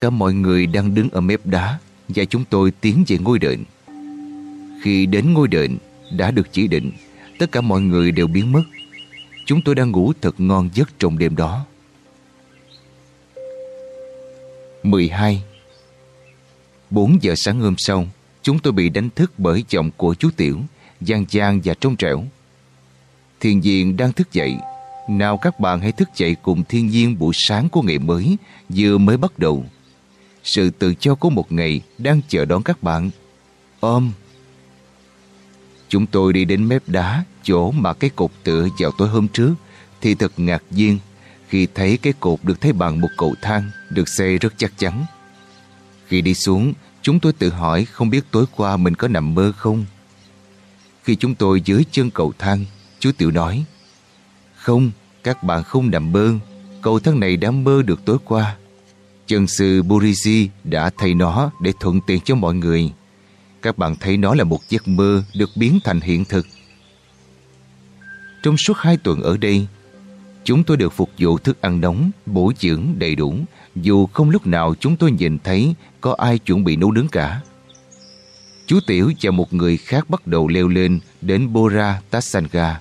cả mọi người đang đứng ở mép đá và chúng tôi tiến về ngôi đền. Khi đến ngôi đền đã được chỉ định, tất cả mọi người đều biến mất. Chúng tôi đang ngủ thật ngon giấc trong đêm đó. 12 4 giờ sáng hôm sau, chúng tôi bị đánh thức bởi giọng của chú Tiểu, gian gian và trong trẻo. Thiên diện đang thức dậy. Nào các bạn hãy thức dậy cùng thiên nhiên buổi sáng của ngày mới, vừa mới bắt đầu. Sự tự cho của một ngày đang chờ đón các bạn. Ôm. Chúng tôi đi đến mép đá, chỗ mà cái cột tựa vào tối hôm trước, thì thật ngạc nhiên khi thấy cái cột được thấy bằng một cầu thang được xây rất chắc chắn. Khi đi xuống, chúng tôi tự hỏi không biết tối qua mình có nằm mơ không. Khi chúng tôi dưới chân cầu thang, chú Tiểu nói Không, các bạn không nằm mơ, cầu thang này đã mơ được tối qua. Chân sư Buriji đã thay nó để thuận tiện cho mọi người. Các bạn thấy nó là một giấc mơ được biến thành hiện thực. Trong suốt hai tuần ở đây, chúng tôi được phục vụ thức ăn nóng, bổ dưỡng đầy đủ, dù không lúc nào chúng tôi nhìn thấy có ai chuẩn bị nấu nướng cả. Chú Tiểu và một người khác bắt đầu leo lên đến Bora Tassanga.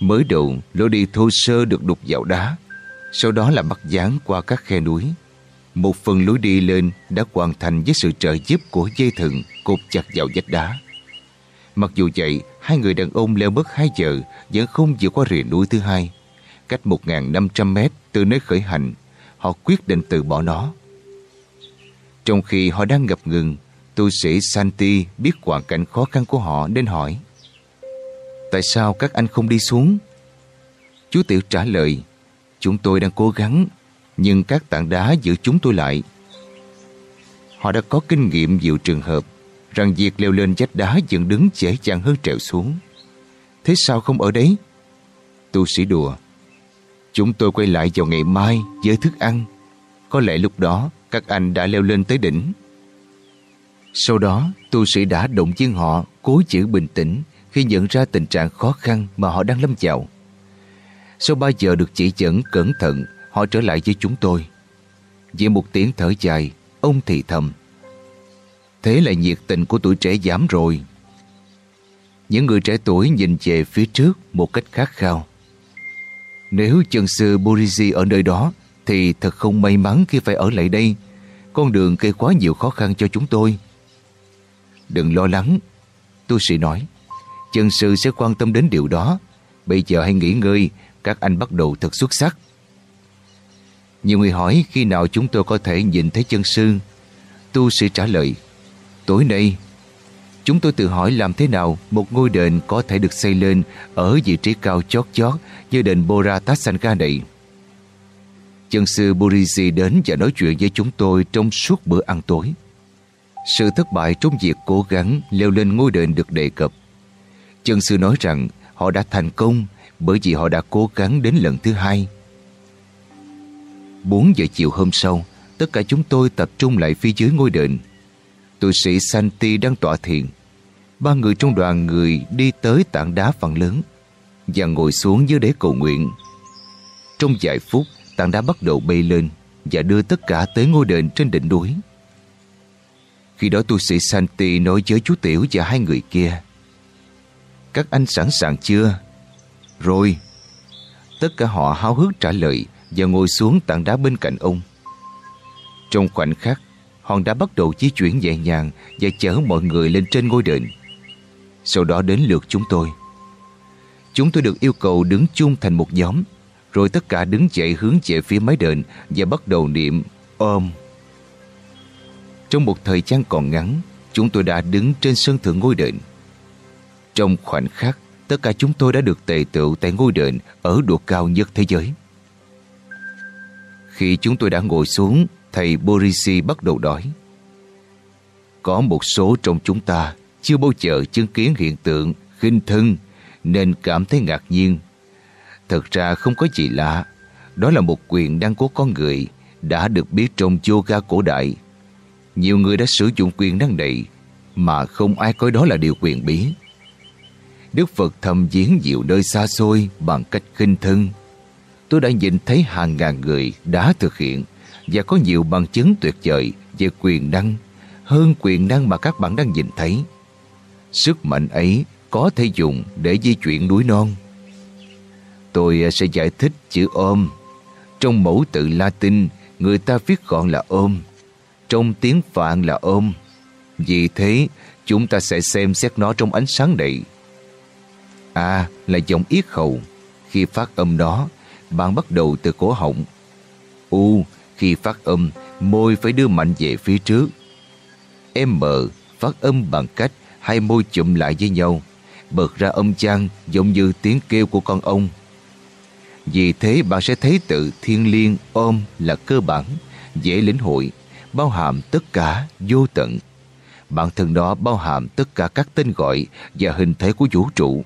Mới đầu, lối đi thô sơ được đục dạo đá, sau đó là bắt dán qua các khe núi. Một phần lối đi lên đã hoàn thành với sự trợ giúp của dây thừng cột chặt vào vách đá. Mặc dù vậy, hai người đàn ông leo mất 2 giờ vẫn không vượt qua rìa núi thứ hai. Cách 1.500 mét từ nơi khởi hành, họ quyết định từ bỏ nó. Trong khi họ đang ngập ngừng, tu sĩ Santi biết hoàn cảnh khó khăn của họ nên hỏi Tại sao các anh không đi xuống? Chú Tiểu trả lời Chúng tôi đang cố gắng nhưng các tảng đá giữ chúng tôi lại. Họ đã có kinh nghiệm nhiều trường hợp rằng việc leo lên vách đá dựng đứng dễ dàng hơn trèo xuống. Thế sao không ở đấy? Tu sĩ đùa. Chúng tôi quay lại vào ngày mai với thức ăn. Có lẽ lúc đó các anh đã leo lên tới đỉnh. Sau đó, tu sĩ đã động viên họ cố giữ bình tĩnh khi nhận ra tình trạng khó khăn mà họ đang lâm vào. Sau 3 giờ được chỉ dẫn cẩn thận họ trở lại với chúng tôi. Vì một tiếng thở dài, ông thì thầm. Thế là nhiệt tình của tuổi trẻ giảm rồi. Những người trẻ tuổi nhìn về phía trước một cách khát khao. Nếu chân sư Borizi ở nơi đó thì thật không may mắn khi phải ở lại đây. Con đường gây quá nhiều khó khăn cho chúng tôi. Đừng lo lắng, tu sĩ nói. Chân sư sẽ quan tâm đến điều đó. Bây giờ hãy nghỉ ngơi, các anh bắt đầu thật xuất sắc. Nhiều người hỏi khi nào chúng tôi có thể nhìn thấy chân sư. Tu sĩ trả lời, tối nay. Chúng tôi tự hỏi làm thế nào một ngôi đền có thể được xây lên ở vị trí cao chót chót như đền Bora Tatsanka này. Chân sư Burisi đến và nói chuyện với chúng tôi trong suốt bữa ăn tối. Sự thất bại trong việc cố gắng leo lên ngôi đền được đề cập. Chân sư nói rằng họ đã thành công bởi vì họ đã cố gắng đến lần thứ hai 4 giờ chiều hôm sau, tất cả chúng tôi tập trung lại phía dưới ngôi đền. Tu sĩ Santi đang tọa thiền. Ba người trong đoàn người đi tới tảng đá phần lớn và ngồi xuống dưới đế cầu nguyện. Trong vài phút, tảng đá bắt đầu bay lên và đưa tất cả tới ngôi đền trên đỉnh núi. Khi đó tu sĩ Santi nói với chú Tiểu và hai người kia. Các anh sẵn sàng chưa? Rồi. Tất cả họ háo hức trả lời và ngồi xuống tảng đá bên cạnh ông. Trong khoảnh khắc, hòn đá bắt đầu di chuyển nhẹ nhàng và chở mọi người lên trên ngôi đền. Sau đó đến lượt chúng tôi. Chúng tôi được yêu cầu đứng chung thành một nhóm, rồi tất cả đứng dậy hướng về phía mái đền và bắt đầu niệm ôm. Trong một thời gian còn ngắn, chúng tôi đã đứng trên sân thượng ngôi đền. Trong khoảnh khắc, tất cả chúng tôi đã được tề tựu tại ngôi đền ở độ cao nhất thế giới. Khi chúng tôi đã ngồi xuống, thầy Borisi bắt đầu nói. Có một số trong chúng ta chưa bao giờ chứng kiến hiện tượng khinh thân nên cảm thấy ngạc nhiên. Thật ra không có gì lạ. Đó là một quyền năng của con người đã được biết trong yoga cổ đại. Nhiều người đã sử dụng quyền năng này mà không ai coi đó là điều quyền bí. Đức Phật thầm viếng diệu nơi xa xôi bằng cách khinh thân tôi đã nhìn thấy hàng ngàn người đã thực hiện và có nhiều bằng chứng tuyệt vời về quyền năng hơn quyền năng mà các bạn đang nhìn thấy. Sức mạnh ấy có thể dùng để di chuyển núi non. Tôi sẽ giải thích chữ ôm. Trong mẫu tự Latin, người ta viết gọn là ôm. Trong tiếng Phạn là ôm. Vì thế, chúng ta sẽ xem xét nó trong ánh sáng này. A là giọng yết hầu. Khi phát âm đó, bạn bắt đầu từ cổ họng. U, khi phát âm, môi phải đưa mạnh về phía trước. M phát âm bằng cách hai môi chụm lại với nhau, bật ra âm chan giống như tiếng kêu của con ông. Vì thế bạn sẽ thấy tự thiên liêng ôm là cơ bản, dễ lĩnh hội, bao hàm tất cả vô tận. Bản thân đó bao hàm tất cả các tên gọi và hình thể của vũ trụ.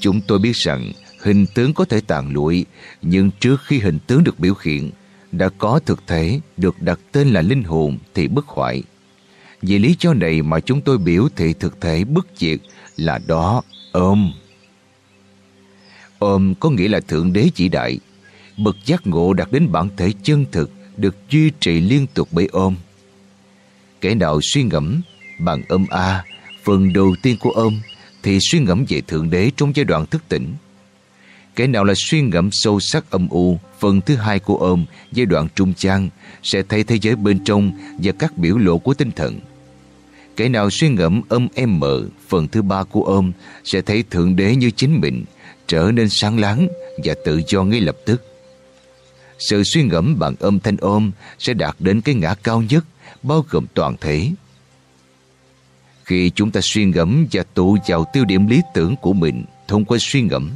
Chúng tôi biết rằng hình tướng có thể tàn lụi, nhưng trước khi hình tướng được biểu hiện, đã có thực thể được đặt tên là linh hồn thì bất hoại. Vì lý do này mà chúng tôi biểu thị thực thể bất diệt là đó ôm. Ôm có nghĩa là Thượng Đế chỉ đại. Bậc giác ngộ đạt đến bản thể chân thực được duy trì liên tục bởi ôm. Kẻ nào suy ngẫm bằng âm A, phần đầu tiên của ôm, thì suy ngẫm về Thượng Đế trong giai đoạn thức tỉnh. Kẻ nào là suy ngẫm sâu sắc âm u, phần thứ hai của ôm, giai đoạn trung trang, sẽ thấy thế giới bên trong và các biểu lộ của tinh thần. Kẻ nào suy ngẫm âm em mờ, phần thứ ba của ôm, sẽ thấy Thượng Đế như chính mình, trở nên sáng láng và tự do ngay lập tức. Sự suy ngẫm bằng âm thanh ôm sẽ đạt đến cái ngã cao nhất, bao gồm toàn thể. Khi chúng ta suy ngẫm và tụ vào tiêu điểm lý tưởng của mình thông qua suy ngẫm,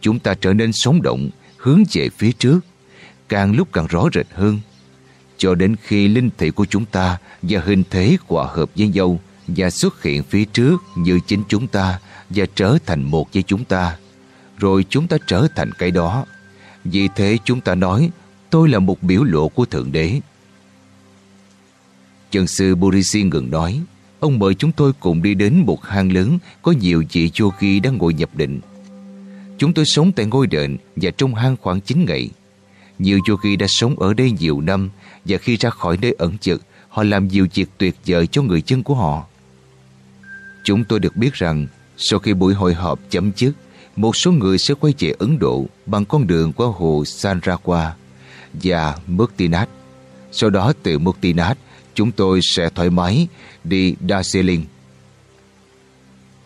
chúng ta trở nên sống động, hướng về phía trước, càng lúc càng rõ rệt hơn. Cho đến khi linh thị của chúng ta và hình thế hòa hợp với nhau và xuất hiện phía trước như chính chúng ta và trở thành một với chúng ta, rồi chúng ta trở thành cái đó. Vì thế chúng ta nói tôi là một biểu lộ của Thượng Đế. Chân sư Burisi ngừng nói, ông mời chúng tôi cùng đi đến một hang lớn có nhiều vị yogi đang ngồi nhập định. Chúng tôi sống tại ngôi đền và trong hang khoảng 9 ngày. Nhiều yogi đã sống ở đây nhiều năm và khi ra khỏi nơi ẩn trực, họ làm nhiều việc tuyệt vời cho người chân của họ. Chúng tôi được biết rằng sau khi buổi hội họp chấm dứt, một số người sẽ quay về Ấn Độ bằng con đường qua hồ Sanrawa và Muktinat. Sau đó từ Muktinat, chúng tôi sẽ thoải mái đi Darjeeling.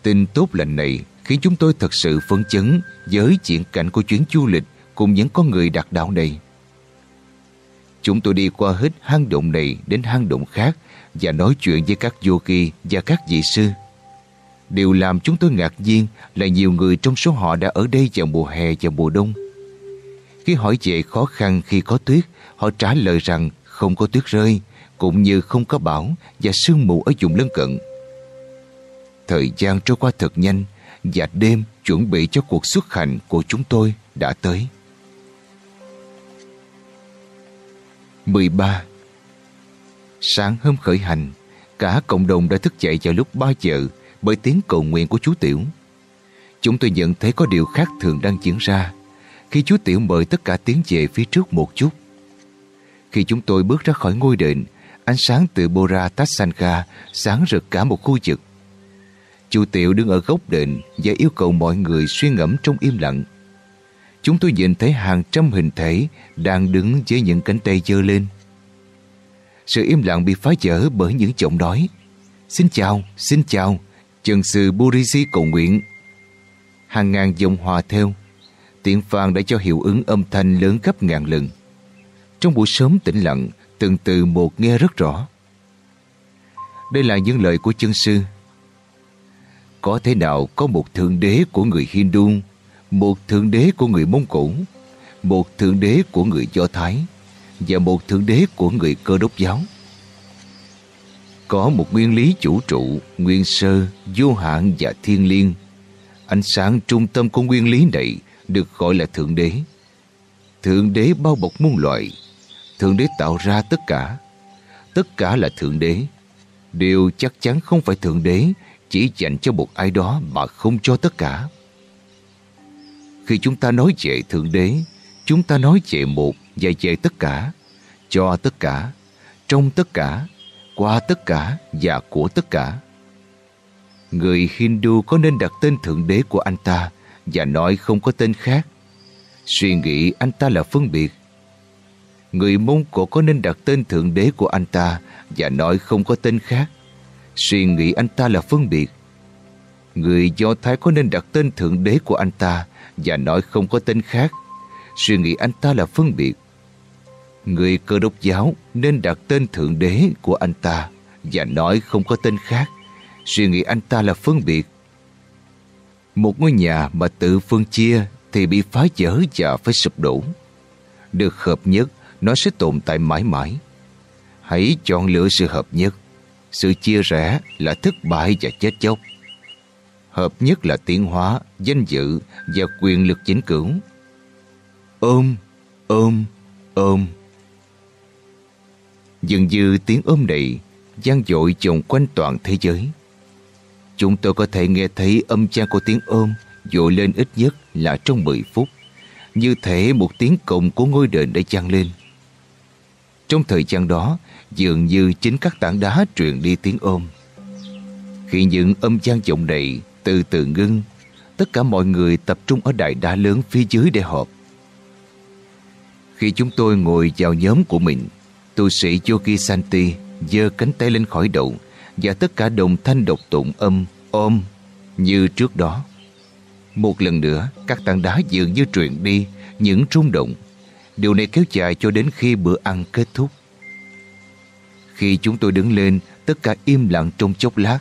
Tin tốt lành này khiến chúng tôi thật sự phấn chấn với chuyện cảnh của chuyến du lịch cùng những con người đặc đạo này. Chúng tôi đi qua hết hang động này đến hang động khác và nói chuyện với các yogi và các vị sư. Điều làm chúng tôi ngạc nhiên là nhiều người trong số họ đã ở đây vào mùa hè và mùa đông. Khi hỏi về khó khăn khi có tuyết, họ trả lời rằng không có tuyết rơi, cũng như không có bão và sương mù ở vùng lân cận. Thời gian trôi qua thật nhanh và đêm chuẩn bị cho cuộc xuất hành của chúng tôi đã tới. 13. Sáng hôm khởi hành, cả cộng đồng đã thức dậy vào lúc 3 giờ bởi tiếng cầu nguyện của chú Tiểu. Chúng tôi nhận thấy có điều khác thường đang diễn ra khi chú Tiểu mời tất cả tiến về phía trước một chút. Khi chúng tôi bước ra khỏi ngôi đền, ánh sáng từ Bora Tatsanka sáng rực cả một khu vực. Chú Tiểu đứng ở góc đền và yêu cầu mọi người suy ngẫm trong im lặng. Chúng tôi nhìn thấy hàng trăm hình thể đang đứng với những cánh tay dơ lên. Sự im lặng bị phá vỡ bởi những giọng nói. Xin chào, xin chào, chân sư Burisi cầu nguyện. Hàng ngàn dòng hòa theo. Tiếng phàn đã cho hiệu ứng âm thanh lớn gấp ngàn lần. Trong buổi sớm tĩnh lặng, từng từ một nghe rất rõ. Đây là những lời của chân sư. Có thế nào có một thượng đế của người Hindu, một thượng đế của người Mông Cổ, một thượng đế của người Do Thái và một thượng đế của người Cơ đốc giáo? Có một nguyên lý chủ trụ, nguyên sơ, vô hạn và thiên liêng. Ánh sáng trung tâm của nguyên lý này được gọi là Thượng Đế. Thượng Đế bao bọc muôn loại. Thượng Đế tạo ra tất cả. Tất cả là Thượng Đế. Điều chắc chắn không phải Thượng Đế chỉ dành cho một ai đó mà không cho tất cả. Khi chúng ta nói về Thượng Đế, chúng ta nói về một và về tất cả. cho tất cả, trong tất cả, qua tất cả và của tất cả. Người Hindu có nên đặt tên Thượng Đế của anh ta và nói không có tên khác. Suy nghĩ anh ta là phân biệt. Người Mông Cổ có nên đặt tên Thượng Đế của anh ta và nói không có tên khác. Suy nghĩ anh ta là phân biệt. Người Do Thái có nên đặt tên Thượng Đế của anh ta và nói không có tên khác. Suy nghĩ anh ta là phân biệt. Người cơ đốc giáo nên đặt tên Thượng Đế của anh ta và nói không có tên khác. Suy nghĩ anh ta là phân biệt. Một ngôi nhà mà tự phân chia thì bị phá vỡ và phải sụp đổ. Được hợp nhất, nó sẽ tồn tại mãi mãi. Hãy chọn lựa sự hợp nhất. Sự chia rẽ là thất bại và chết chóc. Hợp nhất là tiến hóa, danh dự và quyền lực chính cửu. Ôm, ôm, ôm. Dường như tiếng ôm này gian dội chồng quanh toàn thế giới. Chúng tôi có thể nghe thấy âm trang của tiếng ôm dội lên ít nhất là trong 10 phút. Như thể một tiếng cộng của ngôi đền đã chăng lên. Trong thời gian đó, dường như chính các tảng đá truyền đi tiếng ôm. Khi những âm gian vọng đầy từ từ ngưng, tất cả mọi người tập trung ở đại đá lớn phía dưới để họp. Khi chúng tôi ngồi vào nhóm của mình, tu sĩ Yogi Santi giơ cánh tay lên khỏi đầu và tất cả đồng thanh độc tụng âm ôm như trước đó. Một lần nữa, các tảng đá dường như truyền đi những rung động. Điều này kéo dài cho đến khi bữa ăn kết thúc. Khi chúng tôi đứng lên, tất cả im lặng trong chốc lát.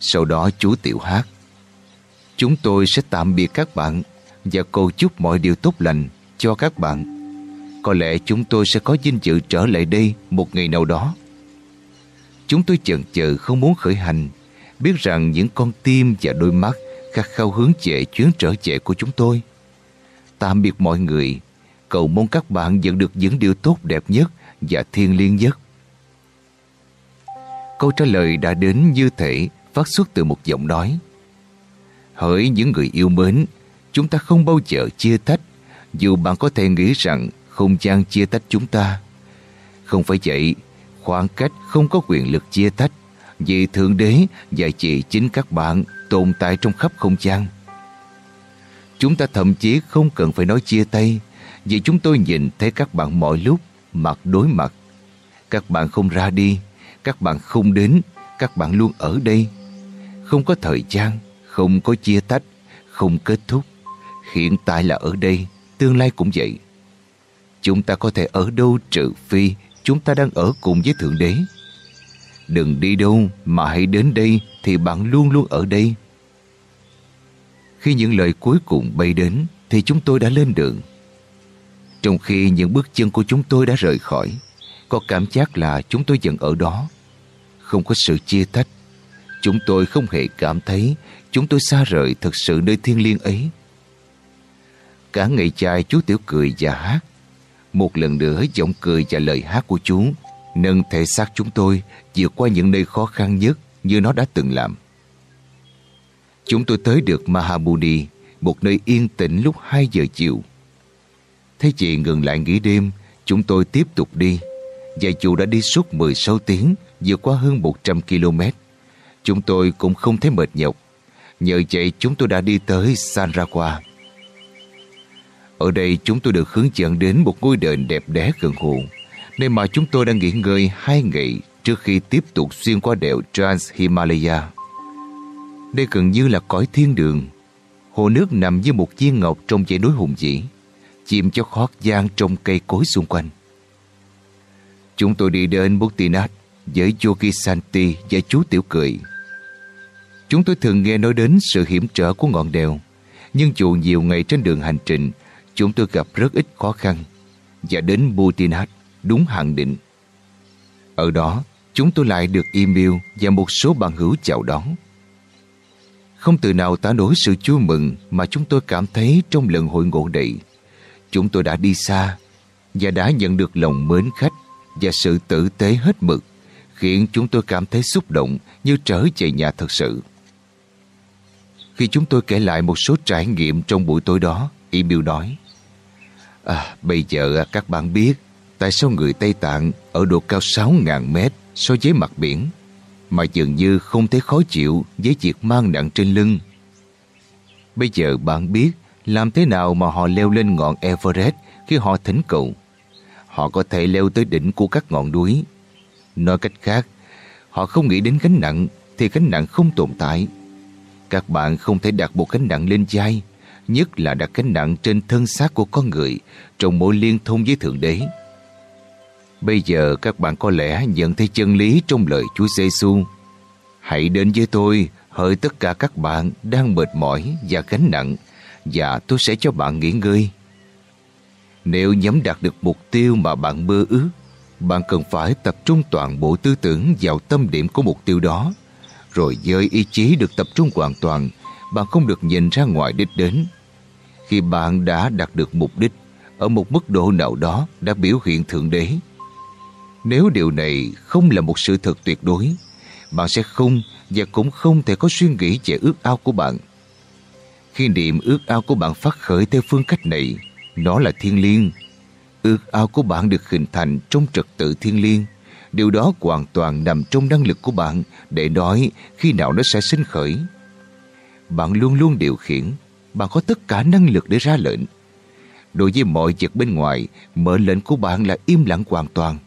Sau đó chú Tiểu hát. Chúng tôi sẽ tạm biệt các bạn và cầu chúc mọi điều tốt lành cho các bạn. Có lẽ chúng tôi sẽ có dinh dự trở lại đây một ngày nào đó. Chúng tôi chần chờ không muốn khởi hành, biết rằng những con tim và đôi mắt khát khao hướng về chuyến trở về của chúng tôi. Tạm biệt mọi người, cầu mong các bạn nhận được những điều tốt đẹp nhất và thiêng liêng nhất. Câu trả lời đã đến như thể phát xuất từ một giọng nói. Hỡi những người yêu mến, chúng ta không bao giờ chia tách, dù bạn có thể nghĩ rằng không gian chia tách chúng ta. Không phải vậy, khoảng cách không có quyền lực chia tách, vì Thượng Đế và chỉ chính các bạn tồn tại trong khắp không gian. Chúng ta thậm chí không cần phải nói chia tay, vì chúng tôi nhìn thấy các bạn mọi lúc, mặt đối mặt. Các bạn không ra đi, các bạn không đến, các bạn luôn ở đây. Không có thời gian, không có chia tách, không kết thúc. Hiện tại là ở đây, tương lai cũng vậy. Chúng ta có thể ở đâu trừ phi chúng ta đang ở cùng với Thượng Đế. Đừng đi đâu mà hãy đến đây thì bạn luôn luôn ở đây. Khi những lời cuối cùng bay đến thì chúng tôi đã lên đường. Trong khi những bước chân của chúng tôi đã rời khỏi, có cảm giác là chúng tôi vẫn ở đó. Không có sự chia tách. Chúng tôi không hề cảm thấy chúng tôi xa rời thực sự nơi thiên liêng ấy. Cả ngày trai chú Tiểu cười và hát. Một lần nữa giọng cười và lời hát của chú nâng thể xác chúng tôi vượt qua những nơi khó khăn nhất như nó đã từng làm. Chúng tôi tới được Mahabuni, một nơi yên tĩnh lúc 2 giờ chiều. Thấy chị ngừng lại nghỉ đêm, chúng tôi tiếp tục đi. Và dù đã đi suốt 16 tiếng, vượt qua hơn 100 km, chúng tôi cũng không thấy mệt nhọc. Nhờ vậy chúng tôi đã đi tới Sanrakwa. Ở đây chúng tôi được hướng dẫn đến một ngôi đền đẹp đẽ gần hồ, nơi mà chúng tôi đang nghỉ ngơi hai ngày trước khi tiếp tục xuyên qua đèo Trans-Himalaya. Đây gần như là cõi thiên đường. Hồ nước nằm như một viên ngọc trong dãy núi hùng vĩ, chìm cho khót gian trong cây cối xung quanh. Chúng tôi đi đến Buktinat với Yogi Santi và chú Tiểu Cười. Chúng tôi thường nghe nói đến sự hiểm trở của ngọn đèo, nhưng dù nhiều ngày trên đường hành trình, chúng tôi gặp rất ít khó khăn và đến Buktinat đúng hạn định. Ở đó, chúng tôi lại được email và một số bạn hữu chào đón. Không từ nào tả nổi sự vui mừng mà chúng tôi cảm thấy trong lần hội ngộ này. Chúng tôi đã đi xa và đã nhận được lòng mến khách và sự tử tế hết mực khiến chúng tôi cảm thấy xúc động như trở về nhà thật sự. Khi chúng tôi kể lại một số trải nghiệm trong buổi tối đó, Emil nói À, bây giờ à, các bạn biết tại sao người Tây Tạng ở độ cao 6.000 mét so với mặt biển mà dường như không thấy khó chịu với việc mang nặng trên lưng. Bây giờ bạn biết làm thế nào mà họ leo lên ngọn Everest khi họ thỉnh cầu. Họ có thể leo tới đỉnh của các ngọn núi. Nói cách khác, họ không nghĩ đến gánh nặng thì gánh nặng không tồn tại. Các bạn không thể đặt một gánh nặng lên vai, nhất là đặt gánh nặng trên thân xác của con người trong mối liên thông với Thượng Đế. Bây giờ các bạn có lẽ nhận thấy chân lý trong lời Chúa Giêsu. Hãy đến với tôi, hỡi tất cả các bạn đang mệt mỏi và gánh nặng, và tôi sẽ cho bạn nghỉ ngơi. Nếu nhắm đạt được mục tiêu mà bạn mơ ước, bạn cần phải tập trung toàn bộ tư tưởng vào tâm điểm của mục tiêu đó. Rồi dơi ý chí được tập trung hoàn toàn, bạn không được nhìn ra ngoài đích đến. Khi bạn đã đạt được mục đích, ở một mức độ nào đó đã biểu hiện Thượng Đế. Nếu điều này không là một sự thật tuyệt đối, bạn sẽ không và cũng không thể có suy nghĩ về ước ao của bạn. Khi niệm ước ao của bạn phát khởi theo phương cách này, nó là thiên liêng. Ước ao của bạn được hình thành trong trật tự thiên liêng. Điều đó hoàn toàn nằm trong năng lực của bạn để nói khi nào nó sẽ sinh khởi. Bạn luôn luôn điều khiển, bạn có tất cả năng lực để ra lệnh. Đối với mọi việc bên ngoài, mở lệnh của bạn là im lặng hoàn toàn.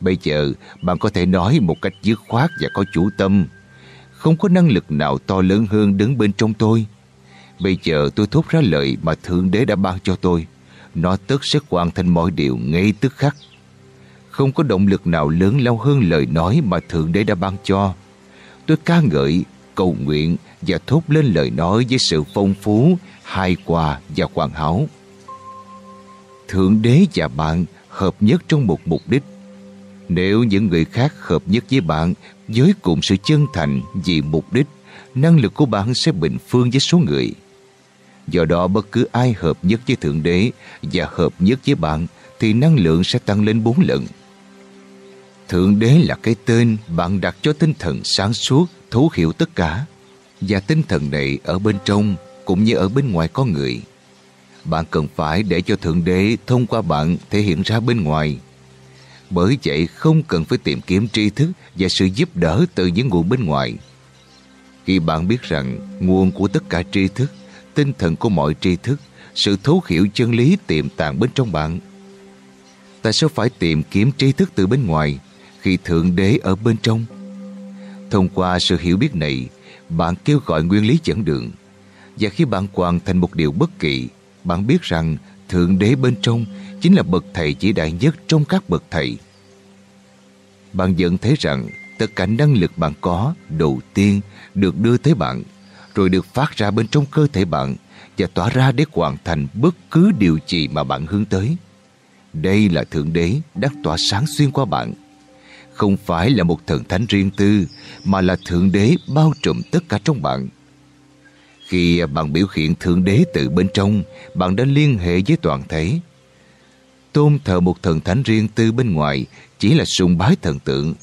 Bây giờ, bạn có thể nói một cách dứt khoát và có chủ tâm. Không có năng lực nào to lớn hơn đứng bên trong tôi. Bây giờ tôi thốt ra lời mà Thượng Đế đã ban cho tôi. Nó tức sẽ hoàn thành mọi điều ngay tức khắc. Không có động lực nào lớn lao hơn lời nói mà Thượng Đế đã ban cho. Tôi ca ngợi, cầu nguyện và thốt lên lời nói với sự phong phú, hài hòa và hoàn hảo. Thượng Đế và bạn hợp nhất trong một mục đích. Nếu những người khác hợp nhất với bạn với cùng sự chân thành vì mục đích, năng lực của bạn sẽ bình phương với số người. Do đó bất cứ ai hợp nhất với Thượng Đế và hợp nhất với bạn thì năng lượng sẽ tăng lên bốn lần. Thượng Đế là cái tên bạn đặt cho tinh thần sáng suốt, thấu hiểu tất cả. Và tinh thần này ở bên trong cũng như ở bên ngoài con người. Bạn cần phải để cho Thượng Đế thông qua bạn thể hiện ra bên ngoài. Bởi vậy không cần phải tìm kiếm tri thức và sự giúp đỡ từ những nguồn bên ngoài. Khi bạn biết rằng nguồn của tất cả tri thức tinh thần của mọi tri thức, sự thấu hiểu chân lý tiềm tàng bên trong bạn. Tại sao phải tìm kiếm tri thức từ bên ngoài khi Thượng Đế ở bên trong? Thông qua sự hiểu biết này, bạn kêu gọi nguyên lý dẫn đường. Và khi bạn hoàn thành một điều bất kỳ, bạn biết rằng Thượng Đế bên trong chính là bậc thầy chỉ đại nhất trong các bậc thầy. Bạn nhận thấy rằng tất cả năng lực bạn có đầu tiên được đưa tới bạn rồi được phát ra bên trong cơ thể bạn và tỏa ra để hoàn thành bất cứ điều gì mà bạn hướng tới. Đây là Thượng Đế đang tỏa sáng xuyên qua bạn. Không phải là một thần thánh riêng tư, mà là Thượng Đế bao trùm tất cả trong bạn. Khi bạn biểu hiện Thượng Đế từ bên trong, bạn đã liên hệ với toàn thể. Tôn thờ một thần thánh riêng tư bên ngoài chỉ là sùng bái thần tượng.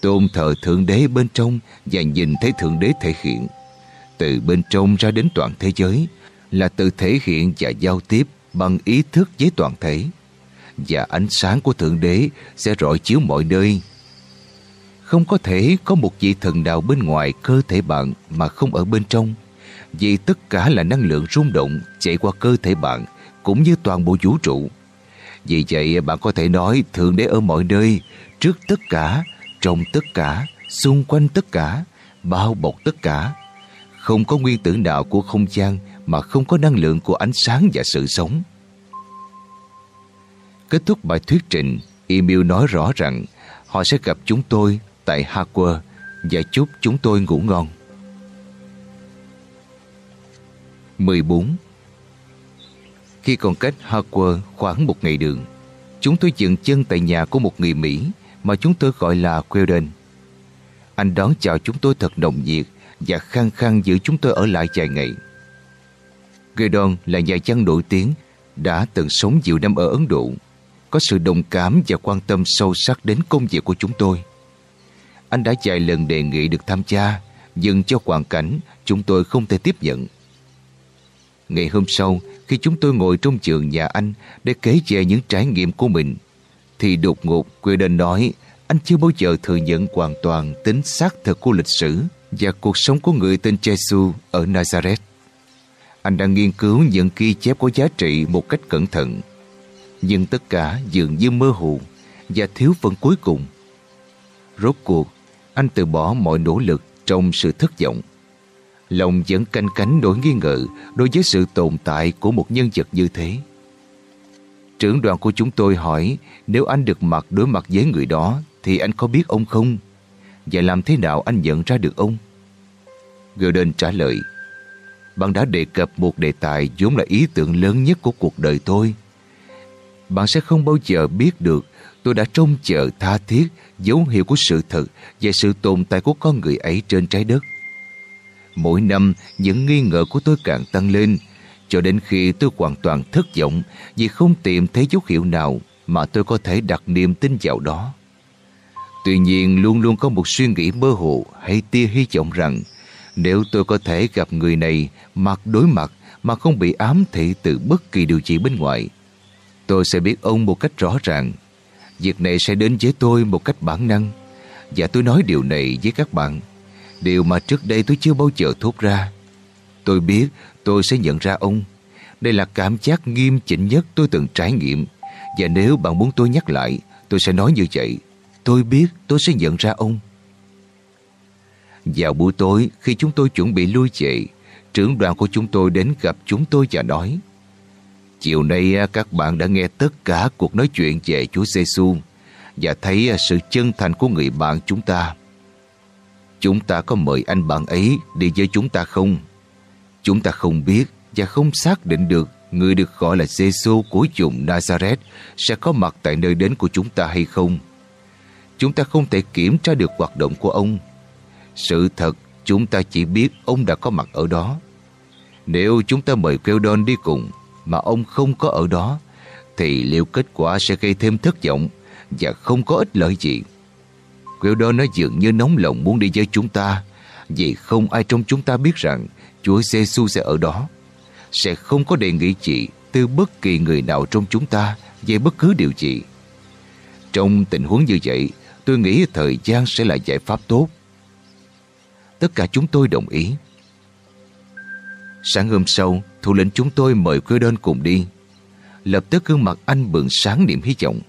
Tôn thờ Thượng Đế bên trong và nhìn thấy Thượng Đế thể hiện từ bên trong ra đến toàn thế giới là tự thể hiện và giao tiếp bằng ý thức với toàn thể và ánh sáng của Thượng Đế sẽ rọi chiếu mọi nơi. Không có thể có một vị thần nào bên ngoài cơ thể bạn mà không ở bên trong vì tất cả là năng lượng rung động chạy qua cơ thể bạn cũng như toàn bộ vũ trụ. Vì vậy bạn có thể nói Thượng Đế ở mọi nơi, trước tất cả, trong tất cả, xung quanh tất cả, bao bọc tất cả không có nguyên tử nào của không gian mà không có năng lượng của ánh sáng và sự sống. Kết thúc bài thuyết trình, Emil nói rõ rằng họ sẽ gặp chúng tôi tại Harquer và chúc chúng tôi ngủ ngon. 14. Khi còn cách Harquer khoảng một ngày đường, chúng tôi dừng chân tại nhà của một người Mỹ mà chúng tôi gọi là Quelden. Anh đón chào chúng tôi thật nồng nhiệt và khăng khăng giữ chúng tôi ở lại vài ngày. Gordon là nhà văn nổi tiếng, đã từng sống nhiều năm ở Ấn Độ, có sự đồng cảm và quan tâm sâu sắc đến công việc của chúng tôi. Anh đã vài lần đề nghị được tham gia, nhưng cho hoàn cảnh chúng tôi không thể tiếp nhận. Ngày hôm sau, khi chúng tôi ngồi trong trường nhà anh để kể về những trải nghiệm của mình, thì đột ngột Queden nói anh chưa bao giờ thừa nhận hoàn toàn tính xác thực của lịch sử và cuộc sống của người tên Jesus ở Nazareth. Anh đang nghiên cứu những ghi chép có giá trị một cách cẩn thận. Nhưng tất cả dường như mơ hồ và thiếu phần cuối cùng. Rốt cuộc, anh từ bỏ mọi nỗ lực trong sự thất vọng. Lòng vẫn canh cánh nỗi nghi ngờ đối với sự tồn tại của một nhân vật như thế. Trưởng đoàn của chúng tôi hỏi nếu anh được mặt đối mặt với người đó thì anh có biết ông không? Và làm thế nào anh nhận ra được ông? Gordon trả lời Bạn đã đề cập một đề tài vốn là ý tưởng lớn nhất của cuộc đời tôi. Bạn sẽ không bao giờ biết được tôi đã trông chờ tha thiết dấu hiệu của sự thật và sự tồn tại của con người ấy trên trái đất. Mỗi năm, những nghi ngờ của tôi càng tăng lên, cho đến khi tôi hoàn toàn thất vọng vì không tìm thấy dấu hiệu nào mà tôi có thể đặt niềm tin vào đó. Tuy nhiên, luôn luôn có một suy nghĩ mơ hồ hay tia hy vọng rằng nếu tôi có thể gặp người này mặt đối mặt mà không bị ám thị từ bất kỳ điều gì bên ngoài, tôi sẽ biết ông một cách rõ ràng. Việc này sẽ đến với tôi một cách bản năng. Và tôi nói điều này với các bạn. Điều mà trước đây tôi chưa bao giờ thốt ra. Tôi biết tôi sẽ nhận ra ông. Đây là cảm giác nghiêm chỉnh nhất tôi từng trải nghiệm. Và nếu bạn muốn tôi nhắc lại Tôi sẽ nói như vậy. Tôi biết tôi sẽ nhận ra ông Vào buổi tối, Khi chúng tôi chuẩn bị lui chạy Trưởng đoàn của chúng tôi đến gặp chúng tôi và nói, Chiều nay à, các bạn đã nghe tất cả cuộc nói chuyện về Chúa Giêsu và thấy à, sự chân thành của người bạn chúng ta. Chúng ta có mời anh bạn ấy đi với chúng ta không? Chúng ta không biết và không xác định được người được gọi là Giêsu của vùng Nazareth sẽ có mặt tại nơi đến của chúng ta hay không. Chúng ta không thể kiểm tra được hoạt động của ông. Sự thật, chúng ta chỉ biết ông đã có mặt ở đó. Nếu chúng ta mời Keldon đi cùng mà ông không có ở đó, thì liệu kết quả sẽ gây thêm thất vọng và không có ích lợi gì. Keldon nó dường như nóng lòng muốn đi với chúng ta vì không ai trong chúng ta biết rằng Chúa Giêsu sẽ ở đó. Sẽ không có đề nghị gì từ bất kỳ người nào trong chúng ta về bất cứ điều gì. Trong tình huống như vậy, tôi nghĩ thời gian sẽ là giải pháp tốt. Tất cả chúng tôi đồng ý. Sáng hôm sau, thủ lĩnh chúng tôi mời quê đơn cùng đi. Lập tức gương mặt anh bừng sáng niềm hy vọng.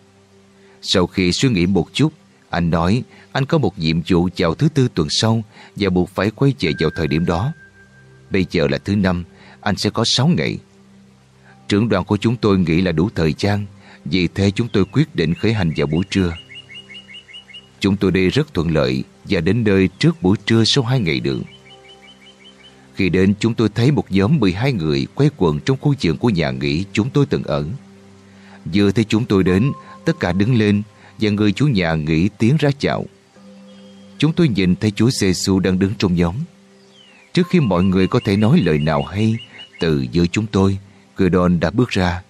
Sau khi suy nghĩ một chút, anh nói anh có một nhiệm vụ vào thứ tư tuần sau và buộc phải quay về vào thời điểm đó. Bây giờ là thứ năm, anh sẽ có 6 ngày. Trưởng đoàn của chúng tôi nghĩ là đủ thời gian, vì thế chúng tôi quyết định khởi hành vào buổi trưa. Chúng tôi đi rất thuận lợi và đến nơi trước buổi trưa sau hai ngày đường. Khi đến chúng tôi thấy một nhóm 12 người quay quần trong khu vườn của nhà nghỉ chúng tôi từng ở. Vừa thấy chúng tôi đến, tất cả đứng lên và người chủ nhà nghỉ tiến ra chào. Chúng tôi nhìn thấy Chúa giê đang đứng trong nhóm. Trước khi mọi người có thể nói lời nào hay từ giữa chúng tôi, Gordon đã bước ra.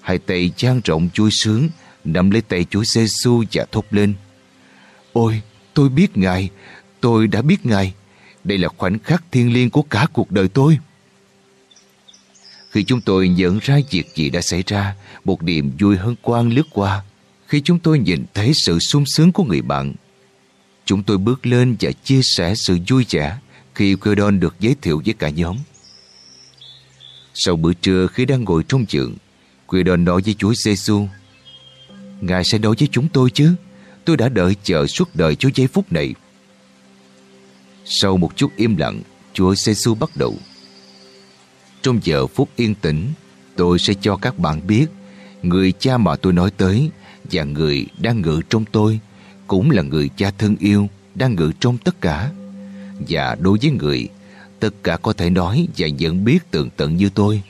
Hai tay trang rộng chui sướng, nắm lấy tay Chúa giê và thốt lên. Ôi, tôi biết Ngài, tôi đã biết Ngài. Đây là khoảnh khắc thiêng liêng của cả cuộc đời tôi. Khi chúng tôi nhận ra việc gì đã xảy ra, một niềm vui hân quang lướt qua. Khi chúng tôi nhìn thấy sự sung sướng của người bạn, chúng tôi bước lên và chia sẻ sự vui vẻ khi Gordon được giới thiệu với cả nhóm. Sau bữa trưa khi đang ngồi trong trường, Gordon nói với Chúa Giêsu: Ngài sẽ nói với chúng tôi chứ, tôi đã đợi chờ suốt đời cho giây phút này. Sau một chút im lặng, Chúa Giêsu bắt đầu. Trong giờ phút yên tĩnh, tôi sẽ cho các bạn biết người cha mà tôi nói tới và người đang ngự trong tôi cũng là người cha thân yêu đang ngự trong tất cả. Và đối với người, tất cả có thể nói và nhận biết tường tận như tôi.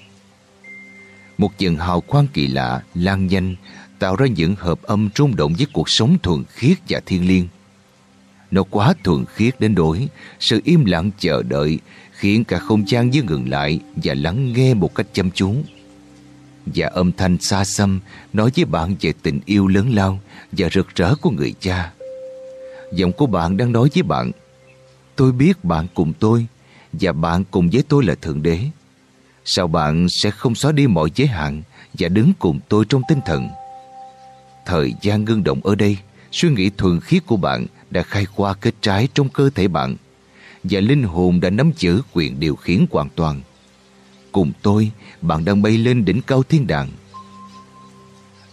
Một dần hào quang kỳ lạ lan nhanh tạo ra những hợp âm rung động với cuộc sống thuần khiết và thiên liêng. Nó quá thuần khiết đến đổi, sự im lặng chờ đợi khiến cả không gian như ngừng lại và lắng nghe một cách chăm chú. Và âm thanh xa xăm nói với bạn về tình yêu lớn lao và rực rỡ của người cha. Giọng của bạn đang nói với bạn Tôi biết bạn cùng tôi và bạn cùng với tôi là Thượng Đế. Sao bạn sẽ không xóa đi mọi giới hạn và đứng cùng tôi trong tinh thần? Thời gian ngưng động ở đây, suy nghĩ thuần khiết của bạn đã khai qua kết trái trong cơ thể bạn và linh hồn đã nắm giữ quyền điều khiển hoàn toàn. Cùng tôi, bạn đang bay lên đỉnh cao thiên đàng.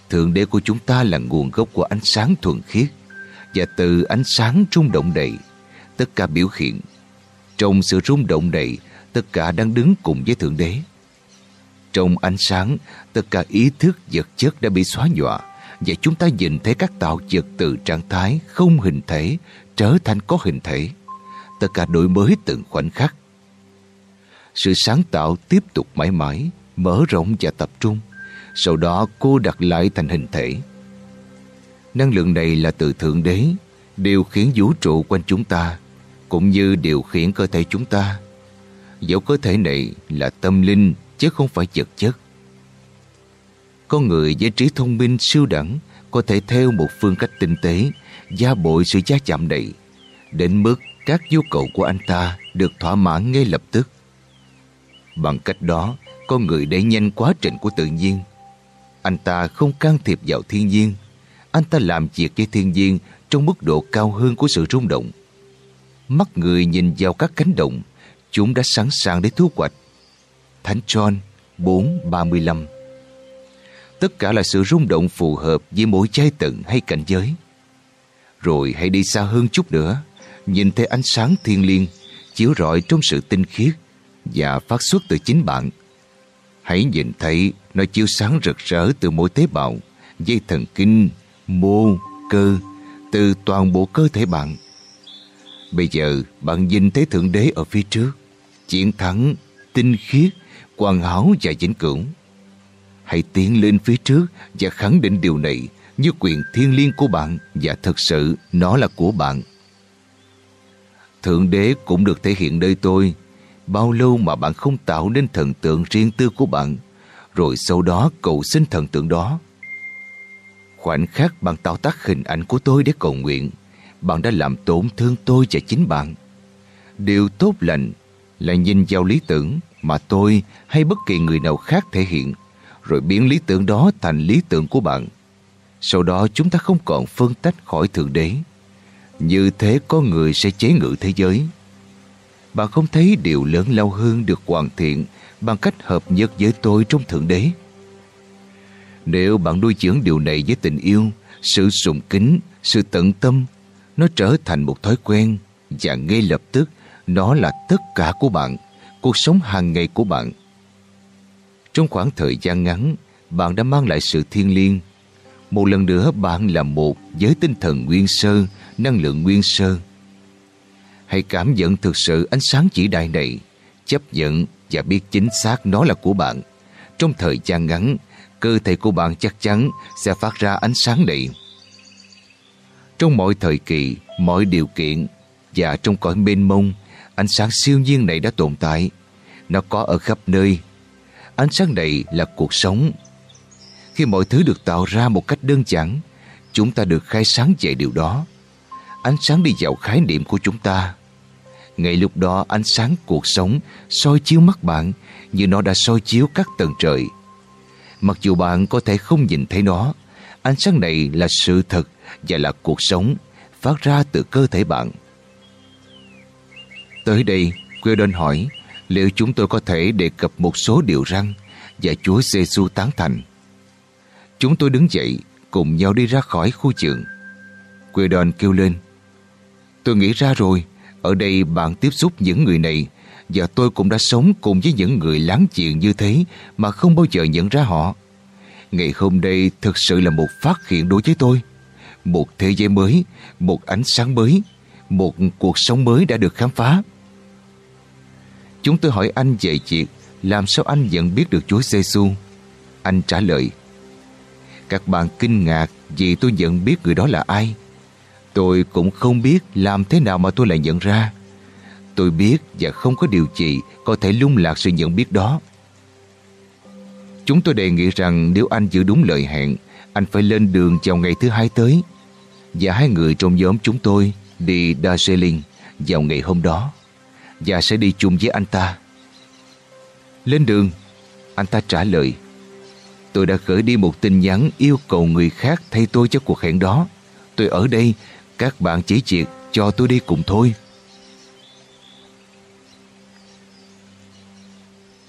Thượng đế của chúng ta là nguồn gốc của ánh sáng thuần khiết và từ ánh sáng rung động đầy, tất cả biểu hiện. Trong sự rung động đầy, tất cả đang đứng cùng với Thượng đế. Trong ánh sáng, tất cả ý thức vật chất đã bị xóa nhòa và chúng ta nhìn thấy các tạo vật từ trạng thái không hình thể trở thành có hình thể. Tất cả đổi mới từng khoảnh khắc. Sự sáng tạo tiếp tục mãi mãi, mở rộng và tập trung. Sau đó cô đặt lại thành hình thể. Năng lượng này là từ Thượng Đế, điều khiển vũ trụ quanh chúng ta, cũng như điều khiển cơ thể chúng ta. Dẫu cơ thể này là tâm linh chứ không phải vật chất có người với trí thông minh siêu đẳng có thể theo một phương cách tinh tế gia bội sự giá chạm này đến mức các nhu cầu của anh ta được thỏa mãn ngay lập tức. Bằng cách đó, con người đẩy nhanh quá trình của tự nhiên. Anh ta không can thiệp vào thiên nhiên. Anh ta làm việc với thiên nhiên trong mức độ cao hơn của sự rung động. Mắt người nhìn vào các cánh đồng, chúng đã sẵn sàng để thu hoạch. Thánh John 4.35 Tất cả là sự rung động phù hợp với mỗi giai tầng hay cảnh giới. Rồi hãy đi xa hơn chút nữa, nhìn thấy ánh sáng thiên liêng chiếu rọi trong sự tinh khiết và phát xuất từ chính bạn. Hãy nhìn thấy nó chiếu sáng rực rỡ từ mỗi tế bào, dây thần kinh, mô, cơ, từ toàn bộ cơ thể bạn. Bây giờ bạn nhìn thấy Thượng Đế ở phía trước, chiến thắng, tinh khiết, hoàn hảo và vĩnh cửu. Hãy tiến lên phía trước và khẳng định điều này như quyền thiên liêng của bạn và thật sự nó là của bạn. Thượng đế cũng được thể hiện nơi tôi. Bao lâu mà bạn không tạo nên thần tượng riêng tư của bạn, rồi sau đó cầu xin thần tượng đó. Khoảnh khắc bạn tạo tác hình ảnh của tôi để cầu nguyện, bạn đã làm tổn thương tôi và chính bạn. Điều tốt lành là nhìn vào lý tưởng mà tôi hay bất kỳ người nào khác thể hiện, rồi biến lý tưởng đó thành lý tưởng của bạn. Sau đó chúng ta không còn phân tách khỏi Thượng Đế. Như thế có người sẽ chế ngự thế giới. Bạn không thấy điều lớn lao hơn được hoàn thiện bằng cách hợp nhất với tôi trong Thượng Đế. Nếu bạn nuôi dưỡng điều này với tình yêu, sự sùng kính, sự tận tâm, nó trở thành một thói quen và ngay lập tức nó là tất cả của bạn, cuộc sống hàng ngày của bạn. Trong khoảng thời gian ngắn, bạn đã mang lại sự thiêng liêng. Một lần nữa bạn là một với tinh thần nguyên sơ, năng lượng nguyên sơ. Hãy cảm nhận thực sự ánh sáng chỉ đại này, chấp nhận và biết chính xác nó là của bạn. Trong thời gian ngắn, cơ thể của bạn chắc chắn sẽ phát ra ánh sáng này. Trong mọi thời kỳ, mọi điều kiện và trong cõi mênh mông, ánh sáng siêu nhiên này đã tồn tại. Nó có ở khắp nơi. Ánh sáng này là cuộc sống. Khi mọi thứ được tạo ra một cách đơn giản, chúng ta được khai sáng về điều đó. Ánh sáng đi vào khái niệm của chúng ta. Ngay lúc đó ánh sáng cuộc sống soi chiếu mắt bạn như nó đã soi chiếu các tầng trời. Mặc dù bạn có thể không nhìn thấy nó, ánh sáng này là sự thật và là cuộc sống phát ra từ cơ thể bạn. Tới đây, Queldon hỏi liệu chúng tôi có thể đề cập một số điều răng và Chúa giê tán thành. Chúng tôi đứng dậy, cùng nhau đi ra khỏi khu trường. Queldon kêu lên Tôi nghĩ ra rồi, ở đây bạn tiếp xúc những người này và tôi cũng đã sống cùng với những người láng giềng như thế mà không bao giờ nhận ra họ. Ngày hôm nay thực sự là một phát hiện đối với tôi. Một thế giới mới, một ánh sáng mới, một cuộc sống mới đã được khám phá. Chúng tôi hỏi anh về chuyện làm sao anh nhận biết được Chúa Giêsu. Anh trả lời Các bạn kinh ngạc vì tôi nhận biết người đó là ai. Tôi cũng không biết làm thế nào mà tôi lại nhận ra. Tôi biết và không có điều gì có thể lung lạc sự nhận biết đó. Chúng tôi đề nghị rằng nếu anh giữ đúng lời hẹn, anh phải lên đường vào ngày thứ hai tới. Và hai người trong nhóm chúng tôi đi Darjeeling vào ngày hôm đó và sẽ đi chung với anh ta. Lên đường, anh ta trả lời. Tôi đã gửi đi một tin nhắn yêu cầu người khác thay tôi cho cuộc hẹn đó. Tôi ở đây, các bạn chỉ chuyện cho tôi đi cùng thôi.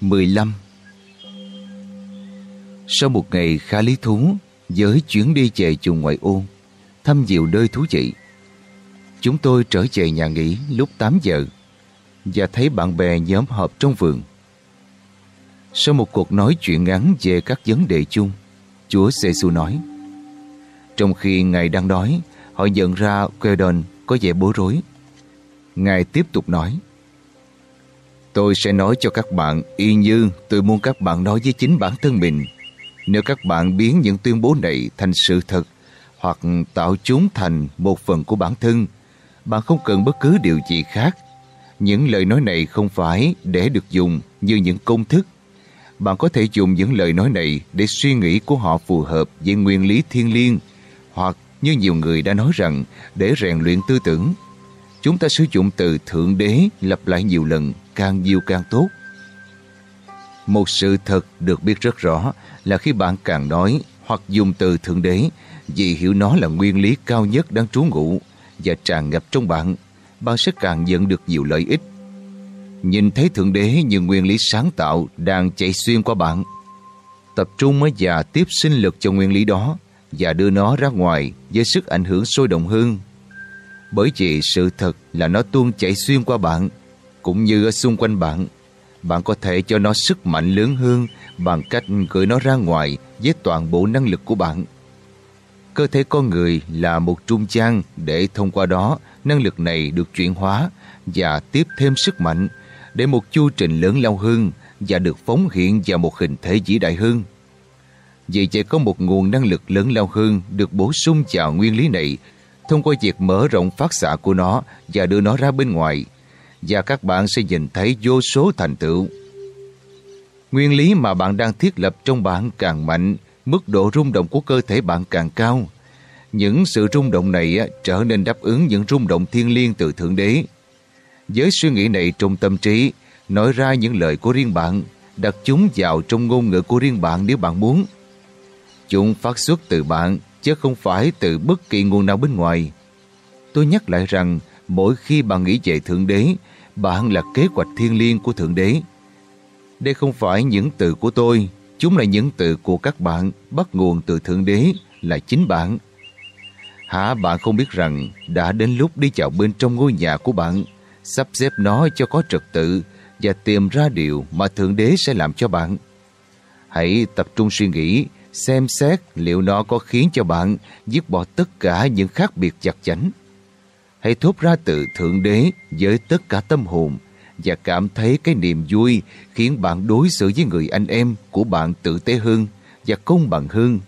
15 Sau một ngày khá lý thú với chuyến đi về chuồng ngoại ô, thăm diệu nơi thú vị, chúng tôi trở về nhà nghỉ lúc 8 giờ và thấy bạn bè nhóm họp trong vườn. Sau một cuộc nói chuyện ngắn về các vấn đề chung, Chúa giê nói Trong khi Ngài đang nói, họ nhận ra Quedon có vẻ bối rối. Ngài tiếp tục nói Tôi sẽ nói cho các bạn y như tôi muốn các bạn nói với chính bản thân mình. Nếu các bạn biến những tuyên bố này thành sự thật hoặc tạo chúng thành một phần của bản thân, bạn không cần bất cứ điều gì khác. Những lời nói này không phải để được dùng như những công thức. Bạn có thể dùng những lời nói này để suy nghĩ của họ phù hợp với nguyên lý thiên liêng hoặc như nhiều người đã nói rằng để rèn luyện tư tưởng. Chúng ta sử dụng từ Thượng Đế lặp lại nhiều lần càng nhiều càng tốt. Một sự thật được biết rất rõ là khi bạn càng nói hoặc dùng từ Thượng Đế vì hiểu nó là nguyên lý cao nhất đang trú ngụ và tràn ngập trong bạn, bạn sẽ càng nhận được nhiều lợi ích. Nhìn thấy Thượng Đế như nguyên lý sáng tạo đang chạy xuyên qua bạn. Tập trung và tiếp sinh lực cho nguyên lý đó và đưa nó ra ngoài với sức ảnh hưởng sôi động hơn. Bởi vì sự thật là nó tuôn chảy xuyên qua bạn, cũng như ở xung quanh bạn. Bạn có thể cho nó sức mạnh lớn hơn bằng cách gửi nó ra ngoài với toàn bộ năng lực của bạn. Cơ thể con người là một trung gian để thông qua đó năng lực này được chuyển hóa và tiếp thêm sức mạnh để một chu trình lớn lao hơn và được phóng hiện vào một hình thể vĩ đại hơn. Vì chỉ có một nguồn năng lực lớn lao hơn được bổ sung vào nguyên lý này thông qua việc mở rộng phát xạ của nó và đưa nó ra bên ngoài và các bạn sẽ nhìn thấy vô số thành tựu. Nguyên lý mà bạn đang thiết lập trong bạn càng mạnh, mức độ rung động của cơ thể bạn càng cao. Những sự rung động này trở nên đáp ứng những rung động thiên liêng từ Thượng Đế. Với suy nghĩ này trong tâm trí, nói ra những lời của riêng bạn, đặt chúng vào trong ngôn ngữ của riêng bạn nếu bạn muốn. Chúng phát xuất từ bạn, chứ không phải từ bất kỳ nguồn nào bên ngoài. Tôi nhắc lại rằng, mỗi khi bạn nghĩ về Thượng Đế, bạn là kế hoạch thiên liêng của Thượng Đế. Đây không phải những từ của tôi, chúng là những từ của các bạn bắt nguồn từ Thượng Đế là chính bạn. Hả bạn không biết rằng đã đến lúc đi vào bên trong ngôi nhà của bạn, sắp xếp nó cho có trật tự và tìm ra điều mà Thượng Đế sẽ làm cho bạn. Hãy tập trung suy nghĩ, xem xét liệu nó có khiến cho bạn dứt bỏ tất cả những khác biệt chặt chánh hãy thốt ra từ Thượng Đế với tất cả tâm hồn và cảm thấy cái niềm vui khiến bạn đối xử với người anh em của bạn tự tế hơn và công bằng hơn.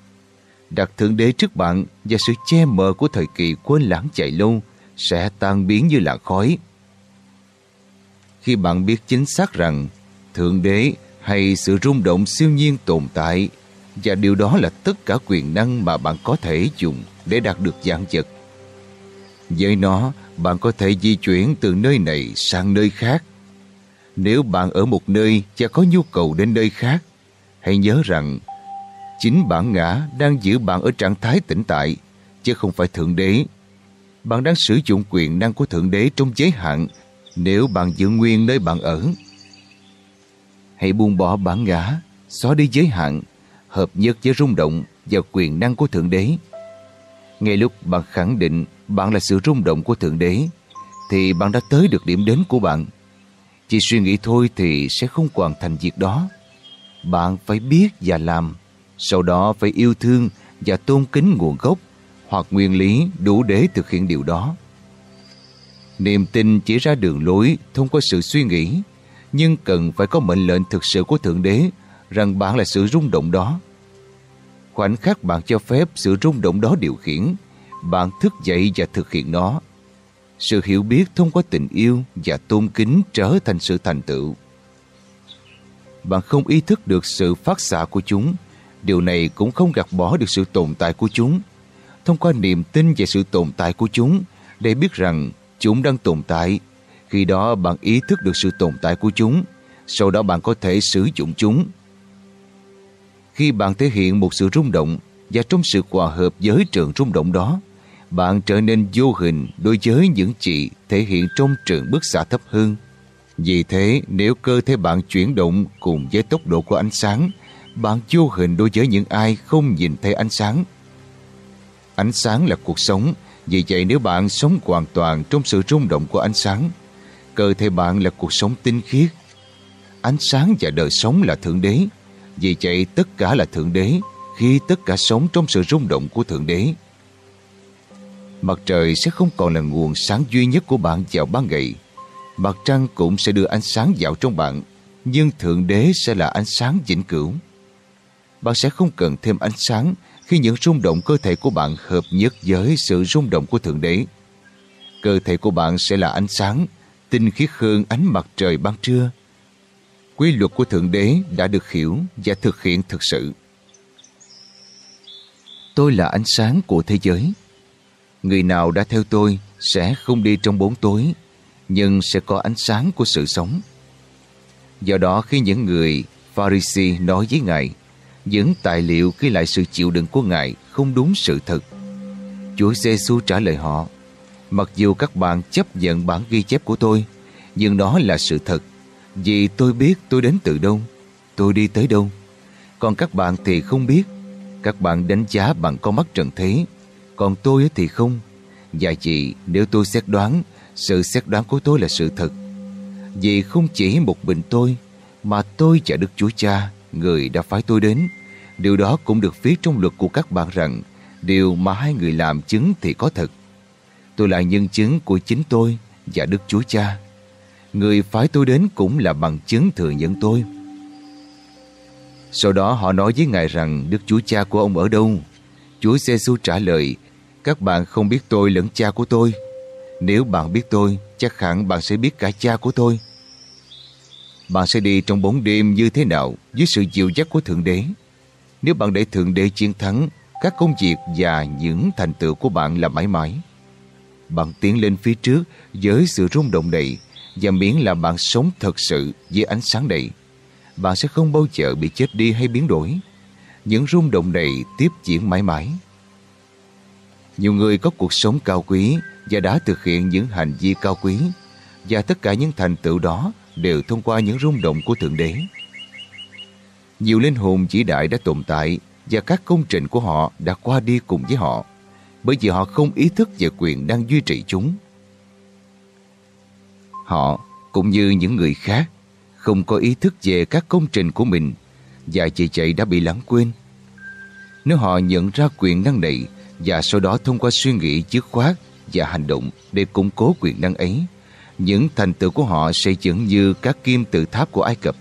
Đặt Thượng Đế trước bạn và sự che mờ của thời kỳ quên lãng chạy lâu sẽ tan biến như là khói. Khi bạn biết chính xác rằng Thượng Đế hay sự rung động siêu nhiên tồn tại và điều đó là tất cả quyền năng mà bạn có thể dùng để đạt được dạng vật với nó, bạn có thể di chuyển từ nơi này sang nơi khác. Nếu bạn ở một nơi và có nhu cầu đến nơi khác, hãy nhớ rằng chính bản ngã đang giữ bạn ở trạng thái tĩnh tại, chứ không phải Thượng Đế. Bạn đang sử dụng quyền năng của Thượng Đế trong giới hạn nếu bạn giữ nguyên nơi bạn ở. Hãy buông bỏ bản ngã, xóa đi giới hạn, hợp nhất với rung động và quyền năng của Thượng Đế. Ngay lúc bạn khẳng định bạn là sự rung động của Thượng Đế, thì bạn đã tới được điểm đến của bạn. Chỉ suy nghĩ thôi thì sẽ không hoàn thành việc đó. Bạn phải biết và làm, sau đó phải yêu thương và tôn kính nguồn gốc hoặc nguyên lý đủ để thực hiện điều đó. Niềm tin chỉ ra đường lối thông qua sự suy nghĩ, nhưng cần phải có mệnh lệnh thực sự của Thượng Đế rằng bạn là sự rung động đó. Khoảnh khắc bạn cho phép sự rung động đó điều khiển, bạn thức dậy và thực hiện nó. Sự hiểu biết thông qua tình yêu và tôn kính trở thành sự thành tựu. Bạn không ý thức được sự phát xạ của chúng, điều này cũng không gạt bỏ được sự tồn tại của chúng. Thông qua niềm tin về sự tồn tại của chúng, để biết rằng chúng đang tồn tại, khi đó bạn ý thức được sự tồn tại của chúng, sau đó bạn có thể sử dụng chúng. Khi bạn thể hiện một sự rung động và trong sự hòa hợp với trường rung động đó, bạn trở nên vô hình đối với những chị thể hiện trong trường bức xạ thấp hơn. Vì thế, nếu cơ thể bạn chuyển động cùng với tốc độ của ánh sáng, bạn vô hình đối với những ai không nhìn thấy ánh sáng. Ánh sáng là cuộc sống, vì vậy nếu bạn sống hoàn toàn trong sự rung động của ánh sáng, cơ thể bạn là cuộc sống tinh khiết. Ánh sáng và đời sống là Thượng Đế, vì vậy tất cả là Thượng Đế khi tất cả sống trong sự rung động của Thượng Đế. Mặt trời sẽ không còn là nguồn sáng duy nhất của bạn vào ban ngày. Mặt trăng cũng sẽ đưa ánh sáng vào trong bạn, nhưng Thượng Đế sẽ là ánh sáng vĩnh cửu. Bạn sẽ không cần thêm ánh sáng khi những rung động cơ thể của bạn hợp nhất với sự rung động của Thượng Đế. Cơ thể của bạn sẽ là ánh sáng, tinh khiết hơn ánh mặt trời ban trưa. Quy luật của Thượng Đế đã được hiểu và thực hiện thực sự. Tôi là ánh sáng của thế giới. Người nào đã theo tôi sẽ không đi trong bóng tối, nhưng sẽ có ánh sáng của sự sống. Do đó khi những người Pharisee nói với Ngài, những tài liệu ghi lại sự chịu đựng của Ngài không đúng sự thật. Chúa giê -xu trả lời họ, mặc dù các bạn chấp nhận bản ghi chép của tôi, nhưng đó là sự thật, vì tôi biết tôi đến từ đâu, tôi đi tới đâu. Còn các bạn thì không biết, các bạn đánh giá bằng con mắt trần thế, còn tôi thì không. Và chị, nếu tôi xét đoán, sự xét đoán của tôi là sự thật. Vì không chỉ một mình tôi, mà tôi và Đức Chúa Cha, người đã phái tôi đến. Điều đó cũng được viết trong luật của các bạn rằng, điều mà hai người làm chứng thì có thật. Tôi là nhân chứng của chính tôi và Đức Chúa Cha. Người phái tôi đến cũng là bằng chứng thừa nhận tôi. Sau đó họ nói với Ngài rằng Đức Chúa Cha của ông ở đâu? Chúa giê -xu trả lời Các bạn không biết tôi lẫn cha của tôi Nếu bạn biết tôi Chắc hẳn bạn sẽ biết cả cha của tôi bạn sẽ đi trong bóng đêm như thế nào Dưới sự dịu dắt của Thượng Đế? Nếu bạn để Thượng Đế chiến thắng, Các công việc và những thành tựu của bạn là mãi mãi. Bạn tiến lên phía trước Với sự rung động này Và miễn là bạn sống thật sự Với ánh sáng này. Bạn sẽ không bao giờ bị chết đi hay biến đổi. Những rung động này tiếp diễn mãi mãi. Nhiều người có cuộc sống cao quý và đã thực hiện những hành vi cao quý, và tất cả những thành tựu đó đều thông qua những rung động của Thượng Đế. Nhiều linh hồn chỉ đại đã tồn tại và các công trình của họ đã qua đi cùng với họ bởi vì họ không ý thức về quyền đang duy trì chúng. Họ, cũng như những người khác, không có ý thức về các công trình của mình và chị chạy đã bị lãng quên. Nếu họ nhận ra quyền năng này và sau đó thông qua suy nghĩ chứa khoát và hành động để củng cố quyền năng ấy, những thành tựu của họ sẽ dẫn như các kim tự tháp của Ai Cập.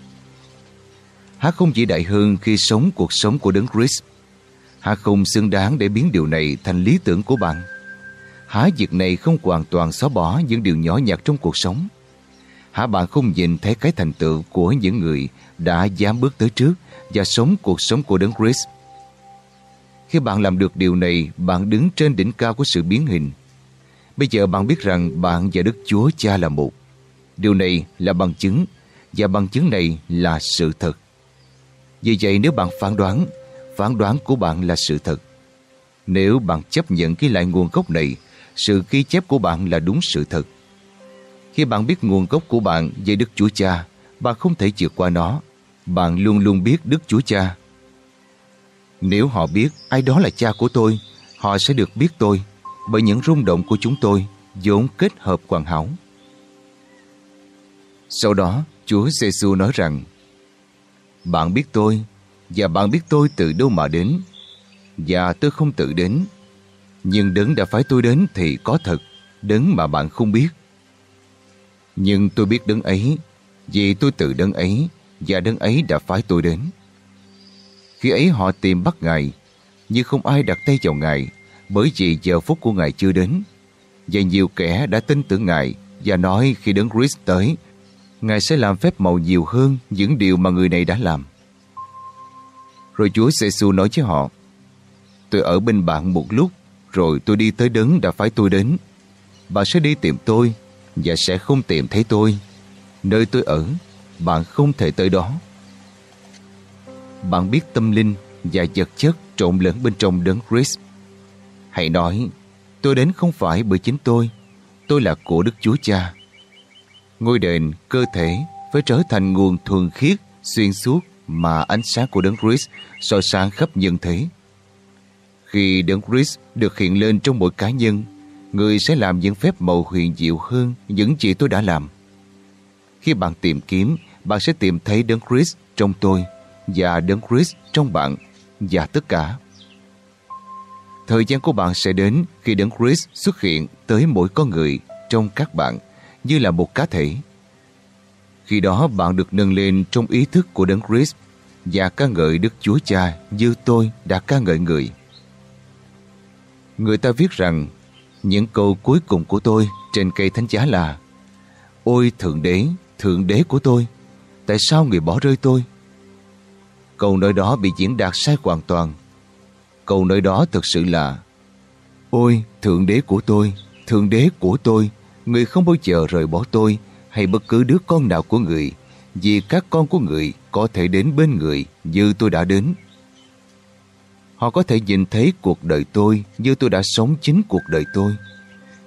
Hát không chỉ đại hơn khi sống cuộc sống của đấng Christ. Hát không xứng đáng để biến điều này thành lý tưởng của bạn. Há việc này không hoàn toàn xóa bỏ những điều nhỏ nhặt trong cuộc sống. Hả bạn không nhìn thấy cái thành tựu của những người đã dám bước tới trước và sống cuộc sống của Đấng Christ. Khi bạn làm được điều này, bạn đứng trên đỉnh cao của sự biến hình. Bây giờ bạn biết rằng bạn và Đức Chúa Cha là một. Điều này là bằng chứng, và bằng chứng này là sự thật. Vì vậy nếu bạn phán đoán, phán đoán của bạn là sự thật. Nếu bạn chấp nhận cái lại nguồn gốc này, sự ghi chép của bạn là đúng sự thật. Khi bạn biết nguồn gốc của bạn về Đức Chúa Cha, bạn không thể vượt qua nó. Bạn luôn luôn biết Đức Chúa Cha. Nếu họ biết ai đó là cha của tôi, họ sẽ được biết tôi bởi những rung động của chúng tôi vốn kết hợp hoàn hảo. Sau đó, Chúa giê nói rằng Bạn biết tôi và bạn biết tôi từ đâu mà đến và tôi không tự đến nhưng đấng đã phải tôi đến thì có thật đấng mà bạn không biết. Nhưng tôi biết đấng ấy vì tôi tự đấng ấy và đấng ấy đã phải tôi đến. Khi ấy họ tìm bắt Ngài, nhưng không ai đặt tay vào Ngài bởi vì giờ phút của Ngài chưa đến. Và nhiều kẻ đã tin tưởng Ngài và nói khi đấng Christ tới, Ngài sẽ làm phép màu nhiều hơn những điều mà người này đã làm. Rồi Chúa giê nói với họ, Tôi ở bên bạn một lúc, rồi tôi đi tới đấng đã phải tôi đến. Bạn sẽ đi tìm tôi và sẽ không tìm thấy tôi. Nơi tôi ở, bạn không thể tới đó. Bạn biết tâm linh và vật chất trộn lẫn bên trong đấng Christ. Hãy nói, tôi đến không phải bởi chính tôi, tôi là của Đức Chúa Cha. Ngôi đền, cơ thể phải trở thành nguồn thuần khiết, xuyên suốt mà ánh sáng của đấng Christ soi sáng khắp nhân thế. Khi đấng Christ được hiện lên trong mỗi cá nhân, người sẽ làm những phép màu huyền diệu hơn những gì tôi đã làm. Khi bạn tìm kiếm, bạn sẽ tìm thấy đấng Christ trong tôi và đấng Christ trong bạn và tất cả. Thời gian của bạn sẽ đến khi đấng Christ xuất hiện tới mỗi con người trong các bạn như là một cá thể. Khi đó bạn được nâng lên trong ý thức của đấng Christ và ca ngợi Đức Chúa Cha như tôi đã ca ngợi người. Người ta viết rằng những câu cuối cùng của tôi trên cây thánh giá là Ôi Thượng Đế, Thượng Đế của tôi, tại sao người bỏ rơi tôi? Câu nói đó bị diễn đạt sai hoàn toàn. Câu nói đó thực sự là Ôi Thượng Đế của tôi, Thượng Đế của tôi, người không bao giờ rời bỏ tôi hay bất cứ đứa con nào của người vì các con của người có thể đến bên người như tôi đã đến. Họ có thể nhìn thấy cuộc đời tôi như tôi đã sống chính cuộc đời tôi.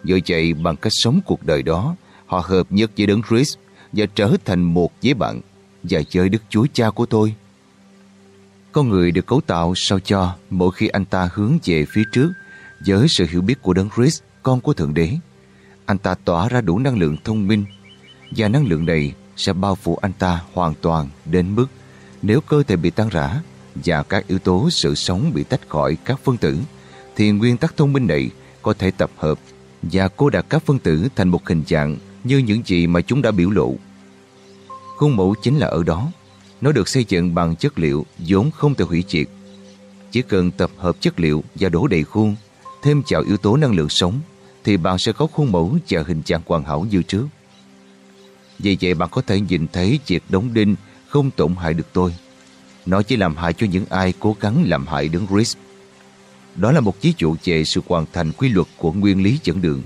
Do vậy bằng cách sống cuộc đời đó, họ hợp nhất với Đấng Christ và trở thành một với bạn và chơi Đức Chúa Cha của tôi. Con người được cấu tạo sao cho mỗi khi anh ta hướng về phía trước với sự hiểu biết của Đấng Christ, con của Thượng Đế. Anh ta tỏa ra đủ năng lượng thông minh và năng lượng này sẽ bao phủ anh ta hoàn toàn đến mức nếu cơ thể bị tan rã và các yếu tố sự sống bị tách khỏi các phân tử thì nguyên tắc thông minh này có thể tập hợp và cô đặt các phân tử thành một hình dạng như những gì mà chúng đã biểu lộ. Khuôn mẫu chính là ở đó. Nó được xây dựng bằng chất liệu vốn không thể hủy diệt. Chỉ cần tập hợp chất liệu và đổ đầy khuôn, thêm vào yếu tố năng lượng sống, thì bạn sẽ có khuôn mẫu và hình dạng hoàn hảo như trước. Vì vậy bạn có thể nhìn thấy việc đóng đinh không tổn hại được tôi. Nó chỉ làm hại cho những ai cố gắng làm hại đứng Chris. Đó là một ví dụ về sự hoàn thành quy luật của nguyên lý dẫn đường,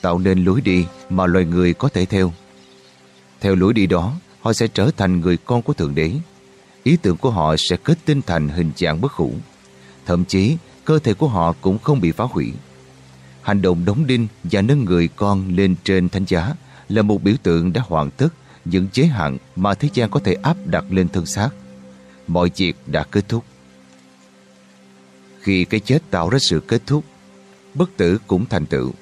tạo nên lối đi mà loài người có thể theo. Theo lối đi đó, họ sẽ trở thành người con của Thượng Đế. Ý tưởng của họ sẽ kết tinh thành hình dạng bất hủ. Thậm chí, cơ thể của họ cũng không bị phá hủy. Hành động đóng đinh và nâng người con lên trên thánh giá là một biểu tượng đã hoàn tất những chế hạn mà thế gian có thể áp đặt lên thân xác. Mọi việc đã kết thúc. Khi cái chết tạo ra sự kết thúc, bất tử cũng thành tựu.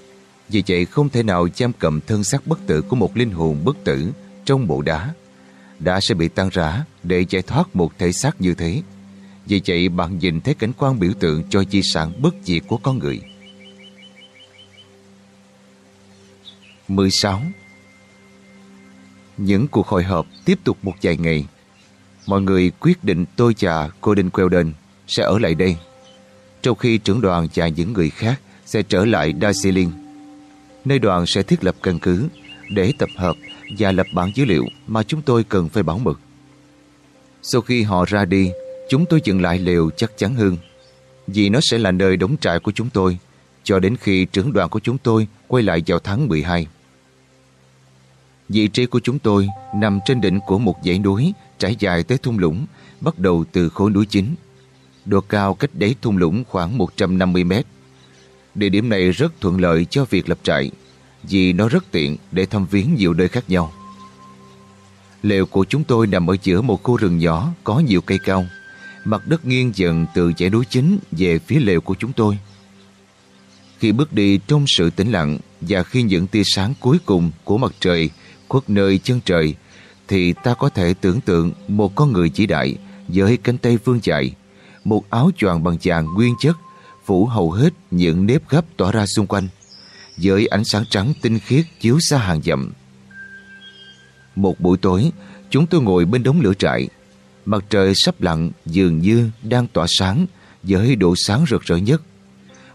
Vì vậy không thể nào giam cầm thân xác bất tử của một linh hồn bất tử trong bộ đá. Đã sẽ bị tan rã để giải thoát một thể xác như thế. Vì vậy bạn nhìn thấy cảnh quan biểu tượng cho di sản bất diệt của con người. 16. Những cuộc hội họp tiếp tục một vài ngày. Mọi người quyết định tôi và queo Quelden sẽ ở lại đây, trong khi trưởng đoàn và những người khác sẽ trở lại Darjeeling, nơi đoàn sẽ thiết lập căn cứ để tập hợp và lập bản dữ liệu mà chúng tôi cần phải bảo mật. Sau khi họ ra đi, chúng tôi dừng lại lều chắc chắn hơn, vì nó sẽ là nơi đóng trại của chúng tôi cho đến khi trưởng đoàn của chúng tôi quay lại vào tháng 12. Vị trí của chúng tôi nằm trên đỉnh của một dãy núi trải dài tới thung lũng, bắt đầu từ khối núi chính. Độ cao cách đáy thung lũng khoảng 150 mét. Địa điểm này rất thuận lợi cho việc lập trại, vì nó rất tiện để thăm viếng nhiều nơi khác nhau. Lều của chúng tôi nằm ở giữa một khu rừng nhỏ có nhiều cây cao. Mặt đất nghiêng dần từ dãy núi chính về phía lều của chúng tôi. Khi bước đi trong sự tĩnh lặng và khi những tia sáng cuối cùng của mặt trời khuất nơi chân trời thì ta có thể tưởng tượng một con người chỉ đại với cánh tay vương chạy, một áo choàng bằng vàng nguyên chất phủ hầu hết những nếp gấp tỏa ra xung quanh với ánh sáng trắng tinh khiết chiếu xa hàng dặm. Một buổi tối, chúng tôi ngồi bên đống lửa trại. Mặt trời sắp lặn dường như đang tỏa sáng với độ sáng rực rỡ nhất.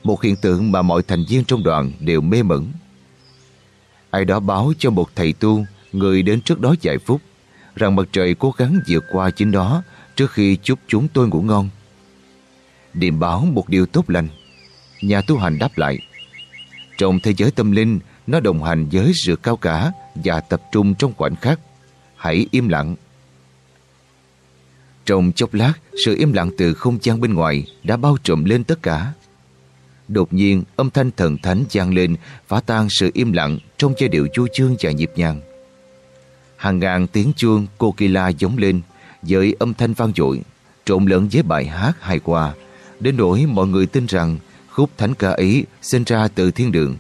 Một hiện tượng mà mọi thành viên trong đoàn đều mê mẩn. Ai đó báo cho một thầy tu, người đến trước đó vài phút, rằng mặt trời cố gắng vượt qua chính đó trước khi chúc chúng tôi ngủ ngon. Điềm báo một điều tốt lành. Nhà tu hành đáp lại. Trong thế giới tâm linh, nó đồng hành với sự cao cả và tập trung trong khoảnh khắc. Hãy im lặng. Trong chốc lát, sự im lặng từ không gian bên ngoài đã bao trùm lên tất cả. Đột nhiên, âm thanh thần thánh gian lên phá tan sự im lặng trong giai điệu chu chương và nhịp nhàng. Hàng ngàn tiếng chuông cô kila giống lên với âm thanh vang dội, trộn lẫn với bài hát hài hòa, đến nỗi mọi người tin rằng khúc thánh ca ấy sinh ra từ thiên đường.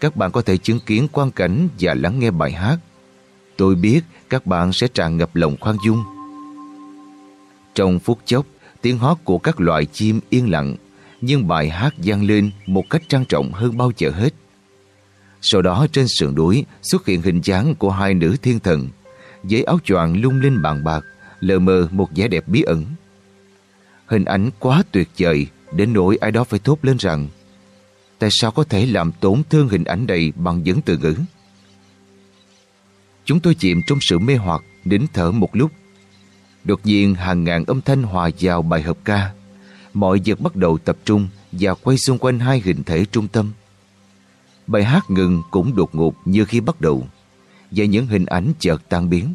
Các bạn có thể chứng kiến quan cảnh và lắng nghe bài hát. Tôi biết các bạn sẽ tràn ngập lòng khoan dung. Trong phút chốc, tiếng hót của các loài chim yên lặng, nhưng bài hát vang lên một cách trang trọng hơn bao giờ hết. Sau đó trên sườn núi xuất hiện hình dáng của hai nữ thiên thần, với áo choàng lung linh bàn bạc, lờ mờ một vẻ đẹp bí ẩn. Hình ảnh quá tuyệt vời đến nỗi ai đó phải thốt lên rằng tại sao có thể làm tổn thương hình ảnh này bằng những từ ngữ. Chúng tôi chìm trong sự mê hoặc, nín thở một lúc. Đột nhiên hàng ngàn âm thanh hòa vào bài hợp ca. Mọi việc bắt đầu tập trung và quay xung quanh hai hình thể trung tâm. Bài hát ngừng cũng đột ngột như khi bắt đầu và những hình ảnh chợt tan biến.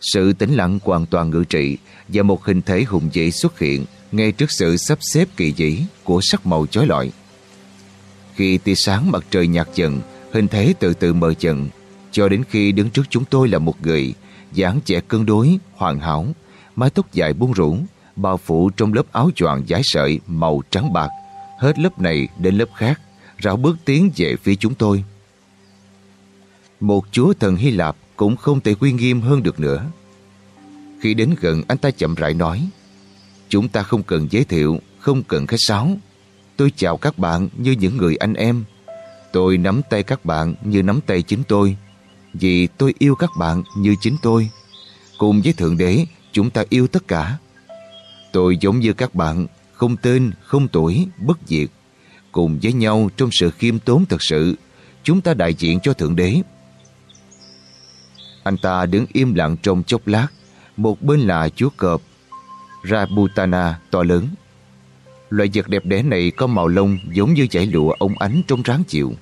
Sự tĩnh lặng hoàn toàn ngự trị và một hình thể hùng vĩ xuất hiện ngay trước sự sắp xếp kỳ dĩ của sắc màu chói lọi. Khi tia sáng mặt trời nhạt dần, hình thế từ từ mờ dần, cho đến khi đứng trước chúng tôi là một người, dáng trẻ cân đối, hoàn hảo, mái tóc dài buông rũ, bao phủ trong lớp áo choàng dải sợi màu trắng bạc, hết lớp này đến lớp khác, rảo bước tiến về phía chúng tôi. Một chúa thần Hy Lạp cũng không thể quy nghiêm hơn được nữa. Khi đến gần anh ta chậm rãi nói Chúng ta không cần giới thiệu, không cần khách sáo. Tôi chào các bạn như những người anh em. Tôi nắm tay các bạn như nắm tay chính tôi. Vì tôi yêu các bạn như chính tôi. Cùng với Thượng Đế, chúng ta yêu tất cả. Tôi giống như các bạn, không tên, không tuổi, bất diệt. Cùng với nhau trong sự khiêm tốn thật sự, chúng ta đại diện cho Thượng Đế. Anh ta đứng im lặng trong chốc lát, một bên là chúa cọp Rabutana to lớn. Loại vật đẹp đẽ này có màu lông giống như chảy lụa ông ánh trong ráng chịu.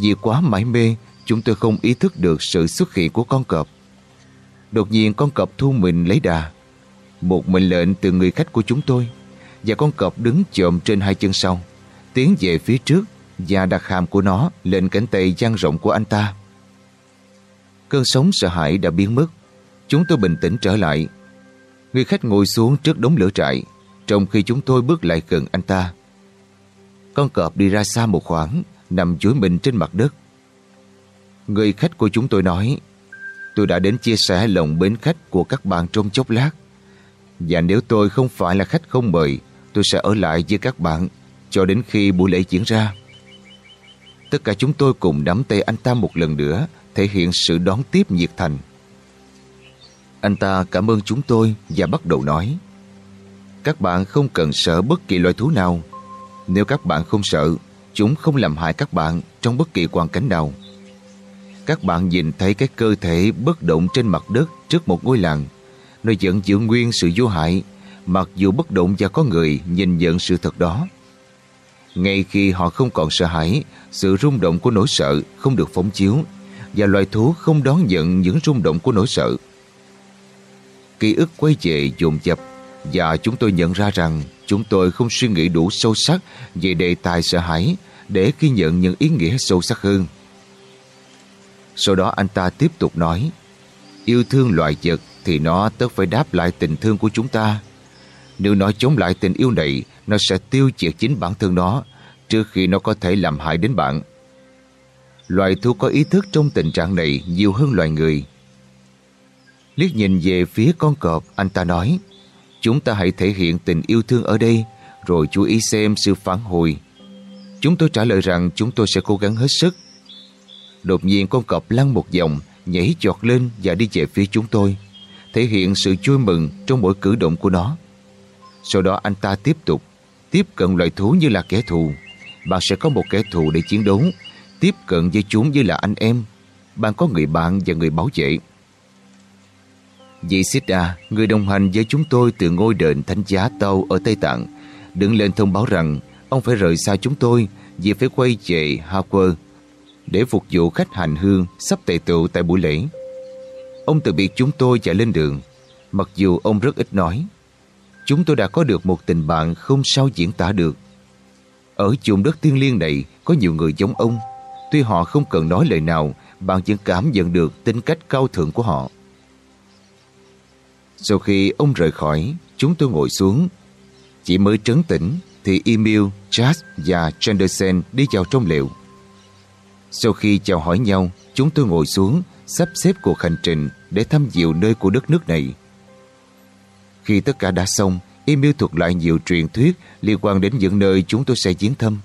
Vì quá mãi mê, chúng tôi không ý thức được sự xuất hiện của con cọp. Đột nhiên con cọp thu mình lấy đà. Một mệnh lệnh từ người khách của chúng tôi và con cọp đứng chồm trên hai chân sau, tiến về phía trước và đặt hàm của nó lên cánh tay dang rộng của anh ta. Cơn sóng sợ hãi đã biến mất. Chúng tôi bình tĩnh trở lại Người khách ngồi xuống trước đống lửa trại, Trong khi chúng tôi bước lại gần anh ta. Con cọp đi ra xa một khoảng, Nằm chuối mình trên mặt đất. Người khách của chúng tôi nói, Tôi đã đến chia sẻ lòng bến khách của các bạn trong chốc lát. Và nếu tôi không phải là khách không mời, Tôi sẽ ở lại với các bạn Cho đến khi buổi lễ diễn ra. Tất cả chúng tôi cùng nắm tay anh ta một lần nữa, Thể hiện sự đón tiếp nhiệt thành anh ta cảm ơn chúng tôi và bắt đầu nói. Các bạn không cần sợ bất kỳ loài thú nào. Nếu các bạn không sợ, Chúng không làm hại các bạn trong bất kỳ hoàn cảnh nào. Các bạn nhìn thấy cái cơ thể bất động trên mặt đất trước một ngôi làng. Nó vẫn giữ nguyên sự vô hại, Mặc dù bất động và có người nhìn nhận sự thật đó. Ngay khi họ không còn sợ hãi, Sự rung động của nỗi sợ không được phóng chiếu Và loài thú không đón nhận những rung động của nỗi sợ ký ức quay về dồn dập và chúng tôi nhận ra rằng chúng tôi không suy nghĩ đủ sâu sắc về đề tài sợ hãi để ghi nhận những ý nghĩa sâu sắc hơn. Sau đó anh ta tiếp tục nói Yêu thương loài vật thì nó tất phải đáp lại tình thương của chúng ta. Nếu nó chống lại tình yêu này, nó sẽ tiêu diệt chính bản thân nó trước khi nó có thể làm hại đến bạn. Loài thú có ý thức trong tình trạng này nhiều hơn loài người. Liếc nhìn về phía con cọp, anh ta nói Chúng ta hãy thể hiện tình yêu thương ở đây Rồi chú ý xem sự phản hồi. Chúng tôi trả lời rằng chúng tôi sẽ cố gắng hết sức. Đột nhiên con cọp lăn một vòng Nhảy chọt lên và đi về phía chúng tôi Thể hiện sự vui mừng trong mỗi cử động của nó. Sau đó anh ta tiếp tục Tiếp cận loài thú như là kẻ thù. Bạn sẽ có một kẻ thù để chiến đấu Tiếp cận với chúng như là anh em. Bạn có người bạn và người bảo vệ. Vị Siddha người đồng hành với chúng tôi từ ngôi đền Thánh Giá Tâu ở Tây Tạng, đứng lên thông báo rằng ông phải rời xa chúng tôi vì phải quay về Harper để phục vụ khách hành hương sắp tề tựu tại buổi lễ. Ông từ biệt chúng tôi chạy lên đường. Mặc dù ông rất ít nói, chúng tôi đã có được một tình bạn không sao diễn tả được. Ở chùm đất thiên liêng này có nhiều người giống ông. Tuy họ không cần nói lời nào, bạn vẫn cảm nhận được tính cách cao thượng của họ. Sau khi ông rời khỏi, chúng tôi ngồi xuống. Chỉ mới trấn tĩnh thì Emil, Chas và Chanderson đi vào trong liệu. Sau khi chào hỏi nhau, chúng tôi ngồi xuống, sắp xếp cuộc hành trình để thăm dịu nơi của đất nước này. Khi tất cả đã xong, Emil thuật lại nhiều truyền thuyết liên quan đến những nơi chúng tôi sẽ viếng thăm.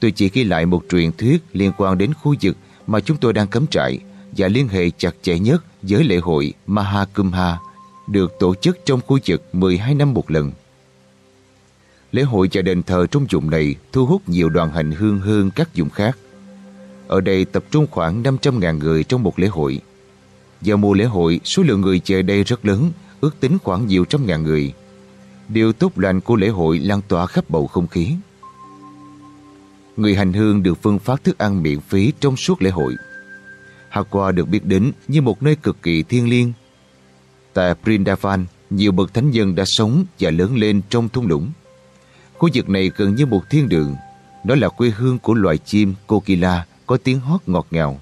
Tôi chỉ ghi lại một truyền thuyết liên quan đến khu vực mà chúng tôi đang cắm trại và liên hệ chặt chẽ nhất với lễ hội Mahakumbha được tổ chức trong khu vực 12 năm một lần. Lễ hội chợ đền thờ trong vùng này thu hút nhiều đoàn hành hương hơn các vùng khác. Ở đây tập trung khoảng 500.000 người trong một lễ hội. Vào mùa lễ hội, số lượng người chơi đây rất lớn, ước tính khoảng nhiều trăm ngàn người. Điều tốt lành của lễ hội lan tỏa khắp bầu không khí. Người hành hương được phân phát thức ăn miễn phí trong suốt lễ hội. Hakwa được biết đến như một nơi cực kỳ thiêng liêng. Tại Brindavan, nhiều bậc thánh nhân đã sống và lớn lên trong thung lũng. Khu vực này gần như một thiên đường. Đó là quê hương của loài chim Kokila có tiếng hót ngọt ngào.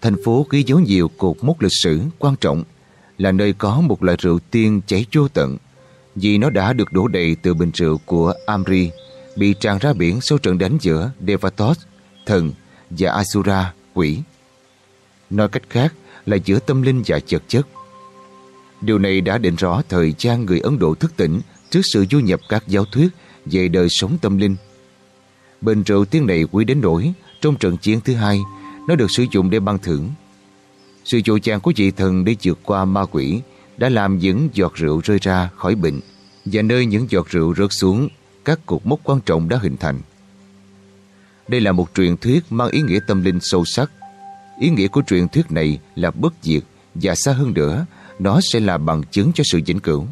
Thành phố ghi dấu nhiều cột mốc lịch sử quan trọng là nơi có một loại rượu tiên chảy vô tận vì nó đã được đổ đầy từ bình rượu của Amri bị tràn ra biển sau trận đánh giữa Devatos, thần và Asura, quỷ. Nói cách khác là giữa tâm linh và vật chất. Điều này đã định rõ thời gian người Ấn Độ thức tỉnh trước sự du nhập các giáo thuyết về đời sống tâm linh. Bình rượu tiên này quý đến nỗi, trong trận chiến thứ hai, nó được sử dụng để ban thưởng. Sự dội chàng của vị thần để vượt qua ma quỷ đã làm những giọt rượu rơi ra khỏi bệnh và nơi những giọt rượu rớt xuống, các cột mốc quan trọng đã hình thành. Đây là một truyền thuyết mang ý nghĩa tâm linh sâu sắc. Ý nghĩa của truyền thuyết này là bất diệt và xa hơn nữa, nó sẽ là bằng chứng cho sự vĩnh cửu.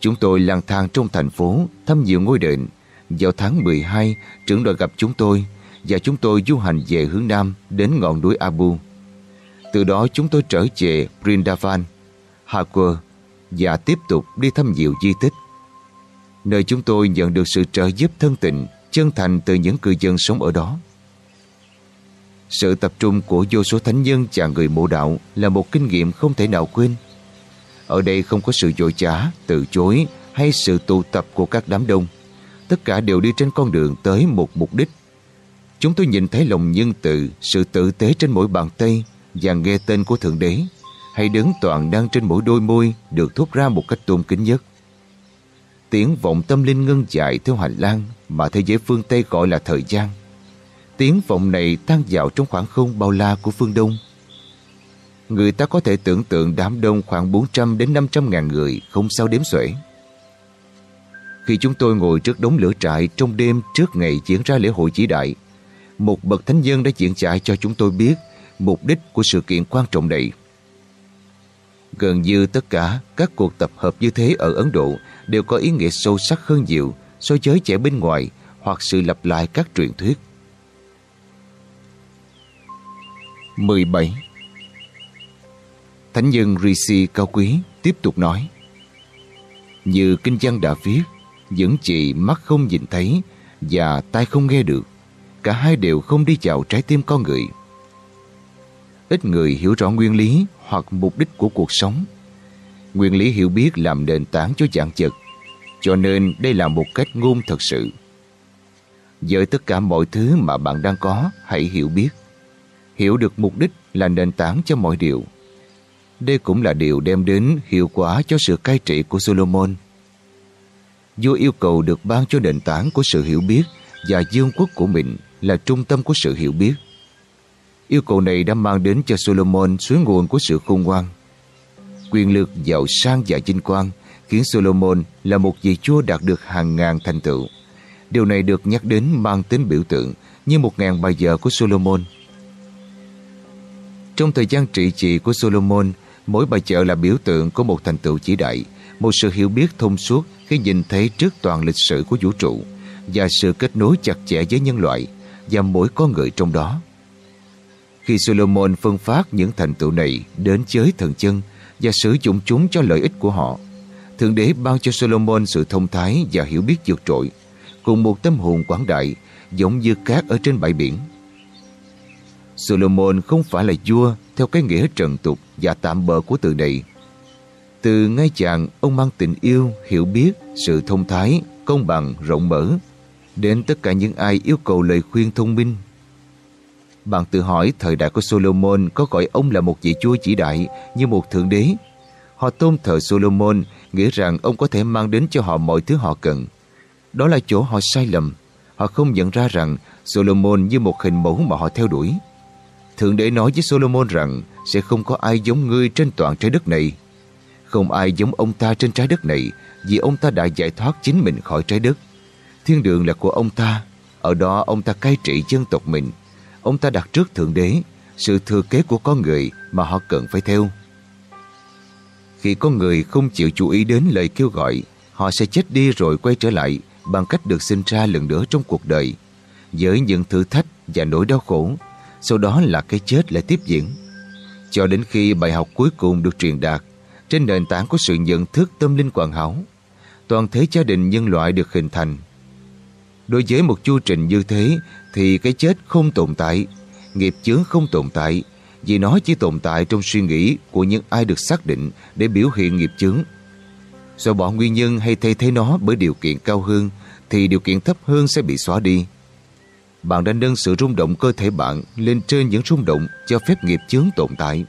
Chúng tôi lang thang trong thành phố, thăm nhiều ngôi đền. Vào tháng 12, trưởng đoàn gặp chúng tôi và chúng tôi du hành về hướng Nam đến ngọn núi Abu. Từ đó chúng tôi trở về Brindavan, Hakur và tiếp tục đi thăm nhiều di tích nơi chúng tôi nhận được sự trợ giúp thân tình, chân thành từ những cư dân sống ở đó. Sự tập trung của vô số thánh nhân và người mộ đạo là một kinh nghiệm không thể nào quên. Ở đây không có sự dội trả, từ chối hay sự tụ tập của các đám đông. Tất cả đều đi trên con đường tới một mục đích. Chúng tôi nhìn thấy lòng nhân từ, sự tử tế trên mỗi bàn tay và nghe tên của Thượng Đế hay đứng toàn đang trên mỗi đôi môi được thốt ra một cách tôn kính nhất tiếng vọng tâm linh ngân dài theo hành lang mà thế giới phương Tây gọi là thời gian. Tiếng vọng này tan dạo trong khoảng không bao la của phương Đông. Người ta có thể tưởng tượng đám đông khoảng 400 đến 500 ngàn người không sao đếm xuể. Khi chúng tôi ngồi trước đống lửa trại trong đêm trước ngày diễn ra lễ hội chỉ đại, một bậc thánh nhân đã diễn giải cho chúng tôi biết mục đích của sự kiện quan trọng này. Gần như tất cả các cuộc tập hợp như thế ở Ấn Độ đều có ý nghĩa sâu sắc hơn nhiều so với trẻ bên ngoài hoặc sự lặp lại các truyền thuyết. 17. Thánh nhân Rishi cao quý tiếp tục nói Như kinh văn đã viết những chị mắt không nhìn thấy và tai không nghe được cả hai đều không đi vào trái tim con người. Ít người hiểu rõ nguyên lý hoặc mục đích của cuộc sống. Nguyên lý hiểu biết làm nền tảng cho dạng chật, cho nên đây là một cách ngôn thật sự. Với tất cả mọi thứ mà bạn đang có, hãy hiểu biết. Hiểu được mục đích là nền tảng cho mọi điều. Đây cũng là điều đem đến hiệu quả cho sự cai trị của Solomon. Vua yêu cầu được ban cho nền tảng của sự hiểu biết và dương quốc của mình là trung tâm của sự hiểu biết. Yêu cầu này đã mang đến cho Solomon suối nguồn của sự khôn ngoan. Quyền lực giàu sang và vinh quang khiến Solomon là một vị chúa đạt được hàng ngàn thành tựu. Điều này được nhắc đến mang tính biểu tượng như một ngàn bài giờ của Solomon. Trong thời gian trị trị của Solomon, mỗi bài chợ là biểu tượng của một thành tựu chỉ đại, một sự hiểu biết thông suốt khi nhìn thấy trước toàn lịch sử của vũ trụ và sự kết nối chặt chẽ với nhân loại và mỗi con người trong đó. Khi Solomon phân phát những thành tựu này đến giới thần chân và sử dụng chúng cho lợi ích của họ, Thượng Đế ban cho Solomon sự thông thái và hiểu biết vượt trội, cùng một tâm hồn quảng đại giống như cát ở trên bãi biển. Solomon không phải là vua theo cái nghĩa trần tục và tạm bợ của từ này. Từ ngay chàng, ông mang tình yêu, hiểu biết, sự thông thái, công bằng, rộng mở đến tất cả những ai yêu cầu lời khuyên thông minh. Bạn tự hỏi thời đại của Solomon có gọi ông là một vị chúa chỉ đại như một thượng đế. Họ tôn thờ Solomon nghĩa rằng ông có thể mang đến cho họ mọi thứ họ cần. Đó là chỗ họ sai lầm. Họ không nhận ra rằng Solomon như một hình mẫu mà họ theo đuổi. Thượng đế nói với Solomon rằng sẽ không có ai giống ngươi trên toàn trái đất này. Không ai giống ông ta trên trái đất này vì ông ta đã giải thoát chính mình khỏi trái đất. Thiên đường là của ông ta. Ở đó ông ta cai trị dân tộc mình. Ông ta đặt trước Thượng Đế, sự thừa kế của con người mà họ cần phải theo. Khi con người không chịu chú ý đến lời kêu gọi, họ sẽ chết đi rồi quay trở lại bằng cách được sinh ra lần nữa trong cuộc đời, với những thử thách và nỗi đau khổ, sau đó là cái chết lại tiếp diễn. Cho đến khi bài học cuối cùng được truyền đạt, trên nền tảng của sự nhận thức tâm linh hoàn hảo, toàn thế gia đình nhân loại được hình thành. Đối với một chu trình như thế thì cái chết không tồn tại, nghiệp chướng không tồn tại, vì nó chỉ tồn tại trong suy nghĩ của những ai được xác định để biểu hiện nghiệp chướng. Do bỏ nguyên nhân hay thay thế nó bởi điều kiện cao hơn thì điều kiện thấp hơn sẽ bị xóa đi. Bạn đã nâng sự rung động cơ thể bạn lên trên những rung động cho phép nghiệp chướng tồn tại.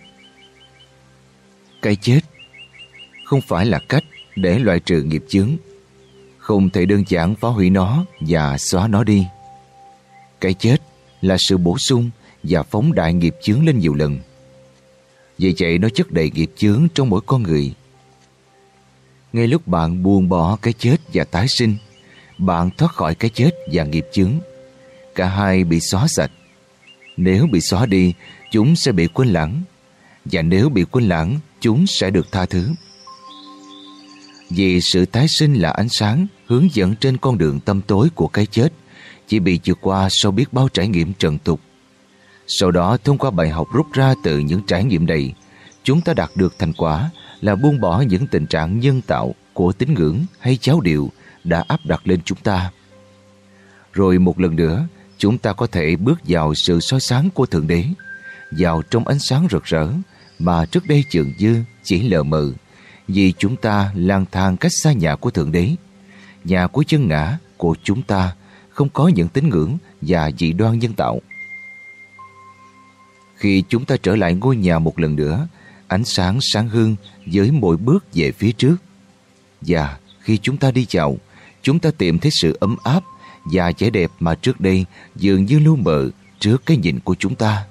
Cái chết không phải là cách để loại trừ nghiệp chướng. Không thể đơn giản phá hủy nó và xóa nó đi. Cái chết là sự bổ sung và phóng đại nghiệp chướng lên nhiều lần. Vì vậy nó chất đầy nghiệp chướng trong mỗi con người. Ngay lúc bạn buông bỏ cái chết và tái sinh, bạn thoát khỏi cái chết và nghiệp chướng. Cả hai bị xóa sạch. Nếu bị xóa đi, chúng sẽ bị quên lãng. Và nếu bị quên lãng, chúng sẽ được tha thứ. Vì sự tái sinh là ánh sáng hướng dẫn trên con đường tâm tối của cái chết chỉ bị vượt qua sau biết bao trải nghiệm trần tục. Sau đó thông qua bài học rút ra từ những trải nghiệm này, chúng ta đạt được thành quả là buông bỏ những tình trạng nhân tạo của tín ngưỡng hay cháo điệu đã áp đặt lên chúng ta. Rồi một lần nữa, chúng ta có thể bước vào sự soi sáng của Thượng Đế, vào trong ánh sáng rực rỡ mà trước đây trường dư chỉ lờ mờ vì chúng ta lang thang cách xa nhà của Thượng Đế. Nhà của chân ngã của chúng ta không có những tín ngưỡng và dị đoan nhân tạo. Khi chúng ta trở lại ngôi nhà một lần nữa, ánh sáng sáng hương với mỗi bước về phía trước. Và khi chúng ta đi chào, chúng ta tìm thấy sự ấm áp và vẻ đẹp mà trước đây dường như lưu mờ trước cái nhìn của chúng ta.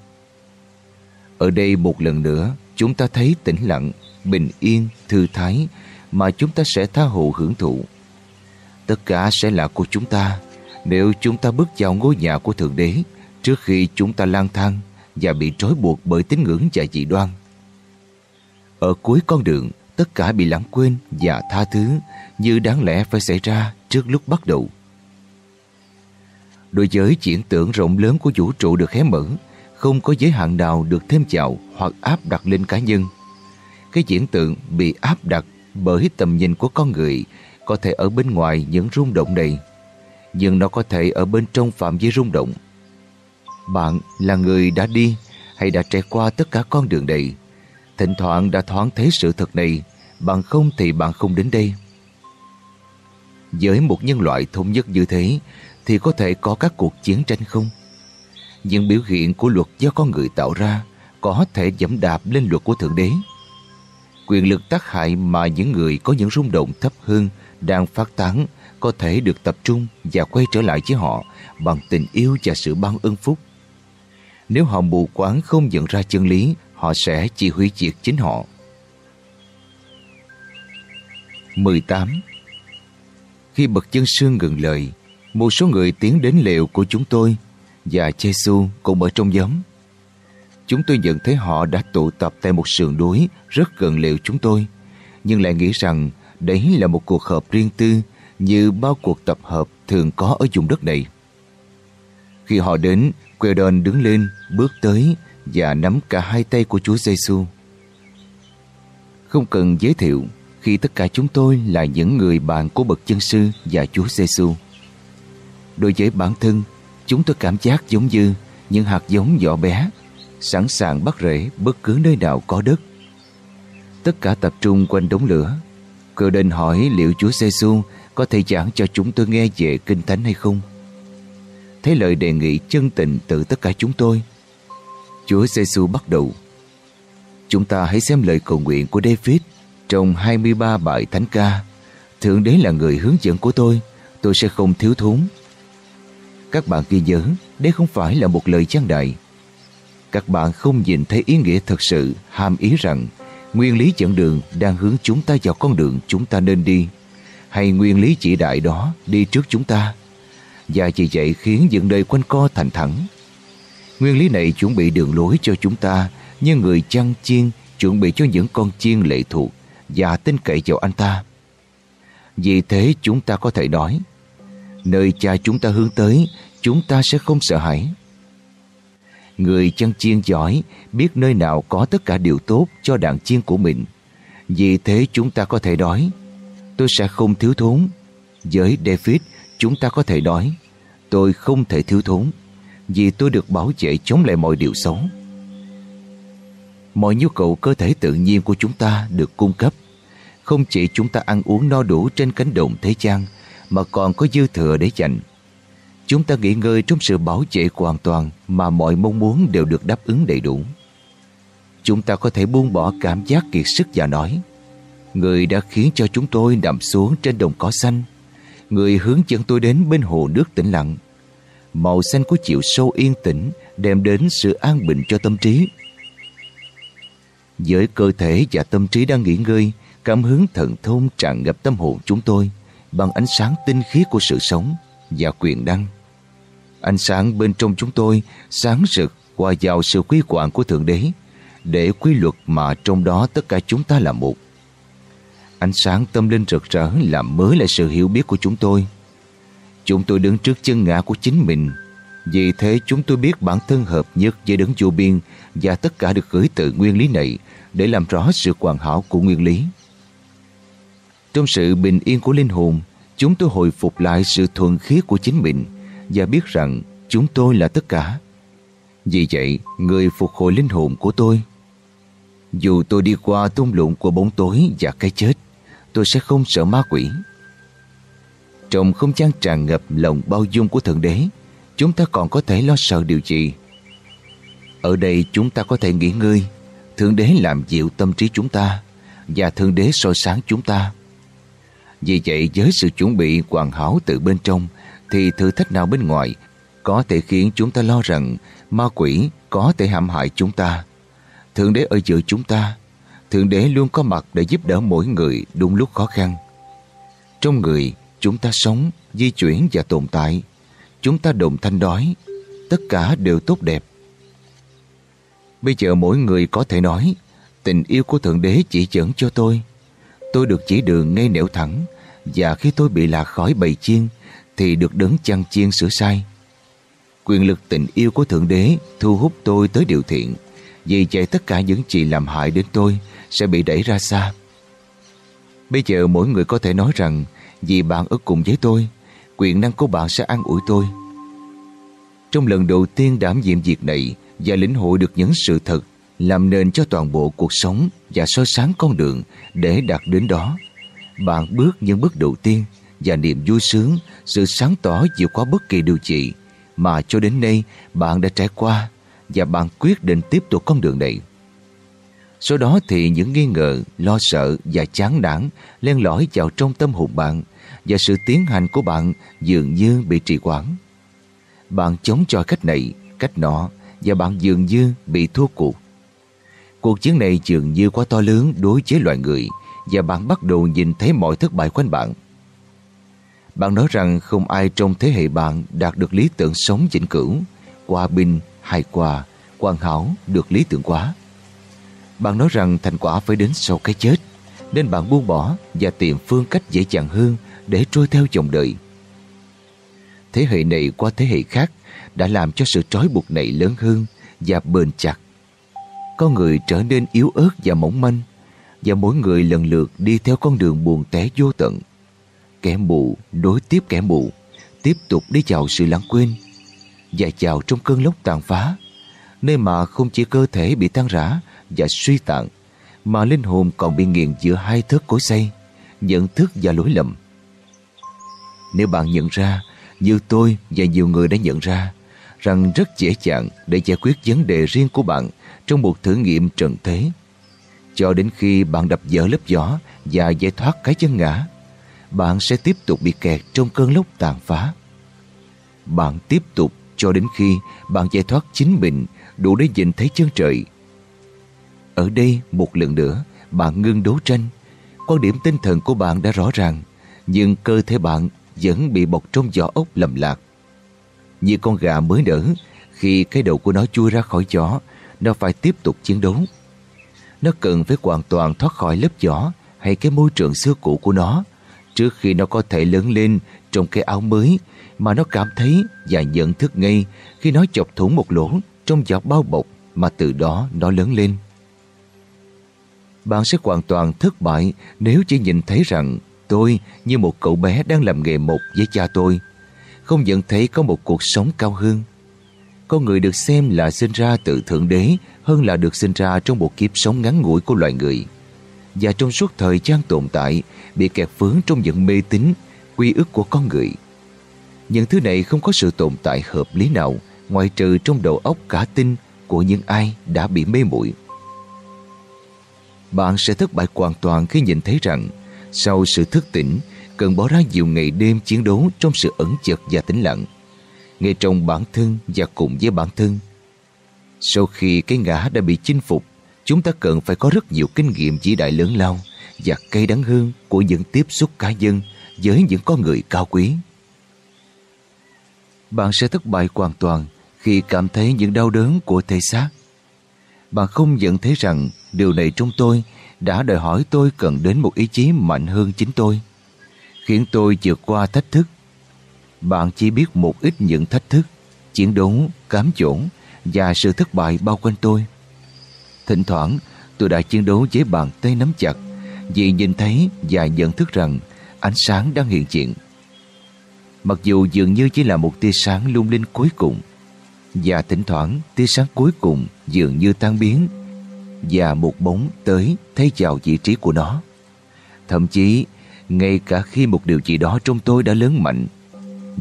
Ở đây một lần nữa, chúng ta thấy tĩnh lặng, bình yên, thư thái mà chúng ta sẽ tha hồ hưởng thụ. Tất cả sẽ là của chúng ta nếu chúng ta bước vào ngôi nhà của Thượng Đế trước khi chúng ta lang thang và bị trói buộc bởi tín ngưỡng và dị đoan. Ở cuối con đường, tất cả bị lãng quên và tha thứ như đáng lẽ phải xảy ra trước lúc bắt đầu. Đối với triển tưởng rộng lớn của vũ trụ được hé mở, không có giới hạn nào được thêm chạo hoặc áp đặt lên cá nhân. Cái diễn tượng bị áp đặt bởi tầm nhìn của con người có thể ở bên ngoài những rung động này, nhưng nó có thể ở bên trong phạm vi rung động. Bạn là người đã đi hay đã trải qua tất cả con đường này. Thỉnh thoảng đã thoáng thấy sự thật này, bạn không thì bạn không đến đây. Với một nhân loại thống nhất như thế, thì có thể có các cuộc chiến tranh không? Những biểu hiện của luật do con người tạo ra có thể dẫm đạp lên luật của Thượng Đế. Quyền lực tác hại mà những người có những rung động thấp hơn đang phát tán có thể được tập trung và quay trở lại với họ bằng tình yêu và sự ban ơn phúc. Nếu họ mù quáng không nhận ra chân lý, họ sẽ chỉ hủy diệt chính họ. 18. Khi bậc chân sương ngừng lời, một số người tiến đến liệu của chúng tôi và Giêsu cũng ở trong nhóm. Chúng tôi nhận thấy họ đã tụ tập tại một sườn núi rất gần liệu chúng tôi, nhưng lại nghĩ rằng đấy là một cuộc họp riêng tư như bao cuộc tập hợp thường có ở vùng đất này. Khi họ đến, Quedon đứng lên, bước tới và nắm cả hai tay của Chúa Giêsu. Không cần giới thiệu khi tất cả chúng tôi là những người bạn của bậc chân sư và Chúa Giêsu. Đối với bản thân, chúng tôi cảm giác giống như những hạt giống nhỏ bé, sẵn sàng bắt rễ bất cứ nơi nào có đất. Tất cả tập trung quanh đống lửa. Cơ đền hỏi liệu Chúa Giêsu có thể giảng cho chúng tôi nghe về Kinh Thánh hay không. Thấy lời đề nghị chân tình từ tất cả chúng tôi, Chúa Giêsu bắt đầu. Chúng ta hãy xem lời cầu nguyện của David trong 23 bài thánh ca. Thượng đế là người hướng dẫn của tôi, tôi sẽ không thiếu thốn. Các bạn ghi nhớ, đây không phải là một lời gian đại. Các bạn không nhìn thấy ý nghĩa thật sự hàm ý rằng nguyên lý dẫn đường đang hướng chúng ta vào con đường chúng ta nên đi hay nguyên lý chỉ đại đó đi trước chúng ta và chỉ vậy khiến những đời quanh co thành thẳng. Nguyên lý này chuẩn bị đường lối cho chúng ta như người chăn chiên chuẩn bị cho những con chiên lệ thuộc và tin cậy vào anh ta. Vì thế chúng ta có thể nói nơi cha chúng ta hướng tới, chúng ta sẽ không sợ hãi. Người chăn chiên giỏi biết nơi nào có tất cả điều tốt cho đàn chiên của mình. Vì thế chúng ta có thể nói tôi sẽ không thiếu thốn. Với David, chúng ta có thể nói tôi không thể thiếu thốn, vì tôi được bảo vệ chống lại mọi điều xấu. Mọi nhu cầu cơ thể tự nhiên của chúng ta được cung cấp. Không chỉ chúng ta ăn uống no đủ trên cánh đồng thế gian mà còn có dư thừa để dành. Chúng ta nghỉ ngơi trong sự bảo vệ hoàn toàn mà mọi mong muốn đều được đáp ứng đầy đủ. Chúng ta có thể buông bỏ cảm giác kiệt sức và nói, Người đã khiến cho chúng tôi nằm xuống trên đồng cỏ xanh Người hướng dẫn tôi đến bên hồ nước tĩnh lặng Màu xanh của chiều sâu yên tĩnh Đem đến sự an bình cho tâm trí Với cơ thể và tâm trí đang nghỉ ngơi, Cảm hứng thần thông tràn ngập tâm hồn chúng tôi Bằng ánh sáng tinh khiết của sự sống Và quyền năng Ánh sáng bên trong chúng tôi Sáng rực qua vào sự quý quản của Thượng Đế, Để quy luật mà trong đó tất cả chúng ta là một Ánh sáng tâm linh rực rỡ làm mới lại sự hiểu biết của chúng tôi. Chúng tôi đứng trước chân ngã của chính mình. Vì thế chúng tôi biết bản thân hợp nhất với đấng vô biên và tất cả được gửi từ nguyên lý này để làm rõ sự hoàn hảo của nguyên lý. Trong sự bình yên của linh hồn, chúng tôi hồi phục lại sự thuần khiết của chính mình và biết rằng chúng tôi là tất cả. Vì vậy, người phục hồi linh hồn của tôi dù tôi đi qua tung lụng của bóng tối và cái chết, tôi sẽ không sợ ma quỷ. Trong không gian tràn ngập lòng bao dung của Thượng Đế, chúng ta còn có thể lo sợ điều gì? Ở đây chúng ta có thể nghỉ ngơi, Thượng Đế làm dịu tâm trí chúng ta và Thượng Đế soi sáng chúng ta. Vì vậy với sự chuẩn bị hoàn hảo từ bên trong thì thử thách nào bên ngoài có thể khiến chúng ta lo rằng ma quỷ có thể hãm hại chúng ta. Thượng Đế ở giữa chúng ta Thượng Đế luôn có mặt để giúp đỡ mỗi người đúng lúc khó khăn. Trong người, chúng ta sống, di chuyển và tồn tại. Chúng ta đồng thanh đói. Tất cả đều tốt đẹp. Bây giờ mỗi người có thể nói tình yêu của Thượng Đế chỉ dẫn cho tôi. Tôi được chỉ đường ngay nẻo thẳng và khi tôi bị lạc khỏi bầy chiên thì được đấng chăn chiên sửa sai. Quyền lực tình yêu của Thượng Đế thu hút tôi tới điều thiện vì vậy tất cả những gì làm hại đến tôi sẽ bị đẩy ra xa. Bây giờ mỗi người có thể nói rằng vì bạn ở cùng với tôi, quyền năng của bạn sẽ an ủi tôi. Trong lần đầu tiên đảm nhiệm việc này và lĩnh hội được những sự thật làm nền cho toàn bộ cuộc sống và soi sáng con đường để đạt đến đó. Bạn bước những bước đầu tiên và niềm vui sướng, sự sáng tỏ vượt qua bất kỳ điều gì mà cho đến nay bạn đã trải qua và bạn quyết định tiếp tục con đường này. Sau đó thì những nghi ngờ, lo sợ và chán nản len lỏi vào trong tâm hồn bạn và sự tiến hành của bạn dường như bị trì hoãn. Bạn chống cho cách này, cách nọ và bạn dường như bị thua cuộc. Cuộc chiến này dường như quá to lớn đối với loài người và bạn bắt đầu nhìn thấy mọi thất bại quanh bạn. Bạn nói rằng không ai trong thế hệ bạn đạt được lý tưởng sống vĩnh cửu, hòa bình, hài hòa, hoàn hảo được lý tưởng quá. Bạn nói rằng thành quả phải đến sau cái chết, nên bạn buông bỏ và tìm phương cách dễ dàng hơn để trôi theo dòng đời. Thế hệ này qua thế hệ khác đã làm cho sự trói buộc này lớn hơn và bền chặt con người trở nên yếu ớt và mỏng manh và mỗi người lần lượt đi theo con đường buồn té vô tận. Kẻ mù đối tiếp kẻ mù, tiếp tục đi chào sự lãng quên và chào trong cơn lốc tàn phá, nơi mà không chỉ cơ thể bị tan rã và suy tàn, mà linh hồn còn bị nghiền giữa hai thớt cối xay, nhận thức và lỗi lầm. Nếu bạn nhận ra, như tôi và nhiều người đã nhận ra, rằng rất dễ dàng để giải quyết vấn đề riêng của bạn trong một thử nghiệm trần thế. Cho đến khi bạn đập dở lớp vỏ và giải thoát cái chân ngã, bạn sẽ tiếp tục bị kẹt trong cơn lốc tàn phá. Bạn tiếp tục cho đến khi bạn giải thoát chính mình đủ để nhìn thấy chân trời. Ở đây một lần nữa, bạn ngưng đấu tranh. Quan điểm tinh thần của bạn đã rõ ràng, nhưng cơ thể bạn vẫn bị bọc trong vỏ ốc lầm lạc. Như con gà mới nở, khi cái đầu của nó chui ra khỏi giỏ nó phải tiếp tục chiến đấu. Nó cần phải hoàn toàn thoát khỏi lớp vỏ hay cái môi trường xưa cũ của nó trước khi nó có thể lớn lên trong cái áo mới mà nó cảm thấy và nhận thức ngay khi nó chọc thủng một lỗ trong vỏ bao bọc mà từ đó nó lớn lên. Bạn sẽ hoàn toàn thất bại nếu chỉ nhìn thấy rằng tôi như một cậu bé đang làm nghề một với cha tôi, không nhận thấy có một cuộc sống cao hơn. Con người được xem là sinh ra từ Thượng Đế hơn là được sinh ra trong một kiếp sống ngắn ngủi của loài người. Và trong suốt thời gian tồn tại, bị kẹt vướng trong những mê tín, quy ước của con người. Những thứ này không có sự tồn tại hợp lý nào ngoại trừ trong đầu óc cả tinh của những ai đã bị mê muội. Bạn sẽ thất bại hoàn toàn khi nhìn thấy rằng sau sự thức tỉnh cần bỏ ra nhiều ngày đêm chiến đấu trong sự ẩn chật và tĩnh lặng ngay trong bản thân và cùng với bản thân. Sau khi cái ngã đã bị chinh phục, chúng ta cần phải có rất nhiều kinh nghiệm vĩ đại lớn lao và cây đắng hơn của những tiếp xúc cá nhân với những con người cao quý. Bạn sẽ thất bại hoàn toàn khi cảm thấy những đau đớn của thể xác. Bạn không nhận thấy rằng điều này trong tôi đã đòi hỏi tôi cần đến một ý chí mạnh hơn chính tôi, khiến tôi vượt qua thách thức bạn chỉ biết một ít những thách thức, chiến đấu, cám dỗ và sự thất bại bao quanh tôi. Thỉnh thoảng, tôi đã chiến đấu với bàn tay nắm chặt vì nhìn thấy và nhận thức rằng ánh sáng đang hiện diện. Mặc dù dường như chỉ là một tia sáng lung linh cuối cùng và thỉnh thoảng tia sáng cuối cùng dường như tan biến và một bóng tới thay vào vị trí của nó. Thậm chí, ngay cả khi một điều gì đó trong tôi đã lớn mạnh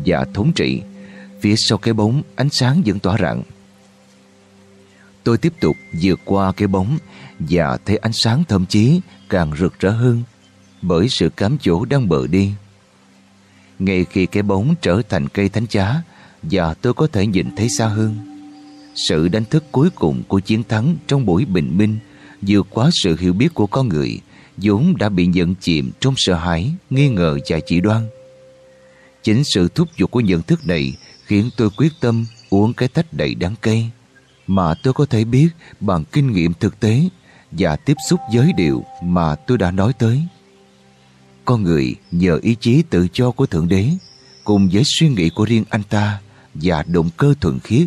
và thống trị, phía sau cái bóng ánh sáng vẫn tỏa rạng. Tôi tiếp tục vượt qua cái bóng và thấy ánh sáng thậm chí càng rực rỡ hơn bởi sự cám dỗ đang bờ đi. Ngay khi cái bóng trở thành cây thánh giá và tôi có thể nhìn thấy xa hơn, sự đánh thức cuối cùng của chiến thắng trong buổi bình minh vượt quá sự hiểu biết của con người vốn đã bị nhận chìm trong sợ hãi, nghi ngờ và chỉ đoan. Chính sự thúc giục của nhận thức này khiến tôi quyết tâm uống cái tách đầy đắng cay mà tôi có thể biết bằng kinh nghiệm thực tế và tiếp xúc với điều mà tôi đã nói tới. Con người nhờ ý chí tự do của Thượng Đế cùng với suy nghĩ của riêng anh ta và động cơ thuận khiết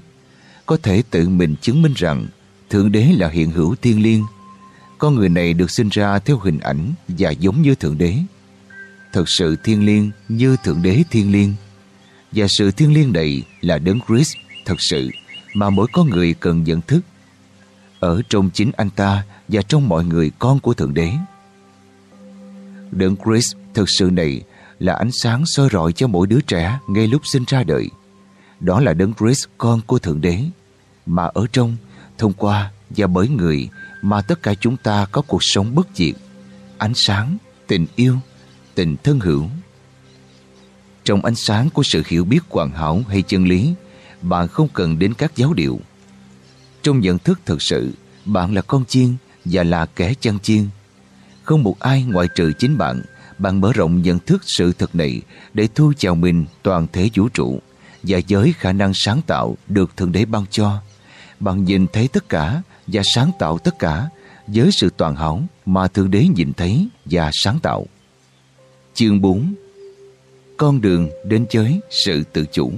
có thể tự mình chứng minh rằng Thượng Đế là hiện hữu thiên liêng. Con người này được sinh ra theo hình ảnh và giống như Thượng Đế thật sự thiên liêng như Thượng Đế thiên liêng. Và sự thiên liêng này là đấng Christ thật sự mà mỗi con người cần nhận thức. Ở trong chính anh ta và trong mọi người con của Thượng Đế. Đấng Christ thật sự này là ánh sáng soi rọi cho mỗi đứa trẻ ngay lúc sinh ra đời. Đó là đấng Christ con của Thượng Đế mà ở trong, thông qua và bởi người mà tất cả chúng ta có cuộc sống bất diệt, ánh sáng, tình yêu tình thân hữu. Trong ánh sáng của sự hiểu biết hoàn hảo hay chân lý, bạn không cần đến các giáo điệu. Trong nhận thức thực sự, bạn là con chiên và là kẻ chăn chiên. Không một ai ngoại trừ chính bạn, bạn mở rộng nhận thức sự thật này để thu chào mình toàn thể vũ trụ và với khả năng sáng tạo được Thượng Đế ban cho. Bạn nhìn thấy tất cả và sáng tạo tất cả với sự toàn hảo mà Thượng Đế nhìn thấy và sáng tạo. Chương 4 Con đường đến giới sự tự chủ.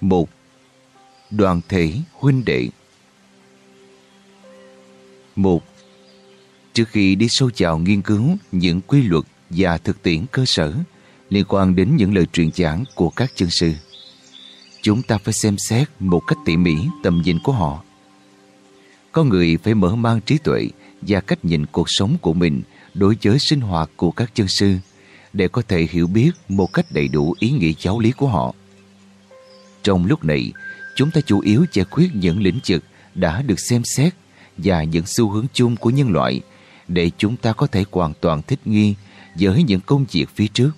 Một. Đoàn thể huynh đệ. Một. Trước khi đi sâu vào nghiên cứu những quy luật và thực tiễn cơ sở liên quan đến những lời truyền giảng của các chân sư, chúng ta phải xem xét một cách tỉ mỉ tầm nhìn của họ. Có người phải mở mang trí tuệ và cách nhìn cuộc sống của mình đối với sinh hoạt của các chân sư để có thể hiểu biết một cách đầy đủ ý nghĩa giáo lý của họ. Trong lúc này, chúng ta chủ yếu giải quyết những lĩnh vực đã được xem xét và những xu hướng chung của nhân loại để chúng ta có thể hoàn toàn thích nghi với những công việc phía trước.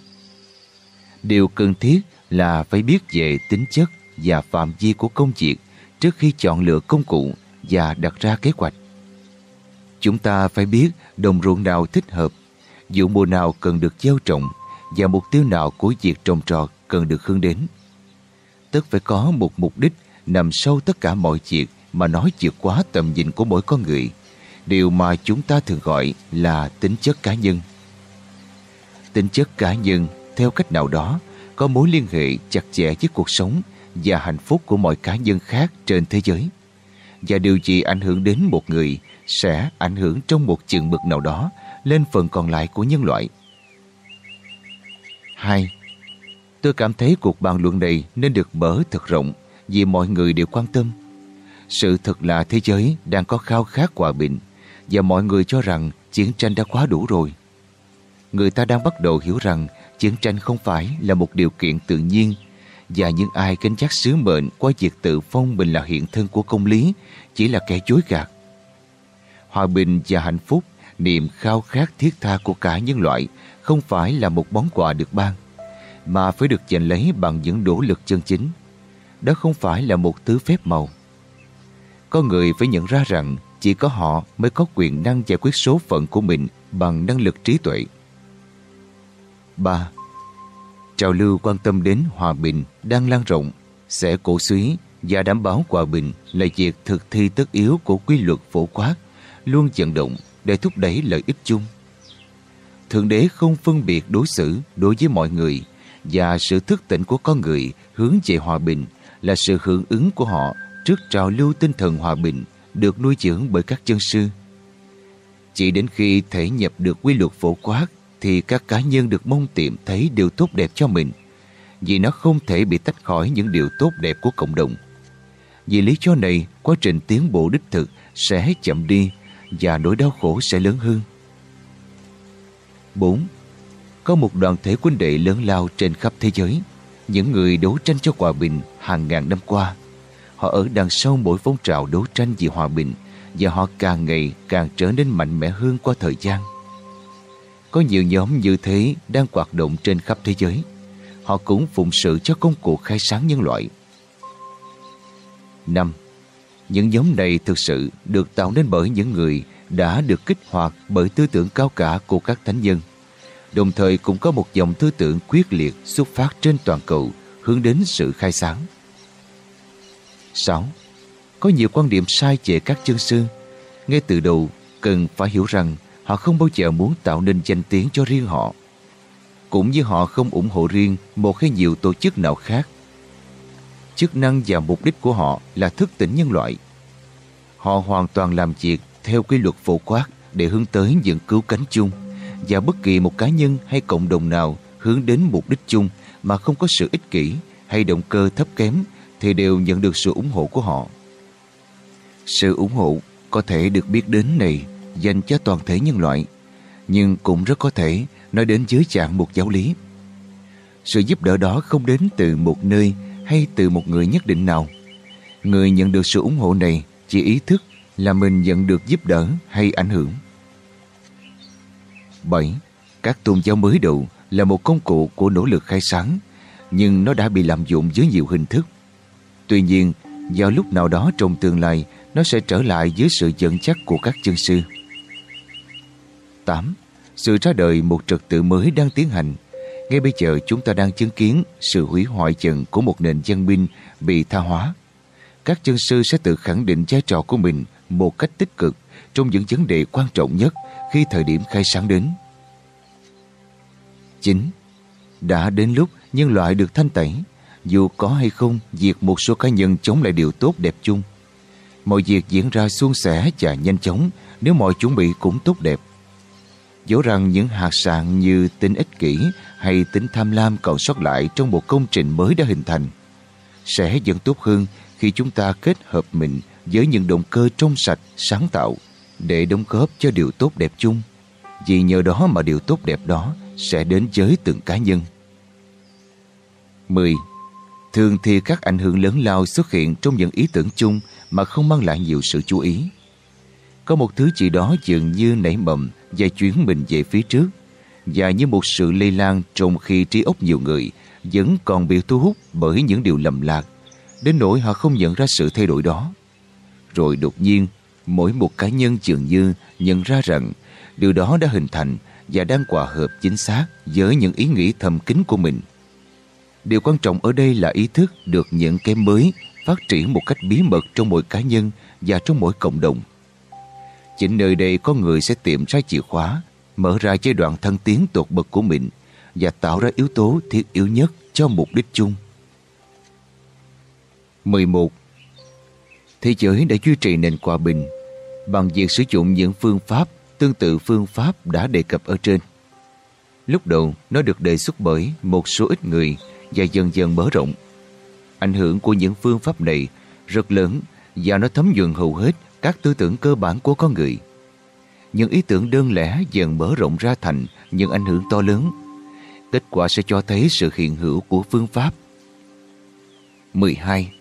Điều cần thiết là phải biết về tính chất và phạm vi của công việc trước khi chọn lựa công cụ và đặt ra kế hoạch. Chúng ta phải biết đồng ruộng nào thích hợp, vụ mùa nào cần được gieo trồng và mục tiêu nào của việc trồng trọt cần được hướng đến. Tất phải có một mục đích nằm sâu tất cả mọi việc mà nói vượt quá tầm nhìn của mỗi con người, điều mà chúng ta thường gọi là tính chất cá nhân. Tính chất cá nhân, theo cách nào đó, có mối liên hệ chặt chẽ với cuộc sống và hạnh phúc của mọi cá nhân khác trên thế giới. Và điều gì ảnh hưởng đến một người sẽ ảnh hưởng trong một chừng mực nào đó lên phần còn lại của nhân loại. 2. Tôi cảm thấy cuộc bàn luận này nên được mở thật rộng vì mọi người đều quan tâm. Sự thật là thế giới đang có khao khát hòa bình và mọi người cho rằng chiến tranh đã quá đủ rồi. Người ta đang bắt đầu hiểu rằng chiến tranh không phải là một điều kiện tự nhiên và những ai kinh chắc sứ mệnh qua việc tự phong mình là hiện thân của công lý chỉ là kẻ chối gạt. Hòa bình và hạnh phúc, niềm khao khát thiết tha của cả nhân loại không phải là một món quà được ban, mà phải được giành lấy bằng những nỗ lực chân chính. Đó không phải là một thứ phép màu. Có người phải nhận ra rằng chỉ có họ mới có quyền năng giải quyết số phận của mình bằng năng lực trí tuệ. 3. Trào lưu quan tâm đến hòa bình đang lan rộng sẽ cổ suý và đảm bảo hòa bình là việc thực thi tất yếu của quy luật phổ quát luôn vận động để thúc đẩy lợi ích chung. Thượng đế không phân biệt đối xử đối với mọi người và sự thức tỉnh của con người hướng về hòa bình là sự hưởng ứng của họ trước trào lưu tinh thần hòa bình được nuôi dưỡng bởi các chân sư. Chỉ đến khi thể nhập được quy luật phổ quát thì các cá nhân được mong tìm thấy điều tốt đẹp cho mình vì nó không thể bị tách khỏi những điều tốt đẹp của cộng đồng. Vì lý do này, quá trình tiến bộ đích thực sẽ chậm đi và nỗi đau khổ sẽ lớn hơn. 4. Có một đoàn thể quân đệ lớn lao trên khắp thế giới, những người đấu tranh cho hòa bình hàng ngàn năm qua. Họ ở đằng sau mỗi phong trào đấu tranh vì hòa bình và họ càng ngày càng trở nên mạnh mẽ hơn qua thời gian. Có nhiều nhóm như thế đang hoạt động trên khắp thế giới. Họ cũng phụng sự cho công cuộc khai sáng nhân loại. 5. Những nhóm này thực sự được tạo nên bởi những người đã được kích hoạt bởi tư tưởng cao cả của các thánh nhân. Đồng thời cũng có một dòng tư tưởng quyết liệt xuất phát trên toàn cầu hướng đến sự khai sáng. 6. Có nhiều quan điểm sai về các chân sư. Ngay từ đầu, cần phải hiểu rằng họ không bao giờ muốn tạo nên danh tiếng cho riêng họ. Cũng như họ không ủng hộ riêng một hay nhiều tổ chức nào khác. Chức năng và mục đích của họ là thức tỉnh nhân loại. Họ hoàn toàn làm việc theo quy luật phổ quát để hướng tới những cứu cánh chung và bất kỳ một cá nhân hay cộng đồng nào hướng đến mục đích chung mà không có sự ích kỷ hay động cơ thấp kém thì đều nhận được sự ủng hộ của họ. Sự ủng hộ có thể được biết đến này dành cho toàn thể nhân loại, nhưng cũng rất có thể nói đến dưới dạng một giáo lý. Sự giúp đỡ đó không đến từ một nơi hay từ một người nhất định nào. Người nhận được sự ủng hộ này chỉ ý thức là mình nhận được giúp đỡ hay ảnh hưởng. 7. Các tôn giáo mới đầu là một công cụ của nỗ lực khai sáng, nhưng nó đã bị lạm dụng dưới nhiều hình thức. Tuy nhiên, vào lúc nào đó trong tương lai, nó sẽ trở lại dưới sự dẫn chắc của các chân sư. 8. Sự ra đời một trật tự mới đang tiến hành. Ngay bây giờ chúng ta đang chứng kiến sự hủy hoại dần của một nền văn minh bị tha hóa. Các chân sư sẽ tự khẳng định vai trò của mình một cách tích cực trong những vấn đề quan trọng nhất khi thời điểm khai sáng đến. 9. Đã đến lúc nhân loại được thanh tẩy, dù có hay không việc một số cá nhân chống lại điều tốt đẹp chung. Mọi việc diễn ra suôn sẻ và nhanh chóng nếu mọi chuẩn bị cũng tốt đẹp. Dẫu rằng những hạt sạn như tính ích kỷ hay tính tham lam còn sót lại trong một công trình mới đã hình thành, sẽ vẫn tốt hơn khi chúng ta kết hợp mình với những động cơ trong sạch, sáng tạo để đóng góp cho điều tốt đẹp chung. Vì nhờ đó mà điều tốt đẹp đó sẽ đến với từng cá nhân. 10. Thường thì các ảnh hưởng lớn lao xuất hiện trong những ý tưởng chung mà không mang lại nhiều sự chú ý. Có một thứ gì đó dường như nảy mầm và chuyển mình về phía trước và như một sự lây lan trong khi trí óc nhiều người vẫn còn bị thu hút bởi những điều lầm lạc đến nỗi họ không nhận ra sự thay đổi đó. Rồi đột nhiên, mỗi một cá nhân dường như nhận ra rằng điều đó đã hình thành và đang hòa hợp chính xác với những ý nghĩ thầm kín của mình. Điều quan trọng ở đây là ý thức được những cái mới phát triển một cách bí mật trong mỗi cá nhân và trong mỗi cộng đồng. Chính nơi đây có người sẽ tìm ra chìa khóa, mở ra giai đoạn thân tiến tột bậc của mình và tạo ra yếu tố thiết yếu nhất cho mục đích chung. 11. Thế giới đã duy trì nền hòa bình bằng việc sử dụng những phương pháp tương tự phương pháp đã đề cập ở trên. Lúc đầu, nó được đề xuất bởi một số ít người và dần dần mở rộng. Ảnh hưởng của những phương pháp này rất lớn và nó thấm nhuần hầu hết các tư tưởng cơ bản của con người. Những ý tưởng đơn lẻ dần mở rộng ra thành những ảnh hưởng to lớn. Kết quả sẽ cho thấy sự hiện hữu của phương pháp. 12.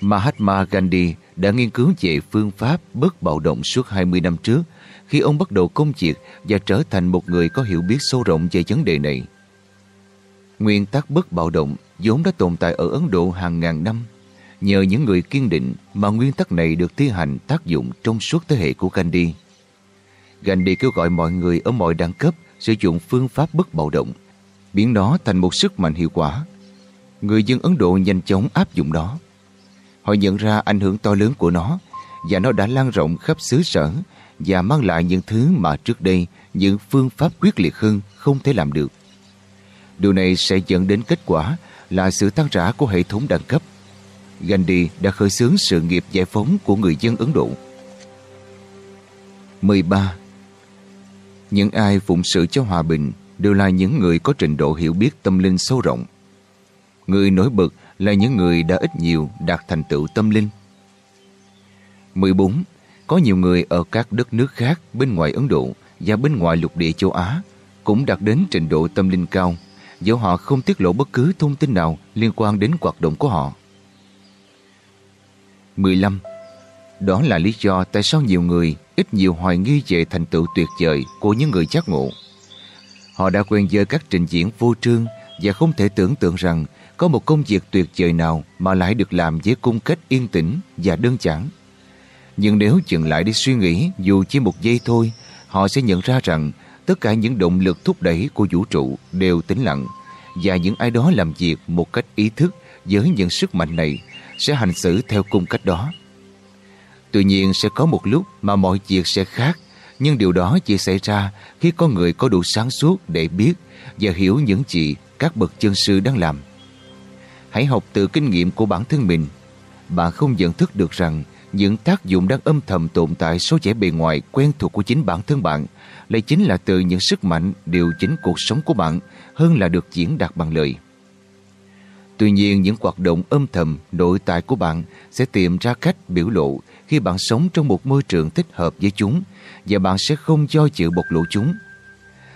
Mahatma Gandhi đã nghiên cứu về phương pháp bất bạo động suốt 20 năm trước khi ông bắt đầu công việc và trở thành một người có hiểu biết sâu rộng về vấn đề này. Nguyên tắc bất bạo động vốn đã tồn tại ở Ấn Độ hàng ngàn năm. Nhờ những người kiên định mà nguyên tắc này được thi hành tác dụng trong suốt thế hệ của Gandhi. Gandhi kêu gọi mọi người ở mọi đẳng cấp sử dụng phương pháp bất bạo động, biến nó thành một sức mạnh hiệu quả. Người dân Ấn Độ nhanh chóng áp dụng đó. Họ nhận ra ảnh hưởng to lớn của nó và nó đã lan rộng khắp xứ sở và mang lại những thứ mà trước đây những phương pháp quyết liệt hơn không thể làm được. Điều này sẽ dẫn đến kết quả là sự tan rã của hệ thống đẳng cấp. Gandhi đã khởi xướng sự nghiệp giải phóng của người dân Ấn Độ. 13. Những ai phụng sự cho hòa bình đều là những người có trình độ hiểu biết tâm linh sâu rộng. Người nổi bật là những người đã ít nhiều đạt thành tựu tâm linh. 14. Có nhiều người ở các đất nước khác bên ngoài Ấn Độ và bên ngoài lục địa châu Á cũng đạt đến trình độ tâm linh cao dẫu họ không tiết lộ bất cứ thông tin nào liên quan đến hoạt động của họ. 15. Đó là lý do tại sao nhiều người ít nhiều hoài nghi về thành tựu tuyệt vời của những người giác ngộ. Họ đã quen với các trình diễn vô trương và không thể tưởng tượng rằng có một công việc tuyệt vời nào mà lại được làm với cung cách yên tĩnh và đơn giản. Nhưng nếu dừng lại để suy nghĩ dù chỉ một giây thôi, họ sẽ nhận ra rằng tất cả những động lực thúc đẩy của vũ trụ đều tĩnh lặng và những ai đó làm việc một cách ý thức với những sức mạnh này sẽ hành xử theo cung cách đó. Tuy nhiên sẽ có một lúc mà mọi việc sẽ khác, nhưng điều đó chỉ xảy ra khi con người có đủ sáng suốt để biết và hiểu những gì các bậc chân sư đang làm. Hãy học từ kinh nghiệm của bản thân mình. Bạn không nhận thức được rằng những tác dụng đang âm thầm tồn tại số trẻ bề ngoài quen thuộc của chính bản thân bạn lại chính là từ những sức mạnh điều chỉnh cuộc sống của bạn hơn là được diễn đạt bằng lời. Tuy nhiên, những hoạt động âm thầm nội tại của bạn sẽ tìm ra cách biểu lộ khi bạn sống trong một môi trường thích hợp với chúng và bạn sẽ không do chịu bộc lộ chúng.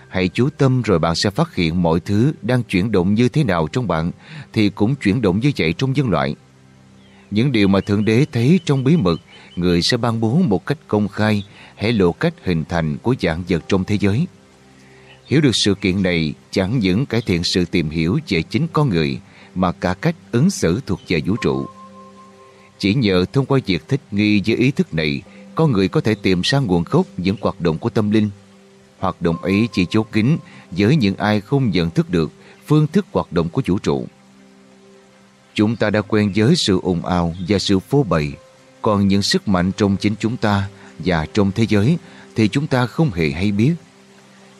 Hãy chú tâm rồi bạn sẽ phát hiện mọi thứ đang chuyển động như thế nào trong bạn thì cũng chuyển động như vậy trong nhân loại. Những điều mà Thượng Đế thấy trong bí mật, người sẽ ban bố một cách công khai, hãy lộ cách hình thành của dạng vật trong thế giới. Hiểu được sự kiện này chẳng những cải thiện sự tìm hiểu về chính con người, mà cả cách ứng xử thuộc về vũ trụ. Chỉ nhờ thông qua việc thích nghi với ý thức này, con người có thể tìm ra nguồn gốc những hoạt động của tâm linh. Hoạt động ấy chỉ chốt kín với những ai không nhận thức được phương thức hoạt động của vũ trụ. Chúng ta đã quen với sự ồn ào và sự phô bày, còn những sức mạnh trong chính chúng ta và trong thế giới thì chúng ta không hề hay biết.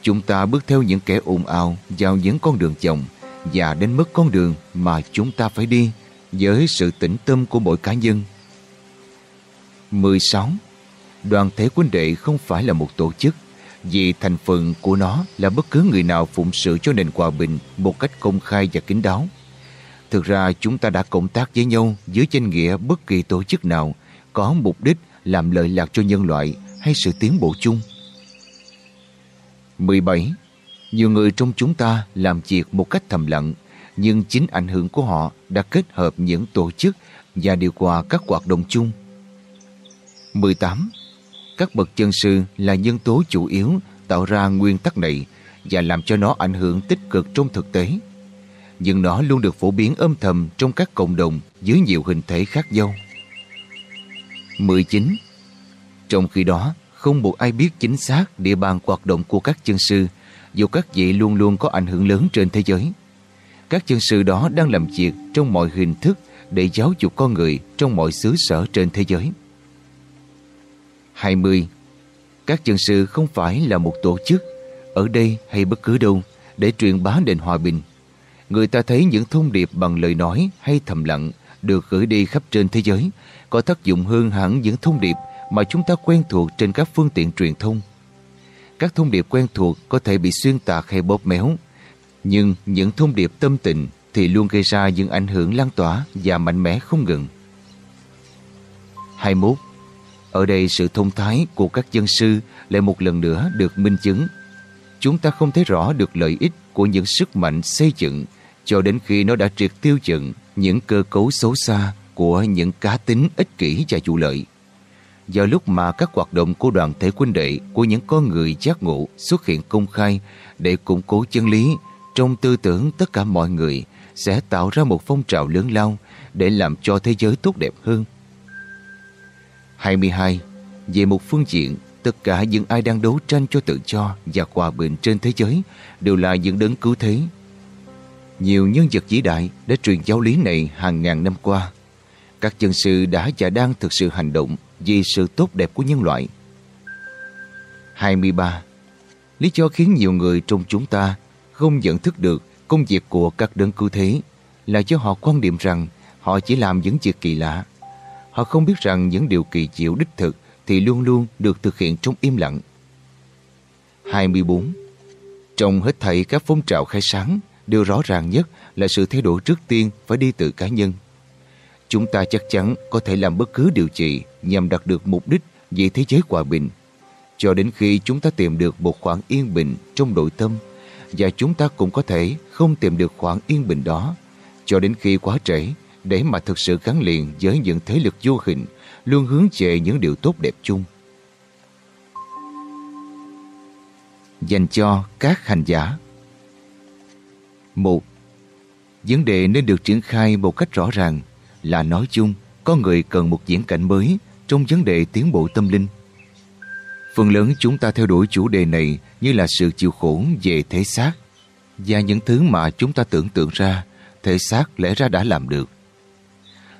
Chúng ta bước theo những kẻ ồn ào vào những con đường chồng và đến mức con đường mà chúng ta phải đi với sự tĩnh tâm của mỗi cá nhân. 16. Đoàn thể quân đệ không phải là một tổ chức, vì thành phần của nó là bất cứ người nào phụng sự cho nền hòa bình một cách công khai và kín đáo. Thực ra chúng ta đã cộng tác với nhau dưới danh nghĩa bất kỳ tổ chức nào có mục đích làm lợi lạc cho nhân loại hay sự tiến bộ chung. 17. Nhiều người trong chúng ta làm việc một cách thầm lặng nhưng chính ảnh hưởng của họ đã kết hợp những tổ chức và điều hòa các hoạt động chung. 18. Các bậc chân sư là nhân tố chủ yếu tạo ra nguyên tắc này và làm cho nó ảnh hưởng tích cực trong thực tế. Nhưng nó luôn được phổ biến âm thầm trong các cộng đồng dưới nhiều hình thể khác nhau. 19. Trong khi đó, không một ai biết chính xác địa bàn hoạt động của các chân sư dù các vị luôn luôn có ảnh hưởng lớn trên thế giới. Các chân sư đó đang làm việc trong mọi hình thức để giáo dục con người trong mọi xứ sở trên thế giới. 20. Các chân sư không phải là một tổ chức, ở đây hay bất cứ đâu, để truyền bá nền hòa bình. Người ta thấy những thông điệp bằng lời nói hay thầm lặng được gửi đi khắp trên thế giới, có tác dụng hơn hẳn những thông điệp mà chúng ta quen thuộc trên các phương tiện truyền thông. Các thông điệp quen thuộc có thể bị xuyên tạc hay bóp méo, nhưng những thông điệp tâm tình thì luôn gây ra những ảnh hưởng lan tỏa và mạnh mẽ không ngừng. 21. Ở đây sự thông thái của các dân sư lại một lần nữa được minh chứng. Chúng ta không thấy rõ được lợi ích của những sức mạnh xây dựng cho đến khi nó đã triệt tiêu dựng những cơ cấu xấu xa của những cá tính ích kỷ và vụ lợi do lúc mà các hoạt động của đoàn thể quân đệ của những con người giác ngộ xuất hiện công khai để củng cố chân lý trong tư tưởng tất cả mọi người sẽ tạo ra một phong trào lớn lao để làm cho thế giới tốt đẹp hơn. 22. Về một phương diện, tất cả những ai đang đấu tranh cho tự do và hòa bình trên thế giới đều là những đấng cứu thế. Nhiều nhân vật vĩ đại đã truyền giáo lý này hàng ngàn năm qua. Các chân sư đã và đang thực sự hành động vì sự tốt đẹp của nhân loại. 23. Lý do khiến nhiều người trong chúng ta không nhận thức được công việc của các đấng cứu thế là do họ quan điểm rằng họ chỉ làm những việc kỳ lạ. Họ không biết rằng những điều kỳ diệu đích thực thì luôn luôn được thực hiện trong im lặng. 24. Trong hết thảy các phong trào khai sáng, điều rõ ràng nhất là sự thay đổi trước tiên phải đi từ cá nhân. Chúng ta chắc chắn có thể làm bất cứ điều gì nhằm đạt được mục đích về thế giới hòa bình, cho đến khi chúng ta tìm được một khoảng yên bình trong nội tâm và chúng ta cũng có thể không tìm được khoảng yên bình đó. Cho đến khi quá trễ để mà thực sự gắn liền với những thế lực vô hình luôn hướng về những điều tốt đẹp chung. Dành cho các hành giả. Một Vấn đề nên được triển khai một cách rõ ràng là nói chung, có người cần một diễn cảnh mới trong vấn đề tiến bộ tâm linh. Phần lớn chúng ta theo đuổi chủ đề này như là sự chịu khổ về thể xác và những thứ mà chúng ta tưởng tượng ra, thể xác lẽ ra đã làm được.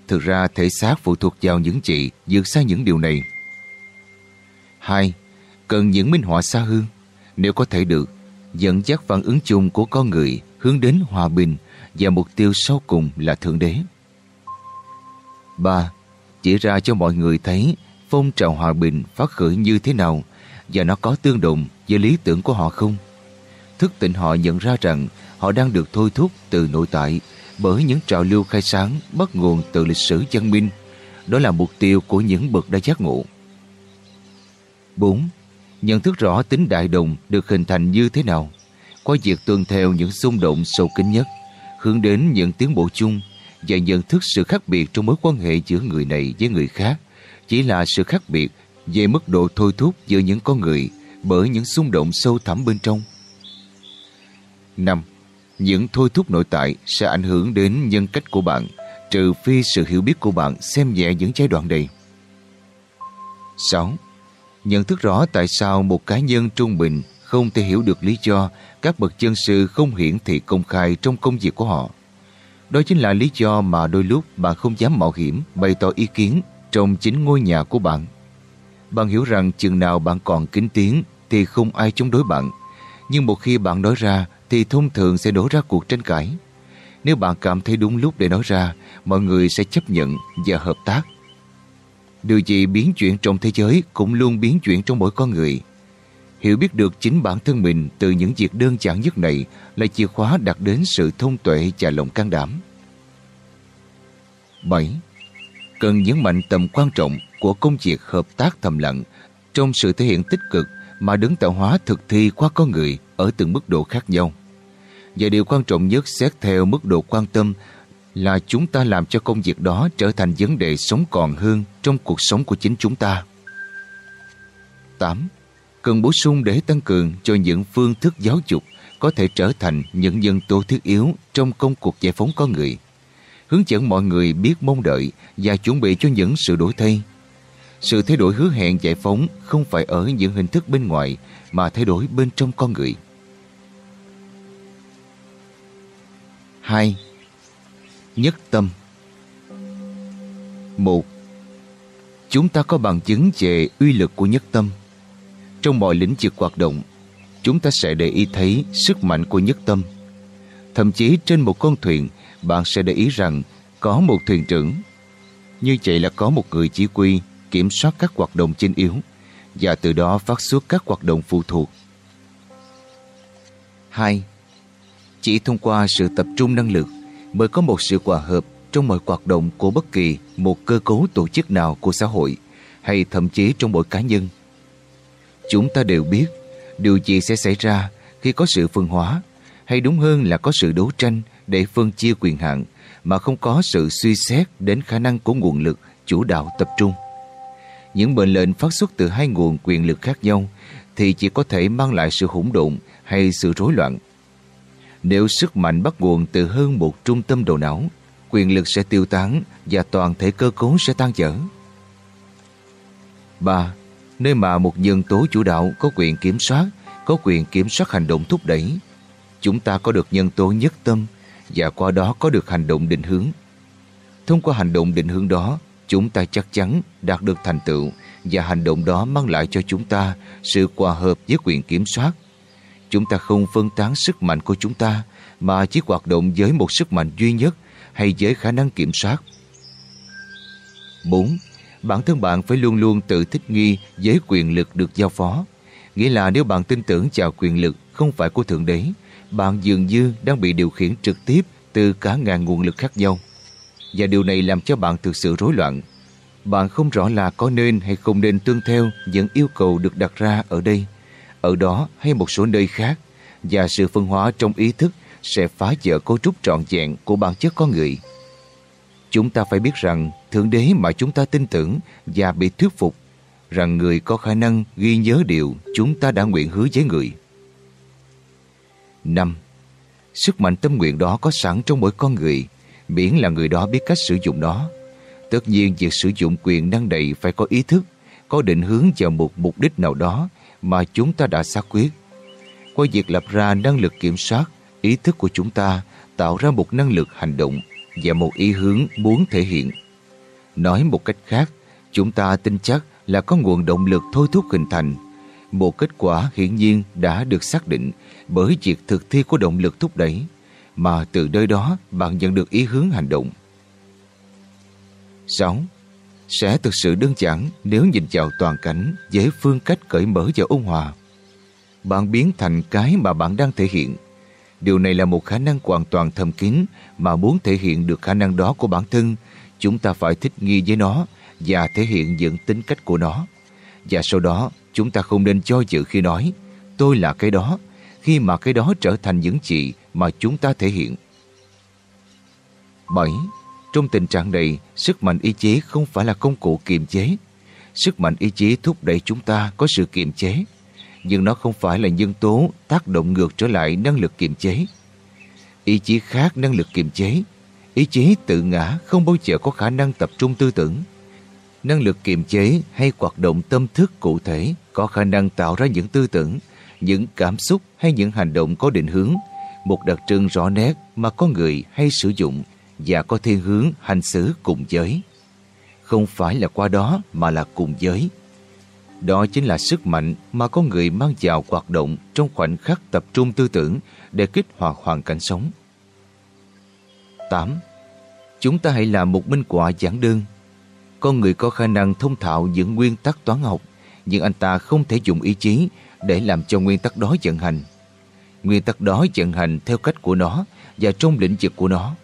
Thực ra thể xác phụ thuộc vào những gì vượt xa những điều này. 2. Cần những minh họa xa hơn nếu có thể được, dẫn dắt phản ứng chung của con người hướng đến hòa bình và mục tiêu sau cùng là Thượng Đế. 3. Chỉ ra cho mọi người thấy phong trào hòa bình phát khởi như thế nào và nó có tương đồng với lý tưởng của họ không? Thức tỉnh họ nhận ra rằng họ đang được thôi thúc từ nội tại bởi những trào lưu khai sáng bắt nguồn từ lịch sử văn minh. Đó là mục tiêu của những bậc đã giác ngộ. 4. Nhận thức rõ tính đại đồng được hình thành như thế nào qua việc tuân theo những xung động sâu kín nhất, hướng đến những tiến bộ chung và nhận thức sự khác biệt trong mối quan hệ giữa người này với người khác chỉ là sự khác biệt về mức độ thôi thúc giữa những con người bởi những xung động sâu thẳm bên trong. 5. Những thôi thúc nội tại sẽ ảnh hưởng đến nhân cách của bạn, trừ phi sự hiểu biết của bạn xem nhẹ những giai đoạn này. 6. Nhận thức rõ tại sao một cá nhân trung bình không thể hiểu được lý do các bậc chân sư không hiển thị công khai trong công việc của họ. Đó chính là lý do mà đôi lúc bạn không dám mạo hiểm bày tỏ ý kiến trong chính ngôi nhà của bạn. Bạn hiểu rằng chừng nào bạn còn kính tiếng thì không ai chống đối bạn. Nhưng một khi bạn nói ra thì thông thường sẽ đổ ra cuộc tranh cãi. Nếu bạn cảm thấy đúng lúc để nói ra, mọi người sẽ chấp nhận và hợp tác. Điều gì biến chuyển trong thế giới cũng luôn biến chuyển trong mỗi con người. Hiểu biết được chính bản thân mình từ những việc đơn giản nhất này là chìa khóa đạt đến sự thông tuệ và lòng can đảm. 7. Cần nhấn mạnh tầm quan trọng của công việc hợp tác thầm lặng trong sự thể hiện tích cực mà đứng tạo hóa thực thi qua con người ở từng mức độ khác nhau. Và điều quan trọng nhất xét theo mức độ quan tâm là chúng ta làm cho công việc đó trở thành vấn đề sống còn hơn trong cuộc sống của chính chúng ta. 8. Cần bổ sung để tăng cường cho những phương thức giáo dục có thể trở thành những nhân tố thiết yếu trong công cuộc giải phóng con người. Hướng dẫn mọi người biết mong đợi và chuẩn bị cho những sự đổi thay. Sự thay đổi hứa hẹn giải phóng không phải ở những hình thức bên ngoài, mà thay đổi bên trong con người. 2. Nhất tâm một Chúng ta có bằng chứng về uy lực của nhất tâm. Trong mọi lĩnh vực hoạt động, chúng ta sẽ để ý thấy sức mạnh của nhất tâm. Thậm chí trên một con thuyền, bạn sẽ để ý rằng có một thuyền trưởng. Như vậy là có một người chỉ huy kiểm soát các hoạt động chính yếu và từ đó phát xuất các hoạt động phụ thuộc. 2. Chỉ thông qua sự tập trung năng lực mới có một sự hòa hợp trong mọi hoạt động của bất kỳ một cơ cấu tổ chức nào của xã hội hay thậm chí trong mỗi cá nhân. Chúng ta đều biết điều gì sẽ xảy ra khi có sự phân hóa hay đúng hơn là có sự đấu tranh để phân chia quyền hạn mà không có sự suy xét đến khả năng của nguồn lực chủ đạo tập trung. Những mệnh lệnh phát xuất từ hai nguồn quyền lực khác nhau thì chỉ có thể mang lại sự hỗn độn hay sự rối loạn. Nếu sức mạnh bắt nguồn từ hơn một trung tâm đầu não, quyền lực sẽ tiêu tán và toàn thể cơ cấu sẽ tan vỡ. 3. Nơi mà một nhân tố chủ đạo có quyền kiểm soát, có quyền kiểm soát hành động thúc đẩy, chúng ta có được nhân tố nhất tâm và qua đó có được hành động định hướng. Thông qua hành động định hướng đó, chúng ta chắc chắn đạt được thành tựu và hành động đó mang lại cho chúng ta sự hòa hợp với quyền kiểm soát. Chúng ta không phân tán sức mạnh của chúng ta mà chỉ hoạt động với một sức mạnh duy nhất hay với khả năng kiểm soát. 4. Bản thân bạn phải luôn luôn tự thích nghi với quyền lực được giao phó. Nghĩa là nếu bạn tin tưởng vào quyền lực không phải của Thượng Đế, bạn dường như đang bị điều khiển trực tiếp từ cả ngàn nguồn lực khác nhau. Và điều này làm cho bạn thực sự rối loạn. Bạn không rõ là có nên hay không nên tương theo những yêu cầu được đặt ra ở đây, ở đó hay một số nơi khác và sự phân hóa trong ý thức sẽ phá vỡ cấu trúc trọn vẹn của bản chất con người. Chúng ta phải biết rằng Thượng Đế mà chúng ta tin tưởng và bị thuyết phục rằng người có khả năng ghi nhớ điều chúng ta đã nguyện hứa với người. 5. Sức mạnh tâm nguyện đó có sẵn trong mỗi con người, miễn là người đó biết cách sử dụng nó. Tất nhiên việc sử dụng quyền năng đầy phải có ý thức, có định hướng vào một mục đích nào đó mà chúng ta đã xác quyết. Qua việc lập ra năng lực kiểm soát, ý thức của chúng ta tạo ra một năng lực hành động và một ý hướng muốn thể hiện. Nói một cách khác, chúng ta tin chắc là có nguồn động lực thôi thúc hình thành. Một kết quả hiển nhiên đã được xác định bởi việc thực thi của động lực thúc đẩy, mà từ nơi đó bạn nhận được ý hướng hành động. 6. Sẽ thực sự đơn giản nếu nhìn vào toàn cảnh với phương cách cởi mở và ôn hòa. Bạn biến thành cái mà bạn đang thể hiện Điều này là một khả năng hoàn toàn thầm kín mà muốn thể hiện được khả năng đó của bản thân, chúng ta phải thích nghi với nó và thể hiện những tính cách của nó. Và sau đó, chúng ta không nên cho dự khi nói tôi là cái đó, khi mà cái đó trở thành những gì mà chúng ta thể hiện. 7. Trong tình trạng này, sức mạnh ý chí không phải là công cụ kiềm chế. Sức mạnh ý chí thúc đẩy chúng ta có sự kiềm chế nhưng nó không phải là nhân tố tác động ngược trở lại năng lực kiềm chế. Ý chí khác năng lực kiềm chế. Ý chí tự ngã không bao giờ có khả năng tập trung tư tưởng. Năng lực kiềm chế hay hoạt động tâm thức cụ thể có khả năng tạo ra những tư tưởng, những cảm xúc hay những hành động có định hướng, một đặc trưng rõ nét mà có người hay sử dụng và có thiên hướng hành xử cùng giới. Không phải là qua đó mà là cùng giới. Đó chính là sức mạnh mà con người mang vào hoạt động trong khoảnh khắc tập trung tư tưởng để kích hoạt hoàn cảnh sống. 8. Chúng ta hãy làm một minh quả giản đơn. con người có khả năng thông thạo những nguyên tắc toán học, nhưng anh ta không thể dùng ý chí để làm cho nguyên tắc đó vận hành. Nguyên tắc đó vận hành theo cách của nó và trong lĩnh vực của nó.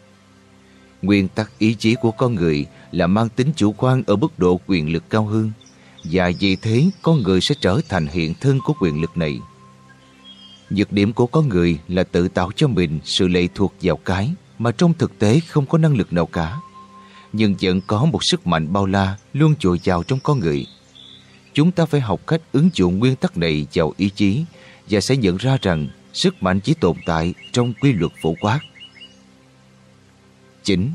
Nguyên tắc ý chí của con người là mang tính chủ quan ở mức độ quyền lực cao hơn và vì thế con người sẽ trở thành hiện thân của quyền lực này. Nhược điểm của con người là tự tạo cho mình sự lệ thuộc vào cái mà trong thực tế không có năng lực nào cả. Nhưng vẫn có một sức mạnh bao la luôn dồi dào trong con người. Chúng ta phải học cách ứng dụng nguyên tắc này vào ý chí và sẽ nhận ra rằng sức mạnh chỉ tồn tại trong quy luật phổ quát. 9.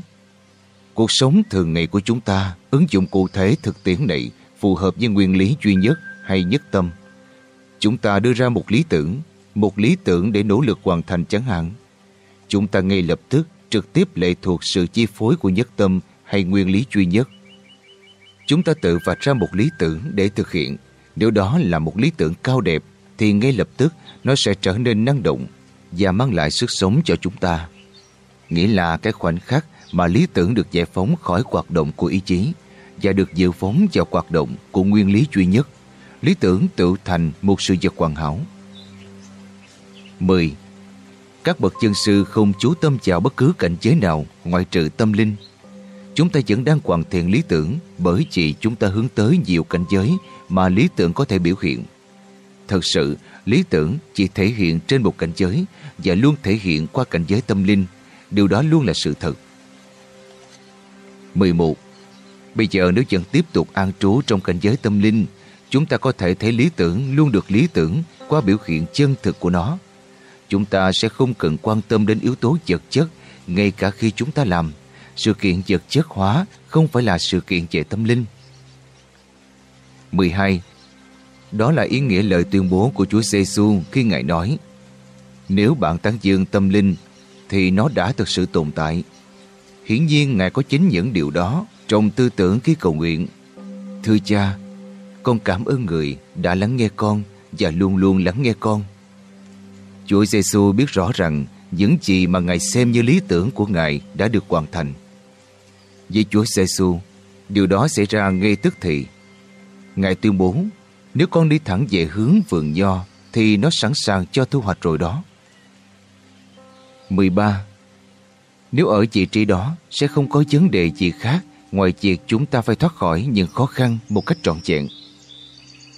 Cuộc sống thường ngày của chúng ta ứng dụng cụ thể thực tiễn này phù hợp với nguyên lý duy nhất hay nhất tâm. Chúng ta đưa ra một lý tưởng, một lý tưởng để nỗ lực hoàn thành chẳng hạn. Chúng ta ngay lập tức trực tiếp lệ thuộc sự chi phối của nhất tâm hay nguyên lý duy nhất. Chúng ta tự vạch ra một lý tưởng để thực hiện. Nếu đó là một lý tưởng cao đẹp thì ngay lập tức nó sẽ trở nên năng động và mang lại sức sống cho chúng ta. Nghĩa là cái khoảnh khắc mà lý tưởng được giải phóng khỏi hoạt động của ý chí và được dự phóng vào hoạt động của nguyên lý duy nhất, lý tưởng tự thành một sự vật hoàn hảo. 10. Các bậc chân sư không chú tâm vào bất cứ cảnh giới nào ngoại trừ tâm linh. Chúng ta vẫn đang hoàn thiện lý tưởng bởi vì chúng ta hướng tới nhiều cảnh giới mà lý tưởng có thể biểu hiện. Thật sự, lý tưởng chỉ thể hiện trên một cảnh giới và luôn thể hiện qua cảnh giới tâm linh. Điều đó luôn là sự thật. 11. Bây giờ nếu vẫn tiếp tục an trú trong cảnh giới tâm linh, chúng ta có thể thấy lý tưởng luôn được lý tưởng qua biểu hiện chân thực của nó. Chúng ta sẽ không cần quan tâm đến yếu tố vật chất ngay cả khi chúng ta làm. Sự kiện vật chất hóa không phải là sự kiện về tâm linh. 12. Đó là ý nghĩa lời tuyên bố của Chúa Giêsu khi Ngài nói Nếu bạn tán dương tâm linh thì nó đã thực sự tồn tại. Hiển nhiên Ngài có chính những điều đó trong tư tưởng khi cầu nguyện. Thưa cha, con cảm ơn người đã lắng nghe con và luôn luôn lắng nghe con. Chúa Giêsu biết rõ rằng những gì mà Ngài xem như lý tưởng của Ngài đã được hoàn thành. Với Chúa Giêsu, điều đó xảy ra ngay tức thì. Ngài tuyên bố, nếu con đi thẳng về hướng vườn nho thì nó sẵn sàng cho thu hoạch rồi đó. 13. Nếu ở vị trí đó sẽ không có vấn đề gì khác ngoài việc chúng ta phải thoát khỏi những khó khăn một cách trọn vẹn.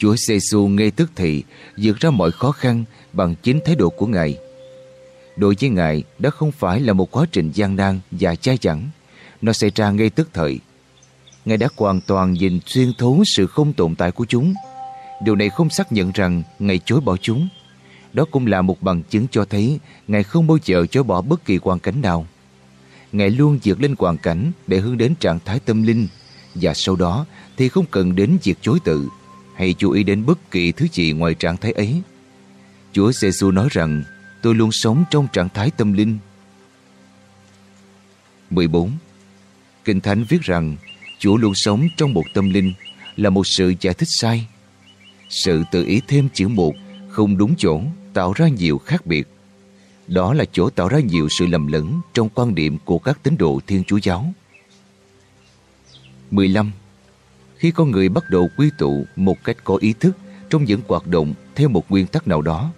Chúa giê ngay tức thì vượt ra mọi khó khăn bằng chính thái độ của Ngài. Đối với Ngài, đó không phải là một quá trình gian nan và chai chẳng. Nó xảy ra ngay tức thời. Ngài đã hoàn toàn nhìn xuyên thấu sự không tồn tại của chúng. Điều này không xác nhận rằng Ngài chối bỏ chúng. Đó cũng là một bằng chứng cho thấy Ngài không bao giờ chối bỏ bất kỳ hoàn cảnh nào. Ngài luôn vượt lên hoàn cảnh để hướng đến trạng thái tâm linh và sau đó thì không cần đến việc chối tự hay chú ý đến bất kỳ thứ gì ngoài trạng thái ấy. Chúa giê nói rằng, tôi luôn sống trong trạng thái tâm linh. 14. Kinh Thánh viết rằng, Chúa luôn sống trong một tâm linh là một sự giải thích sai. Sự tự ý thêm chữ một không đúng chỗ tạo ra nhiều khác biệt. Đó là chỗ tạo ra nhiều sự lầm lẫn trong quan điểm của các tín đồ Thiên Chúa Giáo. 15. Khi con người bắt đầu quy tụ một cách có ý thức trong những hoạt động theo một nguyên tắc nào đó,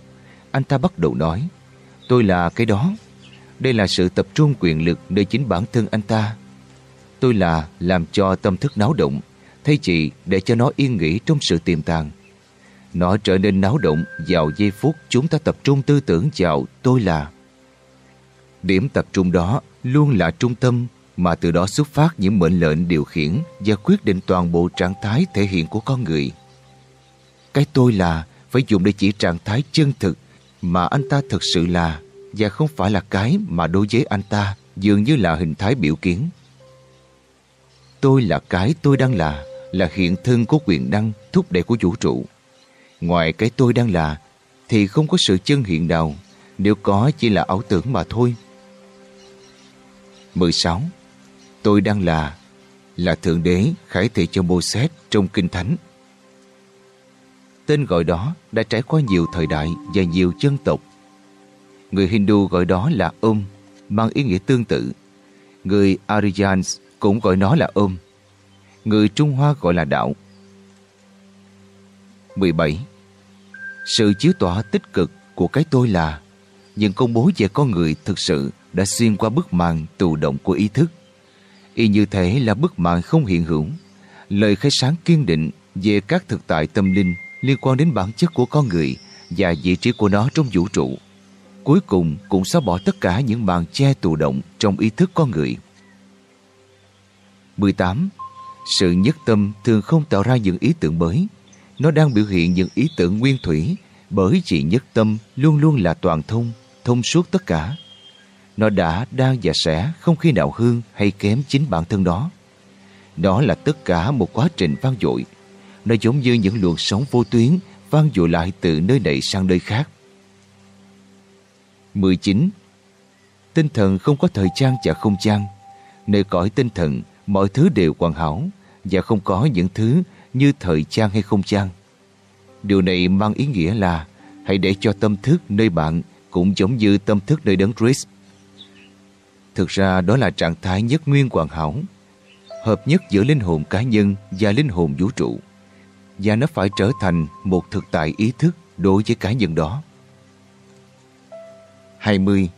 anh ta bắt đầu nói Tôi là cái đó. Đây là sự tập trung quyền lực nơi chính bản thân anh ta. Tôi là làm cho tâm thức náo động, thay chị để cho nó yên nghỉ trong sự tiềm tàng. Nó trở nên náo động vào giây phút chúng ta tập trung tư tưởng vào tôi là. Điểm tập trung đó luôn là trung tâm mà từ đó xuất phát những mệnh lệnh điều khiển và quyết định toàn bộ trạng thái thể hiện của con người. Cái tôi là phải dùng để chỉ trạng thái chân thực mà anh ta thực sự là và không phải là cái mà đối với anh ta dường như là hình thái biểu kiến. Tôi là cái tôi đang là, là hiện thân của quyền năng thúc đẩy của vũ trụ. Ngoài cái tôi đang là thì không có sự chân hiện nào, nếu có chỉ là ảo tưởng mà thôi. 16. Tôi đang là là Thượng Đế khải thị cho Moses trong Kinh Thánh. Tên gọi đó đã trải qua nhiều thời đại và nhiều dân tộc. Người Hindu gọi đó là Om, mang ý nghĩa tương tự. Người Aryans cũng gọi nó là Om. người Trung Hoa gọi là đạo. 17. Sự chiếu tỏa tích cực của cái tôi là những công bố về con người thực sự đã xuyên qua bức màn tù động của ý thức. Y như thế là bức mạng không hiện hữu. Lời khai sáng kiên định về các thực tại tâm linh liên quan đến bản chất của con người và vị trí của nó trong vũ trụ. Cuối cùng cũng xóa bỏ tất cả những màn che tù động trong ý thức con người. 18. Sự nhất tâm thường không tạo ra những ý tưởng mới. Nó đang biểu hiện những ý tưởng nguyên thủy bởi chỉ nhất tâm luôn luôn là toàn thông, thông suốt tất cả. Nó đã, đang và sẽ không khi nào hương hay kém chính bản thân đó. Đó là tất cả một quá trình vang dội. Nó giống như những luồng sống vô tuyến vang dội lại từ nơi này sang nơi khác. 19. Tinh thần không có thời gian và không gian. Nơi cõi tinh thần, mọi thứ đều hoàn hảo và không có những thứ như thời gian hay không gian. Điều này mang ý nghĩa là hãy để cho tâm thức nơi bạn cũng giống như tâm thức nơi đấng Christ. Thực ra đó là trạng thái nhất nguyên hoàn hảo, hợp nhất giữa linh hồn cá nhân và linh hồn vũ trụ, và nó phải trở thành một thực tại ý thức đối với cá nhân đó. 20.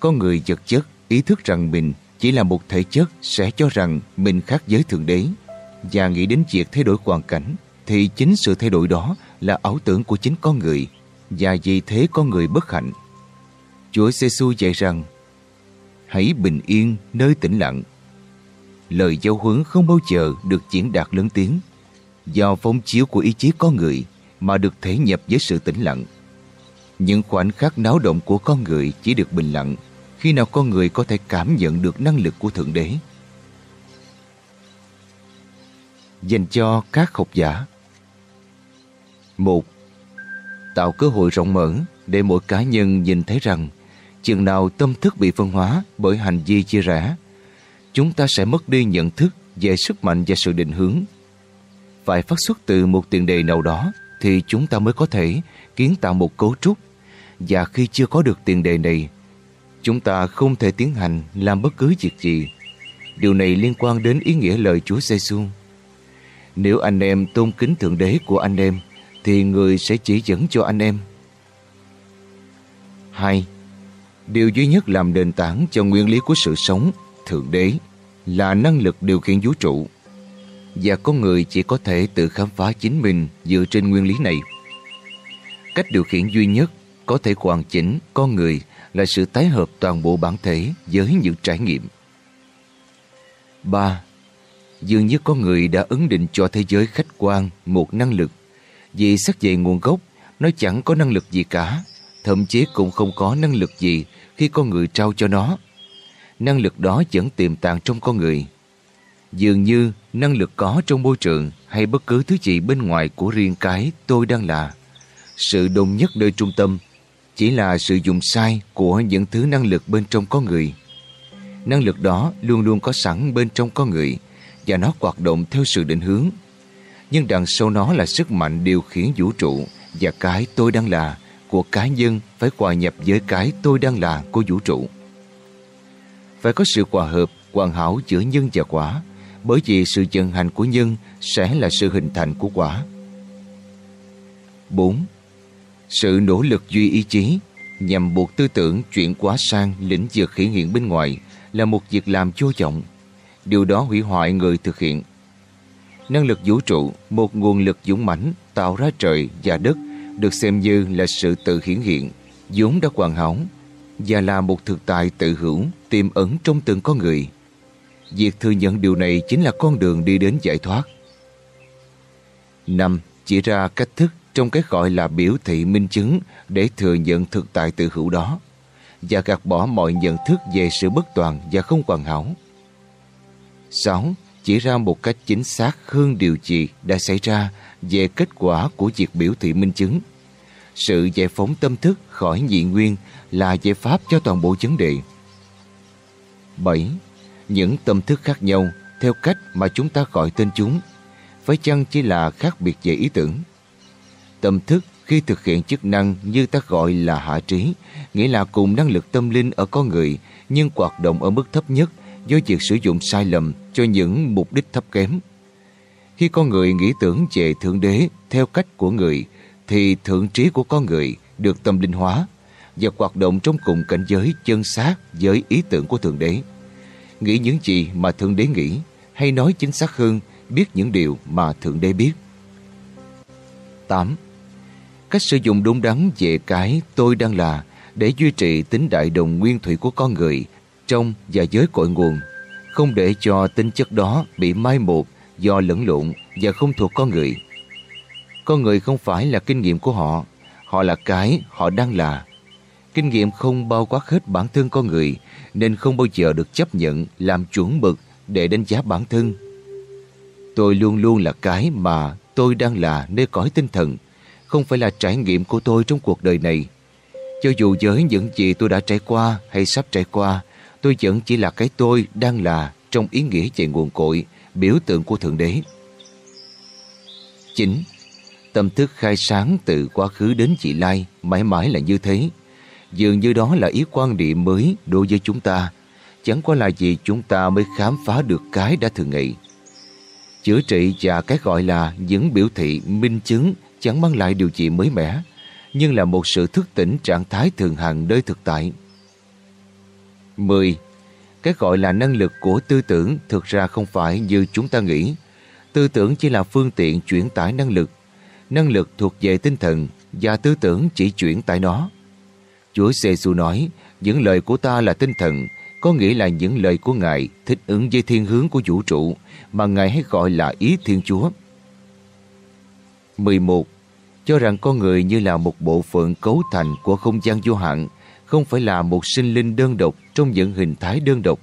Có người vật chất ý thức rằng mình chỉ là một thể chất sẽ cho rằng mình khác với Thượng Đế và nghĩ đến việc thay đổi hoàn cảnh thì chính sự thay đổi đó là ảo tưởng của chính con người và vì thế con người bất hạnh. Chúa giê dạy rằng hãy bình yên nơi tĩnh lặng. Lời giáo huấn không bao giờ được diễn đạt lớn tiếng do phong chiếu của ý chí con người mà được thể nhập với sự tĩnh lặng. Những khoảnh khắc náo động của con người chỉ được bình lặng khi nào con người có thể cảm nhận được năng lực của Thượng Đế. Dành cho các học giả một, Tạo cơ hội rộng mở để mỗi cá nhân nhìn thấy rằng chừng nào tâm thức bị phân hóa bởi hành vi chia rẽ, chúng ta sẽ mất đi nhận thức về sức mạnh và sự định hướng. Phải phát xuất từ một tiền đề nào đó thì chúng ta mới có thể kiến tạo một cấu trúc và khi chưa có được tiền đề này, chúng ta không thể tiến hành làm bất cứ việc gì. Điều này liên quan đến ý nghĩa lời Chúa giê -xu. Nếu anh em tôn kính Thượng Đế của anh em thì người sẽ chỉ dẫn cho anh em. 2. Điều duy nhất làm nền tảng cho nguyên lý của sự sống, Thượng Đế, là năng lực điều khiển vũ trụ. Và con người chỉ có thể tự khám phá chính mình dựa trên nguyên lý này. Cách điều khiển duy nhất có thể hoàn chỉnh con người là sự tái hợp toàn bộ bản thể với những trải nghiệm. 3. Dường như con người đã ấn định cho thế giới khách quan một năng lực vì xác về nguồn gốc, nó chẳng có năng lực gì cả, thậm chí cũng không có năng lực gì khi con người trao cho nó. Năng lực đó vẫn tiềm tàng trong con người. Dường như năng lực có trong môi trường hay bất cứ thứ gì bên ngoài của riêng cái tôi đang là. Sự đồng nhất nơi trung tâm chỉ là sự dùng sai của những thứ năng lực bên trong con người. Năng lực đó luôn luôn có sẵn bên trong con người và nó hoạt động theo sự định hướng nhưng đằng sau nó là sức mạnh điều khiển vũ trụ và cái tôi đang là của cá nhân phải hòa nhập với cái tôi đang là của vũ trụ. Phải có sự hòa hợp, hoàn hảo giữa nhân và quả, bởi vì sự vận hành của nhân sẽ là sự hình thành của quả. 4. Sự nỗ lực duy ý chí nhằm buộc tư tưởng chuyển quá sang lĩnh vực hiển hiện bên ngoài là một việc làm vô vọng. Điều đó hủy hoại người thực hiện Năng lực vũ trụ, một nguồn lực dũng mãnh tạo ra trời và đất được xem như là sự tự hiển hiện, vốn đã hoàn hảo và là một thực tại tự hữu tiềm ẩn trong từng con người. Việc thừa nhận điều này chính là con đường đi đến giải thoát. 5. Chỉ ra cách thức trong cái gọi là biểu thị minh chứng để thừa nhận thực tại tự hữu đó và gạt bỏ mọi nhận thức về sự bất toàn và không hoàn hảo. 6 chỉ ra một cách chính xác hơn điều gì đã xảy ra về kết quả của việc biểu thị minh chứng. Sự giải phóng tâm thức khỏi nhị nguyên là giải pháp cho toàn bộ vấn đề. 7. Những tâm thức khác nhau theo cách mà chúng ta gọi tên chúng phải chăng chỉ là khác biệt về ý tưởng. Tâm thức khi thực hiện chức năng như ta gọi là hạ trí, nghĩa là cùng năng lực tâm linh ở con người nhưng hoạt động ở mức thấp nhất do việc sử dụng sai lầm cho những mục đích thấp kém. Khi con người nghĩ tưởng về Thượng Đế theo cách của người, thì thượng trí của con người được tâm linh hóa và hoạt động trong cùng cảnh giới chân xác với ý tưởng của Thượng Đế. Nghĩ những gì mà Thượng Đế nghĩ, hay nói chính xác hơn, biết những điều mà Thượng Đế biết. 8. Cách sử dụng đúng đắn về cái tôi đang là để duy trì tính đại đồng nguyên thủy của con người trong và giới cội nguồn, không để cho tính chất đó bị mai một do lẫn lộn và không thuộc con người. Con người không phải là kinh nghiệm của họ, họ là cái họ đang là. Kinh nghiệm không bao quát hết bản thân con người nên không bao giờ được chấp nhận làm chuẩn mực để đánh giá bản thân. Tôi luôn luôn là cái mà tôi đang là nơi cõi tinh thần, không phải là trải nghiệm của tôi trong cuộc đời này. Cho dù với những gì tôi đã trải qua hay sắp trải qua, tôi vẫn chỉ là cái tôi đang là trong ý nghĩa về nguồn cội, biểu tượng của Thượng Đế. 9. Tâm thức khai sáng từ quá khứ đến chị lai mãi mãi là như thế. Dường như đó là ý quan điểm mới đối với chúng ta. Chẳng qua là gì chúng ta mới khám phá được cái đã thường nghĩ. Chữa trị và cái gọi là những biểu thị minh chứng chẳng mang lại điều gì mới mẻ, nhưng là một sự thức tỉnh trạng thái thường hằng nơi thực tại. 10. Cái gọi là năng lực của tư tưởng thực ra không phải như chúng ta nghĩ. Tư tưởng chỉ là phương tiện chuyển tải năng lực. Năng lực thuộc về tinh thần và tư tưởng chỉ chuyển tại nó. Chúa giê nói, những lời của ta là tinh thần, có nghĩa là những lời của Ngài thích ứng với thiên hướng của vũ trụ mà Ngài hay gọi là ý Thiên Chúa. 11. Cho rằng con người như là một bộ phận cấu thành của không gian vô hạn, không phải là một sinh linh đơn độc trong những hình thái đơn độc.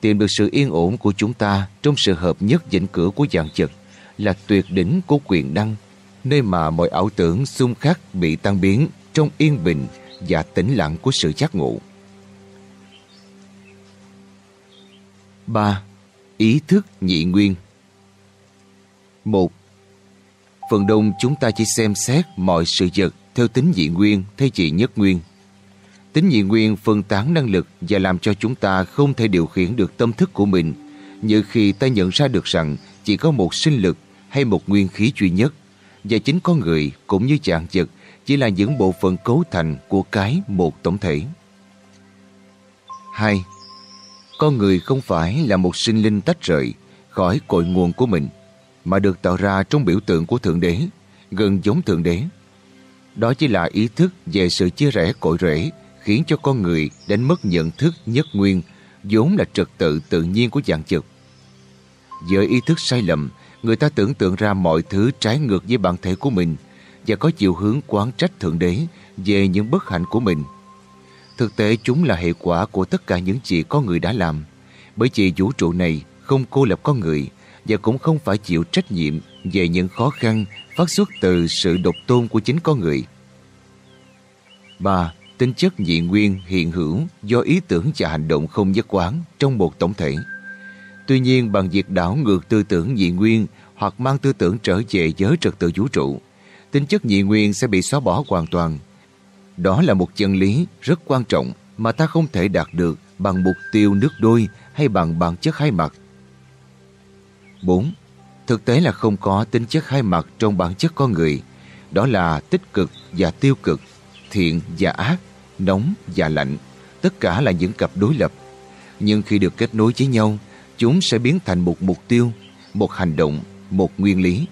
Tìm được sự yên ổn của chúng ta trong sự hợp nhất vĩnh cửu của dạng vật là tuyệt đỉnh của quyền năng, nơi mà mọi ảo tưởng xung khắc bị tan biến trong yên bình và tĩnh lặng của sự giác ngộ. 3. Ý thức nhị nguyên một, Phần đông chúng ta chỉ xem xét mọi sự vật theo tính nhị nguyên thay vì nhất nguyên. Tính nhị nguyên phân tán năng lực và làm cho chúng ta không thể điều khiển được tâm thức của mình, như khi ta nhận ra được rằng chỉ có một sinh lực hay một nguyên khí duy nhất và chính con người cũng như dạng vật chỉ là những bộ phận cấu thành của cái một tổng thể. 2. Con người không phải là một sinh linh tách rời khỏi cội nguồn của mình mà được tạo ra trong biểu tượng của Thượng Đế, gần giống Thượng Đế. Đó chỉ là ý thức về sự chia rẽ cội rễ khiến cho con người đánh mất nhận thức nhất nguyên vốn là trật tự tự nhiên của dạng vật. Với ý thức sai lầm, người ta tưởng tượng ra mọi thứ trái ngược với bản thể của mình và có chiều hướng quán trách Thượng Đế về những bất hạnh của mình. Thực tế chúng là hệ quả của tất cả những gì con người đã làm, bởi vì vũ trụ này không cô lập con người và cũng không phải chịu trách nhiệm về những khó khăn phát xuất từ sự độc tôn của chính con người. 3. Tính chất nhị nguyên hiện hữu do ý tưởng và hành động không nhất quán trong một tổng thể. Tuy nhiên bằng việc đảo ngược tư tưởng nhị nguyên hoặc mang tư tưởng trở về giới trật tự vũ trụ, tính chất nhị nguyên sẽ bị xóa bỏ hoàn toàn. Đó là một chân lý rất quan trọng mà ta không thể đạt được bằng mục tiêu nước đôi hay bằng bản chất hai mặt 4. Thực tế là không có tính chất hai mặt trong bản chất con người. Đó là tích cực và tiêu cực, thiện và ác, nóng và lạnh. Tất cả là những cặp đối lập. Nhưng khi được kết nối với nhau, chúng sẽ biến thành một mục tiêu, một hành động, một nguyên lý.